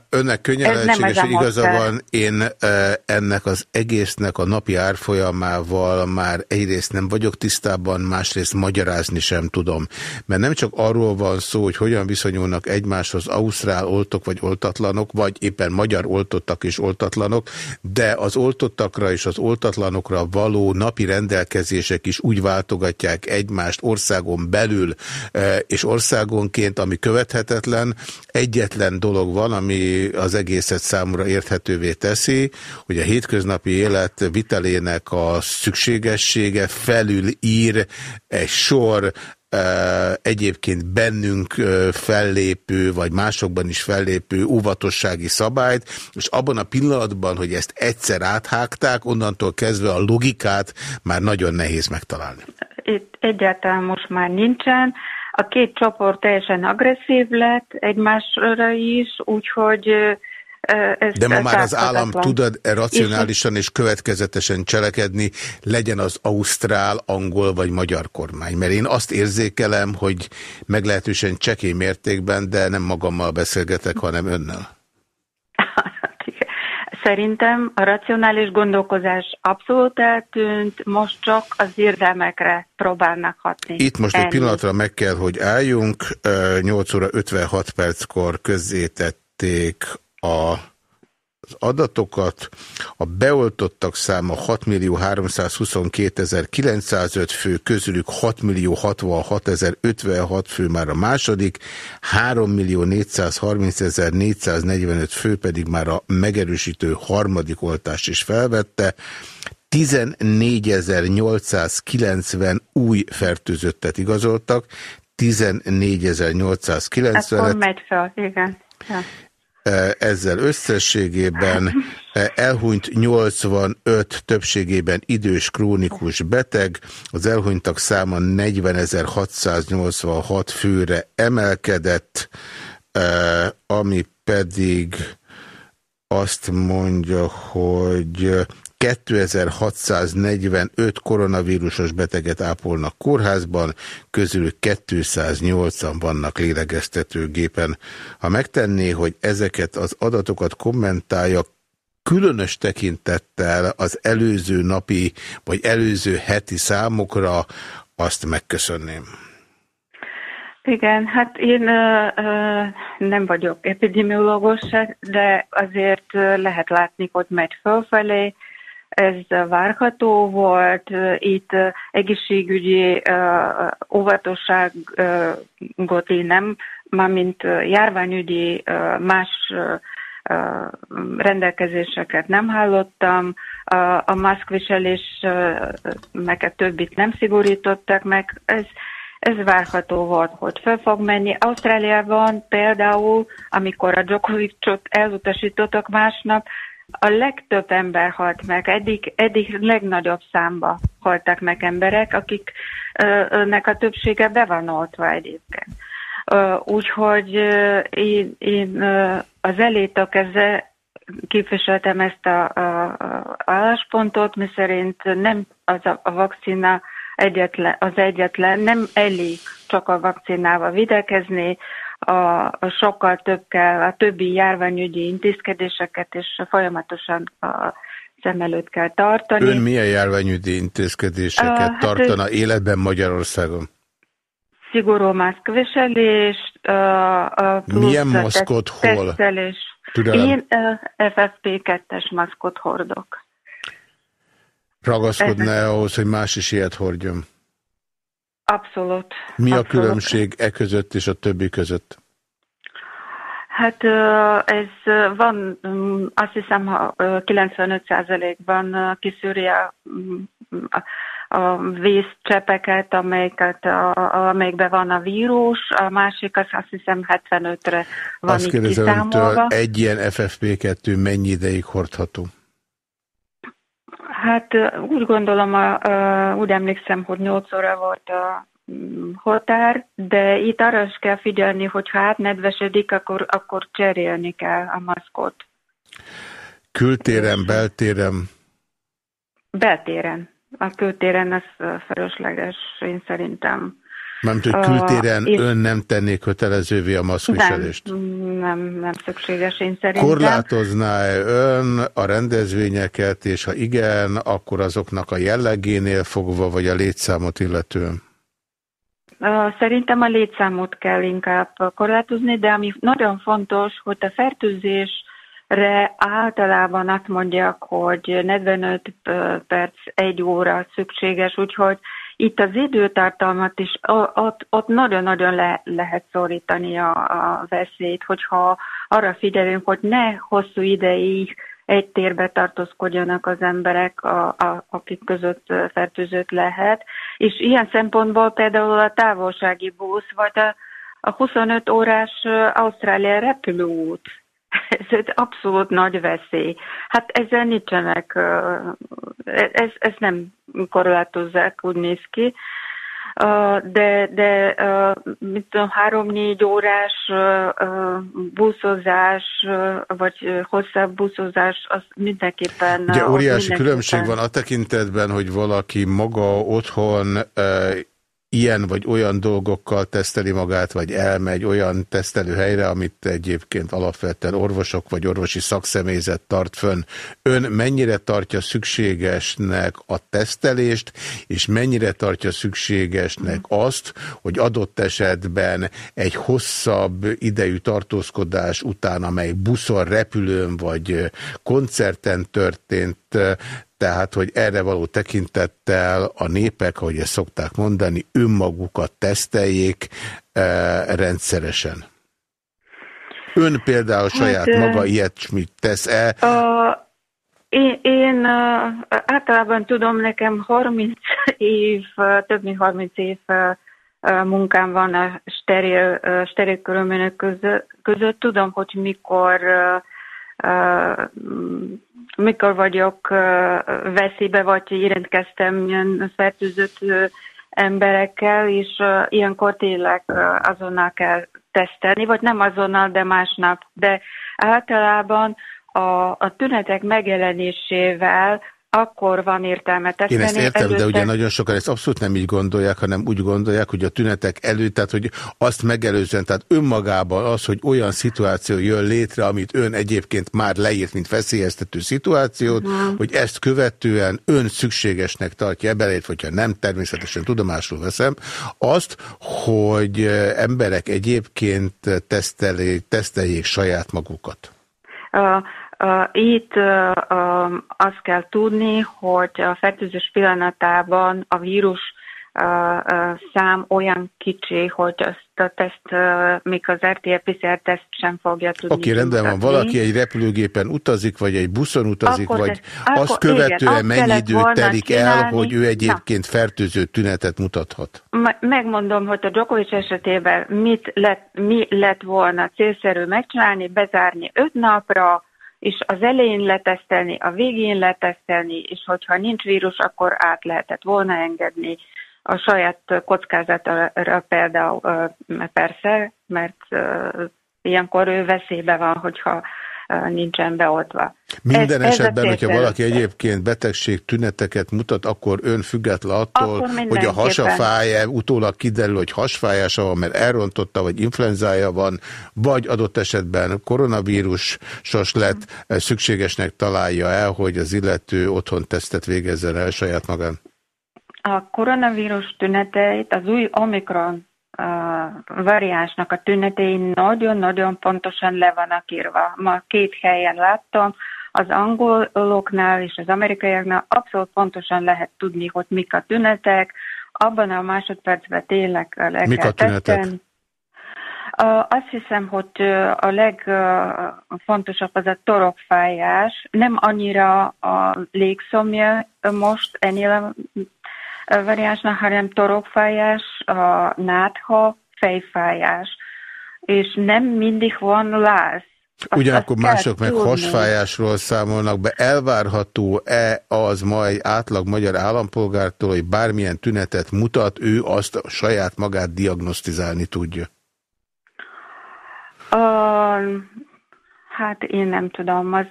Önnek könnyen lehetséges, hogy igaza van, én ennek az egésznek a napi árfolyamával már egyrészt nem vagyok tisztában, másrészt magyarázni sem tudom. Mert nem csak arról van szó, hogy hogyan viszonyulnak egymáshoz ausztrál oltok vagy oltatlanok, vagy éppen magyar oltottak és oltatlanok, de az oltottakra és az oltatlanokra való napi rendelkezések is úgy váltogatják egymást országon belül és országonként, ami követhetetlen. Egyetlen dolog van, ami az egészet számomra érthetővé teszi, hogy a hétköznapi élet vitelének a szükségessége felül ír egy sor eh, egyébként bennünk eh, fellépő, vagy másokban is fellépő óvatossági szabályt, és abban a pillanatban, hogy ezt egyszer áthágták, onnantól kezdve a logikát már nagyon nehéz megtalálni. Itt egyáltalán most már nincsen. A két csoport teljesen agresszív lett egymásra is, úgyhogy ez De ma már az állam tud racionálisan és következetesen cselekedni, legyen az ausztrál, angol vagy magyar kormány. Mert én azt érzékelem, hogy meglehetősen csekély mértékben, de nem magammal beszélgetek, hanem önnel. Szerintem a racionális gondolkozás abszolút eltűnt, most csak az érdelmekre próbálnak hatni. Itt most egy Ennyi. pillanatra meg kell, hogy álljunk. Ö, 8 óra 56 perckor közzétették a adatokat. A beoltottak száma 6 millió 322 905 fő, közülük 6 millió 66 056 fő már a második, 3 millió 430 445 fő pedig már a megerősítő harmadik oltást is felvette. 14.890 új fertőzöttet igazoltak, 14.890-et Akkor megy fel, igen. Ja. Eh, ezzel összességében eh, elhunyt 85 többségében idős krónikus beteg, az elhunytak száma 40.686 főre emelkedett, eh, ami pedig azt mondja, hogy 2645 koronavírusos beteget ápolnak kórházban, közülük 280 vannak lélegeztetőgépen. Ha megtenné, hogy ezeket az adatokat kommentálja, különös tekintettel az előző napi vagy előző heti számokra, azt megköszönném. Igen, hát én ö, ö, nem vagyok epidemiológus, de azért lehet látni, hogy megy fölfelé. Ez várható volt. Itt egészségügyi óvatosságot én nem, mármint járványügyi más rendelkezéseket nem hallottam. A, maszkviselés meg a többit nem szigorítottak meg. Ez, ez várható volt, hogy fel fog menni. Ausztráliában például, amikor a Djokovicot elutasítottak másnap, a legtöbb ember halt meg, eddig, eddig legnagyobb számba haltak meg emberek, akiknek a többsége be van oltva egyébként. Úgyhogy én, én az elétől kezdve képviseltem ezt a, a, a álláspontot, miszerint nem az a, a vakcina egyetlen, az egyetlen, nem elég csak a vakcinával videkezni, a, a sokkal több kell, a többi járványügyi intézkedéseket és folyamatosan a szem előtt kell tartani. Ön milyen járványügyi intézkedéseket hát tartana ő- életben Magyarországon? Szigorú maszkviselés, plusz Milyen maszkot hol? Tesztelés. Türelem. Én uh, FFP2-es maszkot hordok. Ragaszkodná ahhoz, hogy más is ilyet hordjon? Abszolút. Mi a Abszolút. különbség e között és a többi között? Hát ez van, mm, azt hiszem, ha ö, 95%-ban ö, kiszűri a, mm, a, a vízcsepeket, amelyeket, a, a- amelyikben van a vírus, a másik az azt hiszem 75-re van Azt kérdezem öntől, egy ilyen FFP2 mennyi ideig hordható? Hát úgy gondolom, a, a, úgy emlékszem, hogy 8 óra volt a mm, határ, de itt arra is kell figyelni, hogy ha átnedvesedik, akkor, akkor cserélni kell a maszkot. Kültéren, beltéren? Beltéren. A kültéren az ö, felesleges, én szerintem. Mármint, hogy kültéren és- ön nem tenné kötelezővé a maszkviselést? Nem, nem, nem szükséges, én szerintem. Korlátozná-e ön a rendezvényeket, és ha igen, akkor azoknak a jellegénél fogva, vagy a létszámot illetően? Ö, Szerintem a létszámot kell inkább korlátozni, de ami nagyon fontos, hogy a fertőzésre általában azt mondják, hogy 45 ö, perc, egy óra szükséges, úgyhogy itt az időtartalmat is ott, ott nagyon-nagyon le, lehet szorítani a, a veszélyt, hogyha arra figyelünk, hogy ne hosszú ideig egy térbe tartózkodjanak az emberek, a, a, akik között fertőzött lehet. És ilyen szempontból például a távolsági busz, vagy a, a 25 órás Ausztrália repülőút, ez egy abszolút nagy veszély. Hát ezzel nincsenek, ez, ez nem korlátozzák, úgy néz ki. De, de mit tudom, három-négy órás buszozás, vagy hosszabb buszozás, az mindenképpen... Ugye óriási mindenképpen- különbség van a tekintetben, hogy valaki maga otthon ilyen vagy olyan dolgokkal teszteli magát, vagy elmegy olyan tesztelőhelyre, amit egyébként alapvetően orvosok vagy orvosi szakszemélyzet tart fönn. Ön mennyire tartja szükségesnek a tesztelést, és mennyire tartja szükségesnek azt, hogy adott esetben egy hosszabb idejű tartózkodás után, amely buszon, repülőn vagy koncerten történt, tehát, hogy erre való tekintettel a népek, ahogy ezt szokták mondani, önmagukat teszteljék eh, rendszeresen. Ön például saját ö, maga ilyesmit tesz-e? Én, én általában tudom, nekem 30 év, több mint 30 év munkám van a steril, steril körülmények között. Tudom, hogy mikor mikor vagyok veszélybe, vagy érintkeztem ilyen fertőzött emberekkel, és ilyenkor tényleg azonnal kell tesztelni, vagy nem azonnal, de másnap. De általában a, a tünetek megjelenésével akkor van értelme Én tesztelni. ezt értem, de Előtte- ugye nagyon sokan ezt abszolút nem így gondolják, hanem úgy gondolják, hogy a tünetek előtt, tehát hogy azt megelőzően, tehát önmagában az, hogy olyan szituáció jön létre, amit ön egyébként már leírt, mint veszélyeztető szituációt, Mhm. hogy ezt követően ön szükségesnek tartja ebelét, hogyha nem, természetesen tudomásul veszem, azt, hogy emberek egyébként teszteljék, teszteljék saját magukat. Uh, itt azt kell tudni, hogy a fertőzés pillanatában a vírus szám olyan kicsi, hogy azt a teszt, még az RT-PCR teszt sem fogja tudni Oké, rendben van. Valaki egy repülőgépen utazik, vagy egy buszon utazik, Akkor vagy akkor azt igen, követően azt mennyi idő telik el, csinálni. hogy ő Na. egyébként fertőző tünetet mutathat? Me- Megmondom, hogy a Djokovic esetében mit lett, mi lett volna célszerű megcsinálni, bezárni öt napra, és az elején letesztelni, a végén letesztelni, és hogyha nincs vírus, akkor át lehetett volna engedni. A saját kockázatra például persze, mert ilyenkor ő veszélybe van, hogyha nincsen beoltva. Minden Ez- ez esetben, hogyha célszerű. valaki egyébként betegség tüneteket mutat, akkor ön független attól, Akkor hogy a mindenképpen. hasafája, utólag kiderül, hogy hasfájása van, mert elrontotta, vagy influenzája van, vagy adott esetben koronavírusos lett, szükségesnek találja el, hogy az illető otthon tesztet végezzen el saját magán. A koronavírus tüneteit az új Omikron variánsnak a tünetei nagyon-nagyon pontosan le vannak írva. Ma két helyen láttam, az angoloknál és az amerikaiaknál abszolút pontosan lehet tudni, hogy mik a tünetek. Abban a másodpercben tényleg le Mik kell a tünetek? azt hiszem, hogy a legfontosabb az a torokfájás, nem annyira a légszomja most ennél a variánsnál, hanem torokfájás, a nátha, fejfájás, és nem mindig van láz. Azt- Ugyanakkor azt mások meg tudni. hasfájásról számolnak be. Elvárható-e az ma egy átlag magyar állampolgártól, hogy bármilyen tünetet mutat, ő azt a saját magát diagnosztizálni tudja? Uh, hát én nem tudom, az,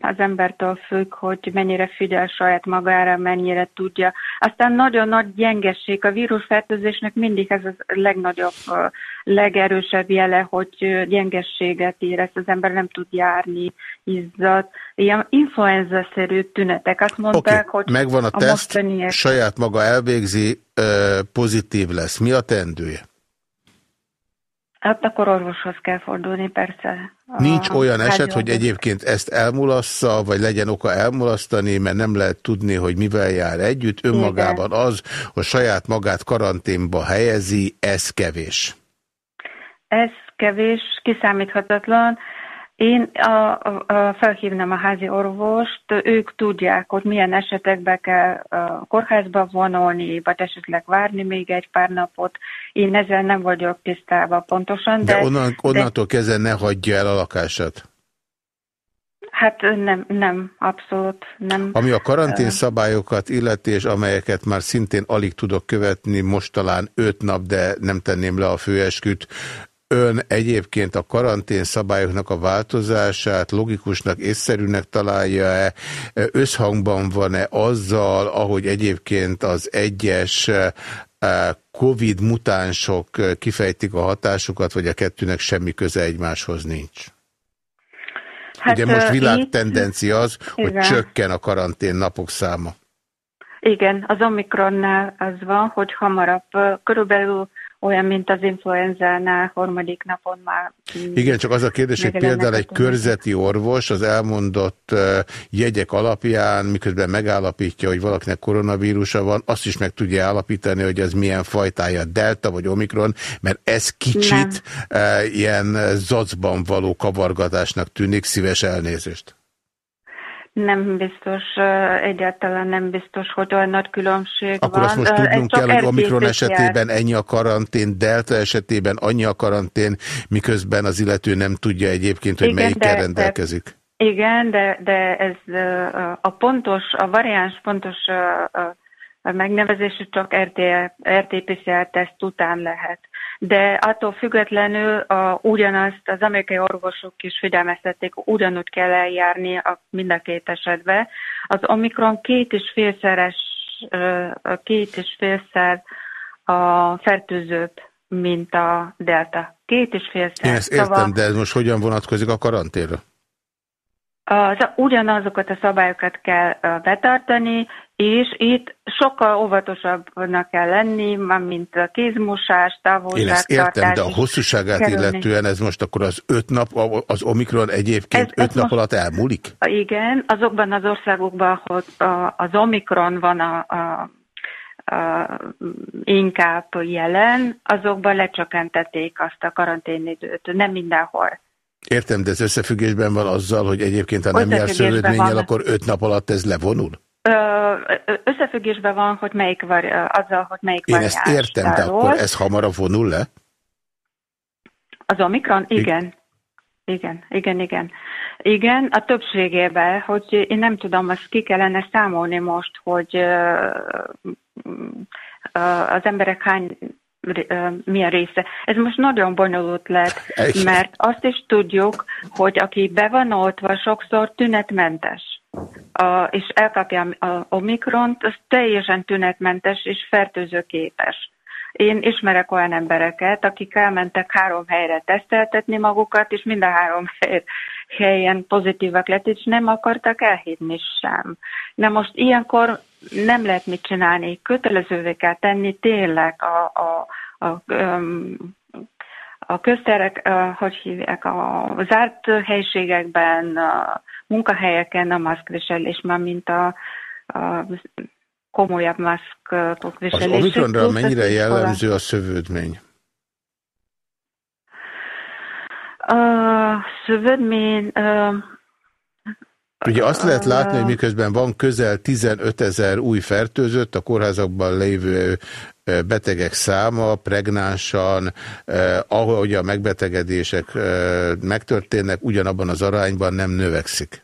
az embertől függ, hogy mennyire figyel saját magára, mennyire tudja. Aztán nagyon nagy gyengesség. A vírusfertőzésnek mindig ez a legnagyobb, legerősebb jele, hogy gyengességet érez, az ember nem tud járni, izzad. Ilyen influenza-szerű tünetek. Azt mondták, hogy Megvan a, a teszt, mostaniek- saját maga elvégzi, pozitív lesz. Mi a teendője? Hát akkor orvoshoz kell fordulni, persze. Nincs olyan eset, hogy egyébként ezt elmulassza, vagy legyen oka elmulasztani, mert nem lehet tudni, hogy mivel jár együtt. Önmagában az, hogy saját magát karanténba helyezi, ez kevés. Ez kevés, kiszámíthatatlan. Én a, a, a, felhívnám a házi orvost, ők tudják, hogy milyen esetekben kell a kórházba vonulni, vagy esetleg várni még egy pár napot. Én ezzel nem vagyok tisztában pontosan, de, De onnan, de onnantól kezdve ne hagyja el a lakását. hát nem, nem, abszolút nem. Ami a karantén szabályokat illeti, és amelyeket már szintén alig tudok követni, most talán öt nap, de nem tenném le a főesküt. Ön egyébként a karantén szabályoknak a változását logikusnak, észszerűnek találja-e, összhangban van-e azzal, ahogy egyébként az egyes eh, Covid mutánsok eh, kifejtik a hatásukat, vagy a kettőnek semmi köze egymáshoz nincs? Hát, Ugye most világtendencia az, hogy Igen. csökken a karantén napok száma. Igen, az Omikronnál az van, hogy hamarabb, körülbelül olyan, mint az influenzánál, harmadik napon már. Igen, csak az a kérdés, hogy például egy körzeti orvos az elmondott ö, jegyek alapján, miközben megállapítja, hogy valakinek koronavírusa van, azt is meg tudja állapítani, hogy az milyen fajtája, delta vagy omikron, mert ez kicsit ö, ilyen zacban való kavargatásnak tűnik, szíves elnézést. Nem biztos, egyáltalán nem biztos, hogy olyan nagy különbség Akkor van. azt most ez tudnunk csak kell, hogy omikron esetében ennyi a karantén, delta esetében annyi a karantén, miközben az illető nem tudja egyébként, hogy Igen, melyikkel de- rendelkezik. Igen, de, de ez a pontos, a variáns pontos ö, a megnevezése csak RT, RT-PCR teszt után lehet. De attól függetlenül a, ugyanazt az amerikai orvosok is figyelmeztették, ugyanúgy kell eljárni a, mind a két esetben. Az Omikron két és félszeres, két és félszer a fertőzőbb, mint a Delta. Két és félszer. Én ezt értem, de ez most hogyan vonatkozik a karanténra? Az, ugyanazokat a szabályokat kell betartani, és itt sokkal óvatosabbnak kell lenni, mint a kézmosás, Én ezt értem, távolságtartás. de a hosszúságát kerülni. illetően ez most akkor az öt nap, az Omikron egyébként Ez- ez öt nap most- alatt elmúlik? Igen, azokban az országokban, ahol az Omikron van a, a, inkább jelen, azokban lecsökkentették azt a karanténidőt, nem mindenhol. Értem, de ez összefüggésben van azzal, hogy egyébként ha nem jár akkor öt nap alatt ez levonul? Összefüggésben van, hogy melyik var, azzal, hogy melyik Én ezt értem, de akkor ez hamarabb vonul le? Az Omikron? Igen. Igen, igen, igen. Igen, a többségében, hogy én nem tudom, azt ki kellene számolni most, hogy az emberek hány milyen része. Ez most nagyon bonyolult lett, mert azt is tudjuk, hogy aki be van oltva, sokszor tünetmentes. A, és elkapja a Omikront, az teljesen tünetmentes és fertőzőképes. Én ismerek olyan embereket, akik elmentek három helyre teszteltetni magukat, és mind a három hely, helyen pozitívak lett, és nem akartak elhívni sem. Na most ilyenkor nem lehet mit csinálni, kötelezővé kell tenni tényleg a, a, a, öm, a közterek, hogy hívják, a zárt helyiségekben, a munkahelyeken a maszkviselés, már mint a, a komolyabb maszkok Az viselése. Omikronra az mennyire jellemző a szövődmény? A szövődmény, Ugye azt lehet látni, hogy miközben van közel 15 ezer új fertőzött, a kórházakban lévő betegek száma pregnánsan, eh, ahogy a megbetegedések eh, megtörténnek, ugyanabban az arányban nem növekszik.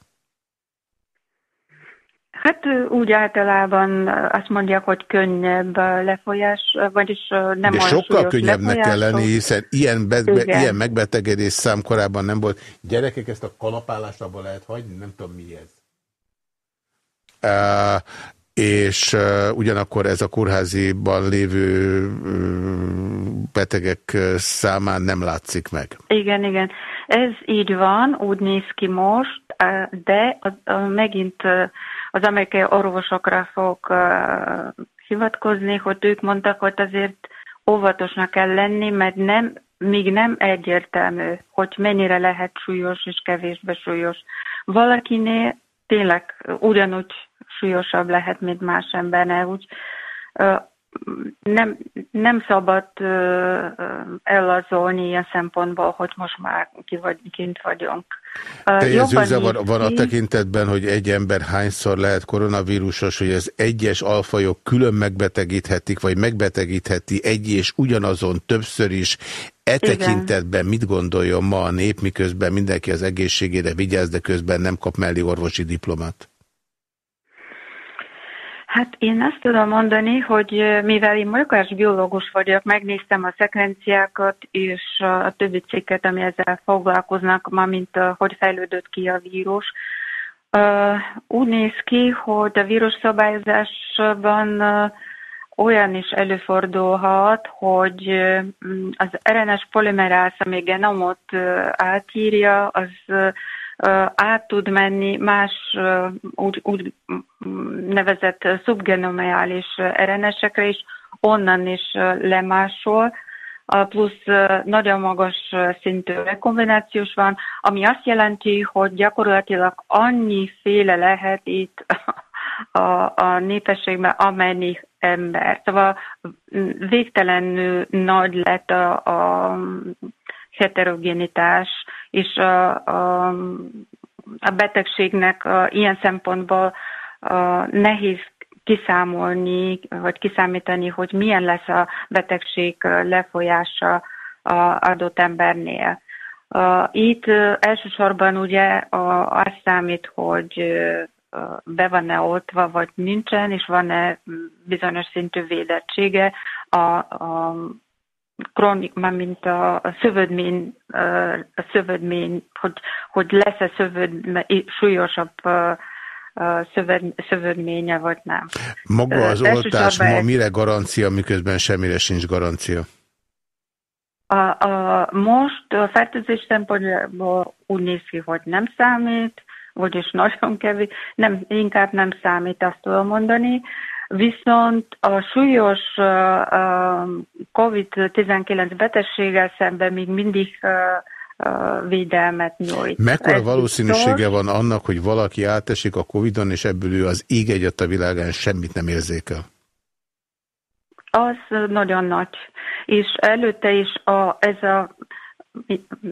Hát úgy általában azt mondják, hogy könnyebb lefolyás, vagyis nem De sokkal könnyebbnek kell lenni, hiszen ilyen, be, be, Igen. ilyen megbetegedés szám korábban nem volt. Gyerekek, ezt a kalapálást abba lehet hagyni? Nem tudom, mi ez. Uh, és uh, ugyanakkor ez a kórháziban lévő uh, betegek számán nem látszik meg. Igen, igen. Ez így van, úgy néz ki most, de megint az amerikai orvosokra fog hivatkozni, hogy ők mondtak, hogy azért óvatosnak kell lenni, mert nem, még nem egyértelmű, hogy mennyire lehet súlyos és kevésbé súlyos. Valakinél tényleg ugyanúgy súlyosabb lehet, mint más embernél, úgy nem, nem szabad ellazolni ilyen szempontból, hogy most már ki vagy, kint vagyunk. Jobban van, a ki. tekintetben, hogy egy ember hányszor lehet koronavírusos, hogy az egyes alfajok külön megbetegíthetik, vagy megbetegítheti egy és ugyanazon többször is. E Igen. tekintetben mit gondoljon ma a nép, miközben mindenki az egészségére vigyáz, de közben nem kap mellé orvosi diplomát? Hát én azt tudom mondani, hogy mivel én molekuláris biológus vagyok, megnéztem a szekvenciákat és a többi cikket, ami ezzel foglalkoznak, ma mint hogy fejlődött ki a vírus. Úgy néz ki, hogy a vírus szabályozásban olyan is előfordulhat, hogy az RNS polimeráz, ami genomot átírja, az át tud menni más úgy, úgy mm, nevezett szubgenomiális RNS-ekre is, onnan is lemásol, plusz nagyon magas szintű rekombinációs van, ami azt jelenti, hogy gyakorlatilag annyiféle lehet itt a, a népességben, amennyi ember. Szóval végtelenül nagy lett a, a heterogénitás, és a, a, a betegségnek a, ilyen szempontból a, nehéz kiszámolni, vagy kiszámítani, hogy milyen lesz a betegség lefolyása a adott embernél. Itt elsősorban ugye az számít, hogy be van-e oltva, vagy nincsen, és van-e bizonyos szintű védettsége a, a kronik, mint a, a szövődmény, a szövődmény, hogy, hogy lesz-e szövődme, súlyosabb uh, uh, szövöd, szövődménye, vagy nem. Maga az oltás ma mire garancia, miközben semmire sincs garancia? A, a, most a fertőzés szempontjából úgy néz ki, hogy nem számít, vagyis nagyon kevés, nem, inkább nem számít, azt tudom mondani. Viszont a súlyos uh, uh, COVID-19 betegséggel szemben még mindig védelmet nyújt. Mekkora Ez valószínűsége biztos. van annak, hogy valaki átesik a Covid-on, és ebből ő az ég egyet a világán semmit nem érzékel? Az nagyon nagy. És előtte is a, ez a...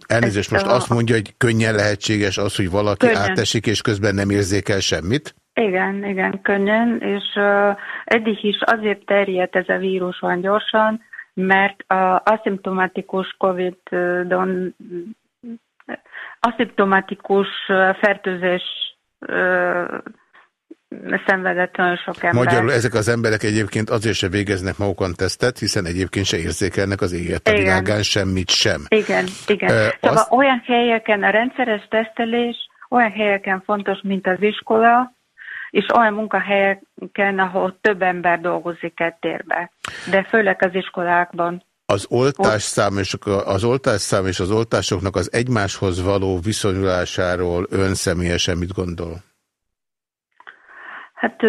Elnézést, most a- azt mondja, hogy könnyen lehetséges az, hogy valaki Könnyen. átesik, és közben nem érzékel semmit? Igen, igen, könnyen, és uh, eddig is azért terjedt ez a vírus olyan gyorsan, mert a aszimtomatikus COVID-on aszimtomatikus ö, fertőzés uh, szenvedett nagyon sok ember. Magyarul ezek az emberek egyébként azért se végeznek magukon tesztet, hiszen egyébként se érzékelnek az éget a Igen. világán semmit sem. Igen, igen. Ö, szóval azt- olyan helyeken a rendszeres tesztelés olyan helyeken fontos, mint az iskola, és olyan munkahelyeken, ahol több ember dolgozik egy térbe. De főleg az iskolákban. Az oltásszám és, az oltásszám és az oltásoknak az egymáshoz való viszonyulásáról ön személyesen mit gondol? Hát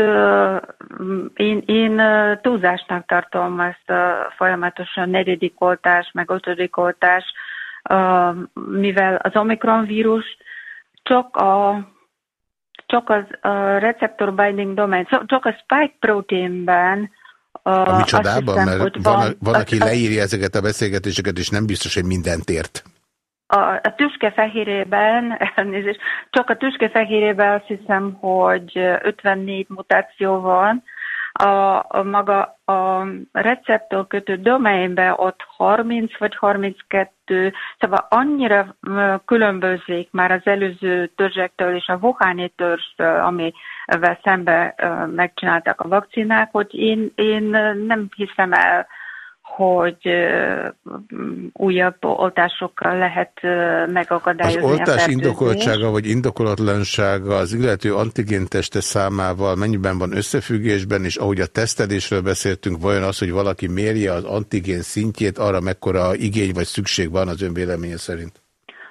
én, én túlzásnak tartom ezt folyamatosan negyedik oltás, meg ötödik oltás. mivel az Omikron vírus csak a csak az uh, receptor binding domain, csak a spike proteinben A uh, micsodában? azt hiszem, Mert van, van, van, aki az- leírja ezeket a beszélgetéseket, és nem biztos, hogy mindent ért. A, a tüskefehérében, elnézést, csak a tüskefehérében azt hiszem, hogy 54 mutáció van, a, a maga a receptorkötő domainben ott 30 vagy 32, szóval annyira különbözik már az előző törzsektől és a Wuhani törzstől, amivel szembe megcsinálták a vakcinák, hogy én, én nem hiszem el, hogy újabb oltásokkal lehet Az megakadályozni a oltás fertőzést. indokoltsága vagy indokolatlansága az illető antigénteste számával mennyiben van összefüggésben, és ahogy a tesztelésről beszéltünk, vajon az, hogy valaki mérje az antigén szintjét, arra mekkora igény vagy szükség van az ön véleménye szerint?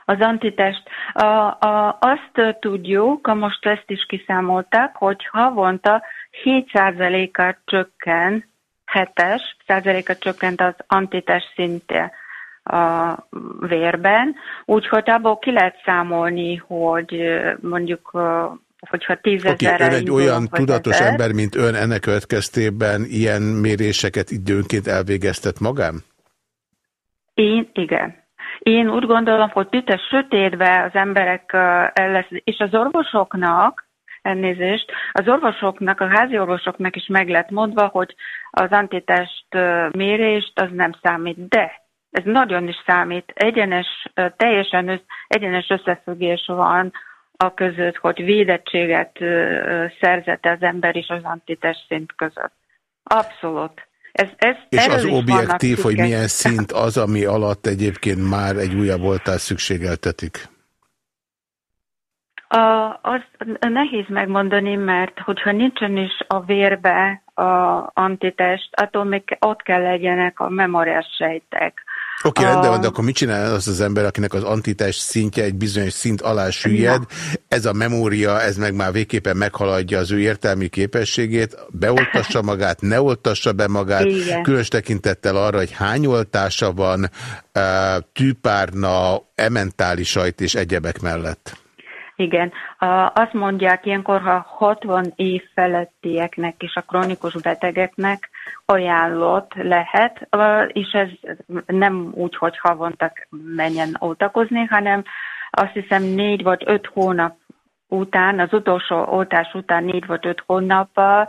Az antitest. A, a, azt tudjuk, most ezt is kiszámolták, hogy havonta 7%-kal csökken, 7-es százaléka csökkent az antitest szintje a vérben, úgyhogy abból ki lehet számolni, hogy mondjuk, hogyha tízezerre ön egy olyan tudatos ezer, ember, mint ön ennek következtében ilyen méréseket időnként elvégeztet magán? Én, igen. Én úgy gondolom, hogy itt a sötétbe az emberek el lesz, és az orvosoknak, elnézést, az orvosoknak, a házi orvosoknak is meg lett mondva, hogy az antitest mérést az nem számít, de ez nagyon is számít. Egyenes, teljesen össz, egyenes összefüggés van a között, hogy védettséget szerzett az ember és az antitest szint között. Abszolút. Ez, ez, És az is objektív, hogy milyen szint az, ami alatt egyébként már egy újabb oltás szükségeltetik? A, azt nehéz megmondani, mert hogyha nincsen is a vérbe a antitest, attól még ott kell legyenek a memóriás sejtek. Oké, A- rendben van, de akkor mit csinál az az ember, akinek az antitest szintje egy bizonyos szint alá süllyed? Ez a memória, ez meg már végképpen meghaladja az ő értelmi képességét, beoltassa magát, ne oltassa be magát, Igen. különös tekintettel arra, hogy hány oltása van, eh, tűpárna, ementális sajt és egyebek mellett. Igen, azt mondják ilyenkor, ha 60 év felettieknek és a krónikus betegeknek ajánlott lehet, és ez nem úgy, hogy havonta menjen oltakozni, hanem azt hiszem négy vagy öt hónap után, az utolsó oltás után négy vagy öt hónappal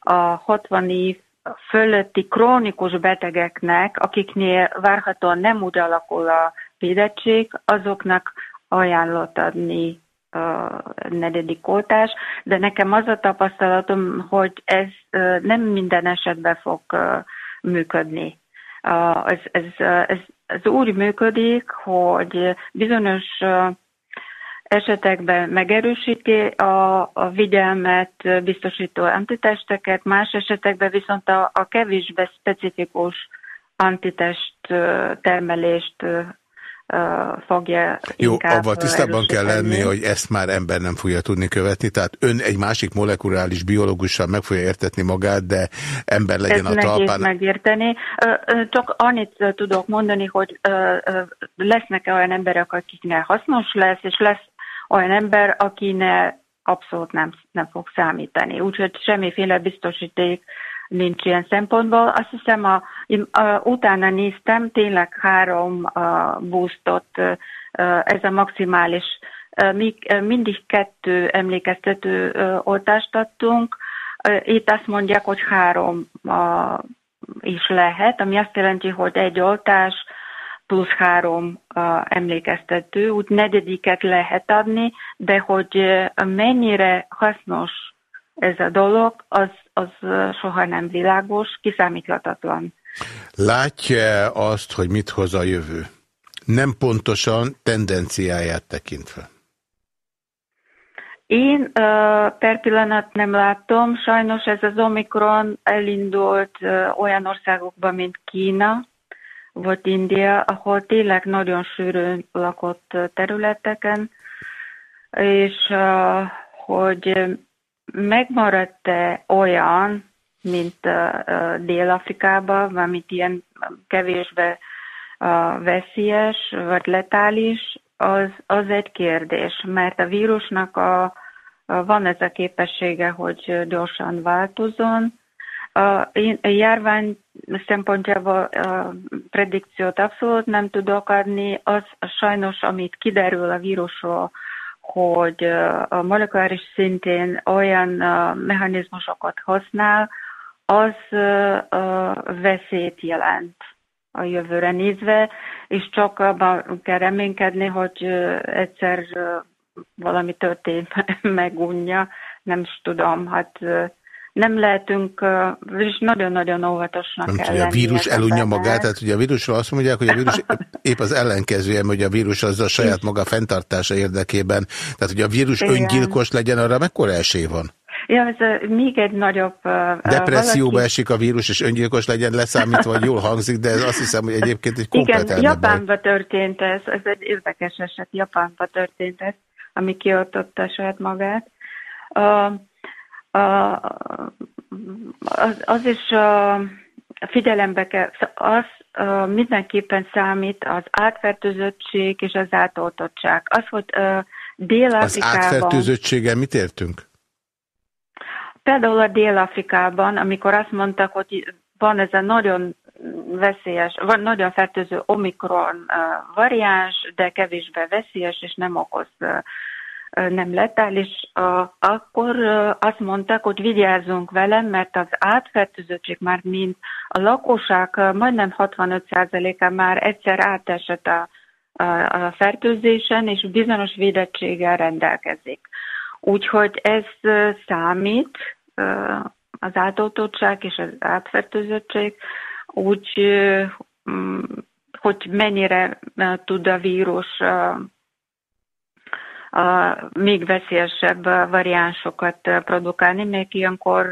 a 60 év fölötti krónikus betegeknek, akiknél várhatóan nem úgy alakul a védettség, azoknak ajánlott adni a negyedik oltás, de nekem az a tapasztalatom, hogy ez nem minden esetben fog működni. Ez, ez, ez, ez úgy működik, hogy bizonyos esetekben megerősíti a, a vigyelmet biztosító antitesteket, más esetekben viszont a, a kevésbé specifikus antitest termelést fogja Jó, avval tisztában kell lenni, hogy ezt már ember nem fogja tudni követni, tehát ön egy másik molekuláris biológussal meg fogja értetni magát, de ember legyen Ezt a talpán. megérteni. Csak annyit tudok mondani, hogy lesznek olyan emberek, akiknek hasznos lesz, és lesz olyan ember, akinek abszolút nem, nem fog számítani. Úgyhogy semmiféle biztosíték nincs ilyen szempontból. Azt hiszem, a, utána néztem, tényleg három a, boostot, ez a maximális. Mi mindig kettő emlékeztető oltást adtunk, Itt azt mondják, hogy három is lehet, ami azt jelenti, hogy egy oltás plusz három emlékeztető, úgy negyediket lehet adni, de hogy mennyire hasznos ez a dolog, az, az soha nem világos, kiszámíthatatlan. Látja azt, hogy mit hoz a jövő? Nem pontosan tendenciáját tekintve. Én per pillanat nem látom, sajnos ez az Omikron elindult olyan országokban, mint Kína, vagy India, ahol tényleg nagyon sűrűn lakott területeken, és hogy megmaradt-e olyan, mint Dél-Afrikában, valamit ilyen kevésbé veszélyes vagy letális, az, az egy kérdés, mert a vírusnak a, van ez a képessége, hogy gyorsan változon. A járvány szempontjából a predikciót abszolút nem tudok adni. Az sajnos, amit kiderül a vírusról, hogy a molekuláris szintén olyan mechanizmusokat használ, az veszélyt jelent a jövőre nézve, és csak abban kell reménykedni, hogy egyszer valami történt, megunja, nem is tudom, hát nem lehetünk, és nagyon-nagyon óvatosnak Nem kell a vírus elunja magát, tehát ugye a vírusról azt mondják, hogy a vírus épp az ellenkezője, hogy a vírus az a saját maga fenntartása érdekében. Tehát, hogy a vírus Igen. öngyilkos legyen, arra mekkora esély van? Ja, ez még egy nagyobb... Depresszióba valaki- esik a vírus, és öngyilkos legyen leszámítva, hogy jól hangzik, de ez azt hiszem, hogy egyébként egy komplet Igen. Japánban történt ez, ez egy érdekes eset, Japánban történt ez, ami kioltotta saját magát. Uh, az, az is figyelembe kell, az mindenképpen számít az átfertőzöttség és az átoltottság. Az, hogy uh, Az Dél-Afrikában... átfertőzöttséggel mit értünk? Például a Dél-Afrikában, amikor azt mondtak, hogy van ez a nagyon veszélyes, van nagyon fertőző omikron variáns, de kevésbé veszélyes, és nem okoz uh, uh, nem letális, uh, akkor azt mondták, hogy vigyázzunk vele, mert az átfertőzöttség már mint a lakosság majdnem 65%-a már egyszer átesett a, a, a fertőzésen, és bizonyos védettséggel rendelkezik. Úgyhogy ez számít, az átoltottság és az átfertőzöttség, úgy, hogy mennyire tud a vírus a még veszélyesebb variánsokat produkálni, még ilyenkor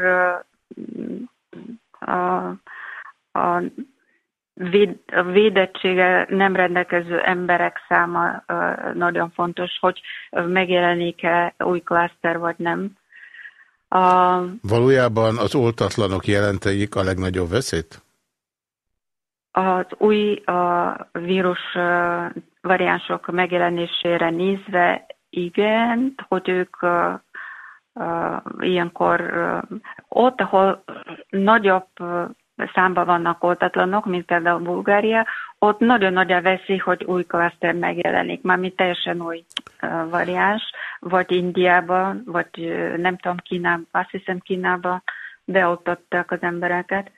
a, a véd, a védettsége nem rendelkező emberek száma nagyon fontos, hogy megjelenik-e új klaszter vagy nem. A, Valójában az oltatlanok jelenteik a legnagyobb veszélyt? az új a vírus variánsok megjelenésére nézve igen, hogy ö, ilyenkor ott, ahol nagyobb számban vannak oltatlanok, mint például Bulgária, ott nagyon nagy a veszély, hogy új klaszter megjelenik, mármint teljesen új variáns, vagy Indiában, vagy nem tudom, Kínában, azt hiszem Kínában beoltották az embereket.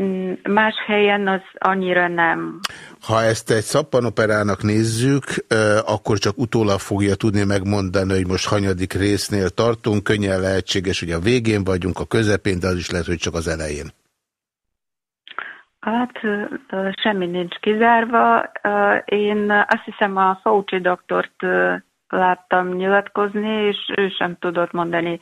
Mm, más helyen az annyira nem. Ha ezt egy szappanoperának nézzük, akkor csak utólag fogja tudni megmondani, hogy most hanyadik résznél tartunk. Könnyen lehetséges, hogy a végén vagyunk, a közepén, de az is lehet, hogy csak az elején. Hát semmi nincs kizárva. Én azt hiszem a Fauci doktort láttam nyilatkozni, és ő sem tudott mondani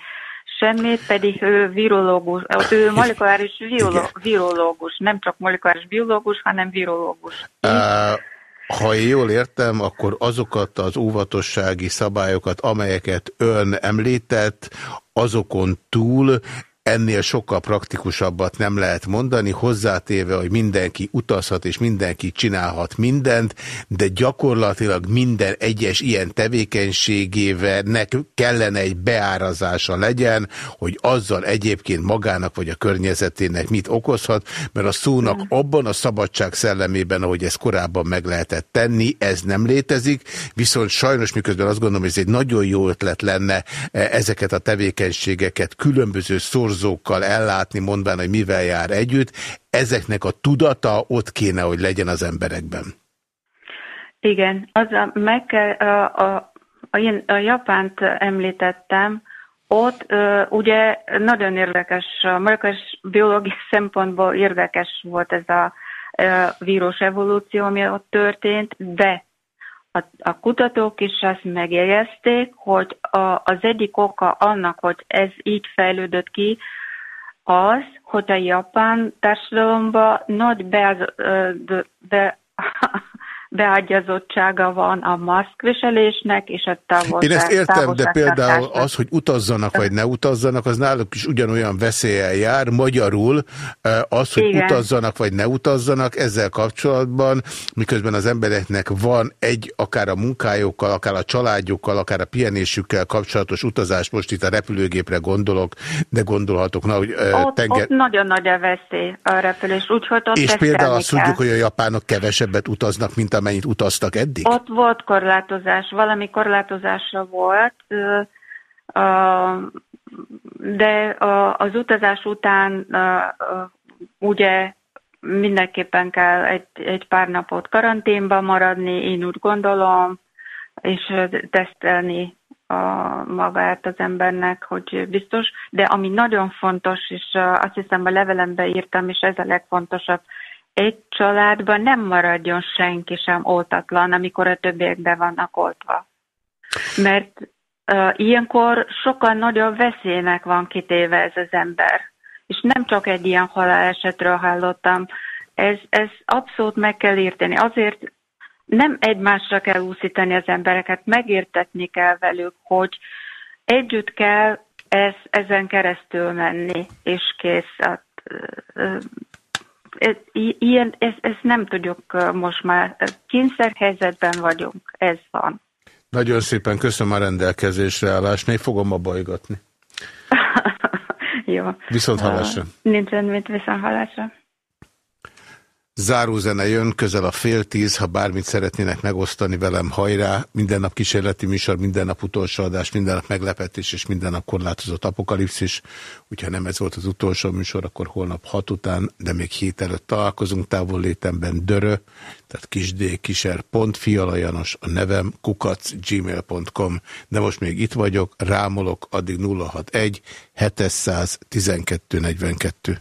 semmit, pedig ő virológus, ő molekuláris virolo- virológus, nem csak molekuláris biológus, hanem virológus. Ha én jól értem, akkor azokat az óvatossági szabályokat, amelyeket ön említett, azokon túl ennél sokkal praktikusabbat nem lehet mondani, hozzátéve, hogy mindenki utazhat és mindenki csinálhat mindent, de gyakorlatilag minden egyes ilyen tevékenységének kellene egy beárazása legyen, hogy azzal egyébként magának vagy a környezetének mit okozhat, mert a szónak abban a szabadság szellemében, ahogy ezt korábban meg lehetett tenni, ez nem létezik, viszont sajnos miközben azt gondolom, hogy ez egy nagyon jó ötlet lenne eh, ezeket a tevékenységeket különböző szorzókkal ellátni, mondván, hogy mivel jár együtt, ezeknek a tudata ott kéne, hogy legyen az emberekben. Igen, az a, meg kell, a, a, a, én a Japánt említettem, ott ö, ugye nagyon érdekes, a molekuláris biológiai szempontból érdekes volt ez a ö, vírus evolúció, ami ott történt, de a, a kutatók is azt megjegyezték, hogy a, az egyik oka annak, hogy ez így fejlődött ki, az, hogy a japán társadalomban nagy be, be, beágyazottsága van a maszkviselésnek és a távolság. Én ezt értem, de például az, hogy utazzanak vagy ne utazzanak, az náluk is ugyanolyan veszéllyel jár. Magyarul az, hogy Igen. utazzanak vagy ne utazzanak, ezzel kapcsolatban, miközben az embereknek van egy, akár a munkájukkal, akár a családjukkal, akár a pihenésükkel kapcsolatos utazás, most itt a repülőgépre gondolok, de gondolhatok, na, hogy Ott, tenger... ott nagyon nagy a veszély a repülés, úgyhogy ott És például azt tudjuk, hogy a japánok kevesebbet utaznak, mint amennyit utaztak eddig? Ott volt korlátozás, valami korlátozásra volt, de az utazás után ugye mindenképpen kell egy, egy pár napot karanténba maradni, én úgy gondolom, és tesztelni a magát az embernek, hogy biztos, de ami nagyon fontos, és azt hiszem a levelembe írtam, és ez a legfontosabb, egy családban nem maradjon senki sem oltatlan, amikor a többiek be vannak oltva. Mert uh, ilyenkor sokkal nagyobb veszélynek van kitéve ez az ember. És nem csak egy ilyen halálesetről hallottam. Ez, ez abszolút meg kell érteni. Azért nem egymásra kell úszítani az embereket, megértetni kell velük, hogy együtt kell ez, ezen keresztül menni, és kész. Hát, ilyen, ez, ez nem tudjuk most már. Kényszerhelyzetben vagyunk, ez van. Nagyon szépen köszönöm a rendelkezésre állást, még fogom a bajgatni. Jó. Viszont hallásra. Nincsen mit viszont hallásra. Zárózene jön, közel a fél tíz, ha bármit szeretnének megosztani velem, hajrá, minden nap kísérleti műsor, minden nap utolsó adás, minden nap meglepetés és minden nap korlátozott apokalipszis. Úgyha nem ez volt az utolsó műsor, akkor holnap hat után, de még hét előtt találkozunk távol létemben dörö, tehát kisd, kiser, pont, fialajanos, a nevem, kukac, gmail.com, de most még itt vagyok, rámolok, addig 061 700 12 42.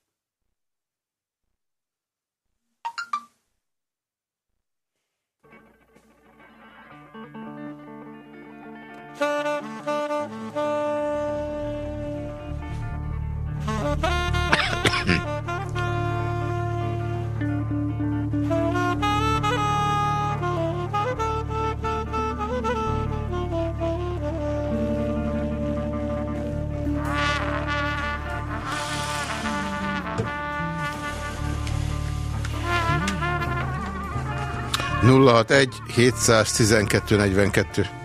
nulla hat egy 712 42.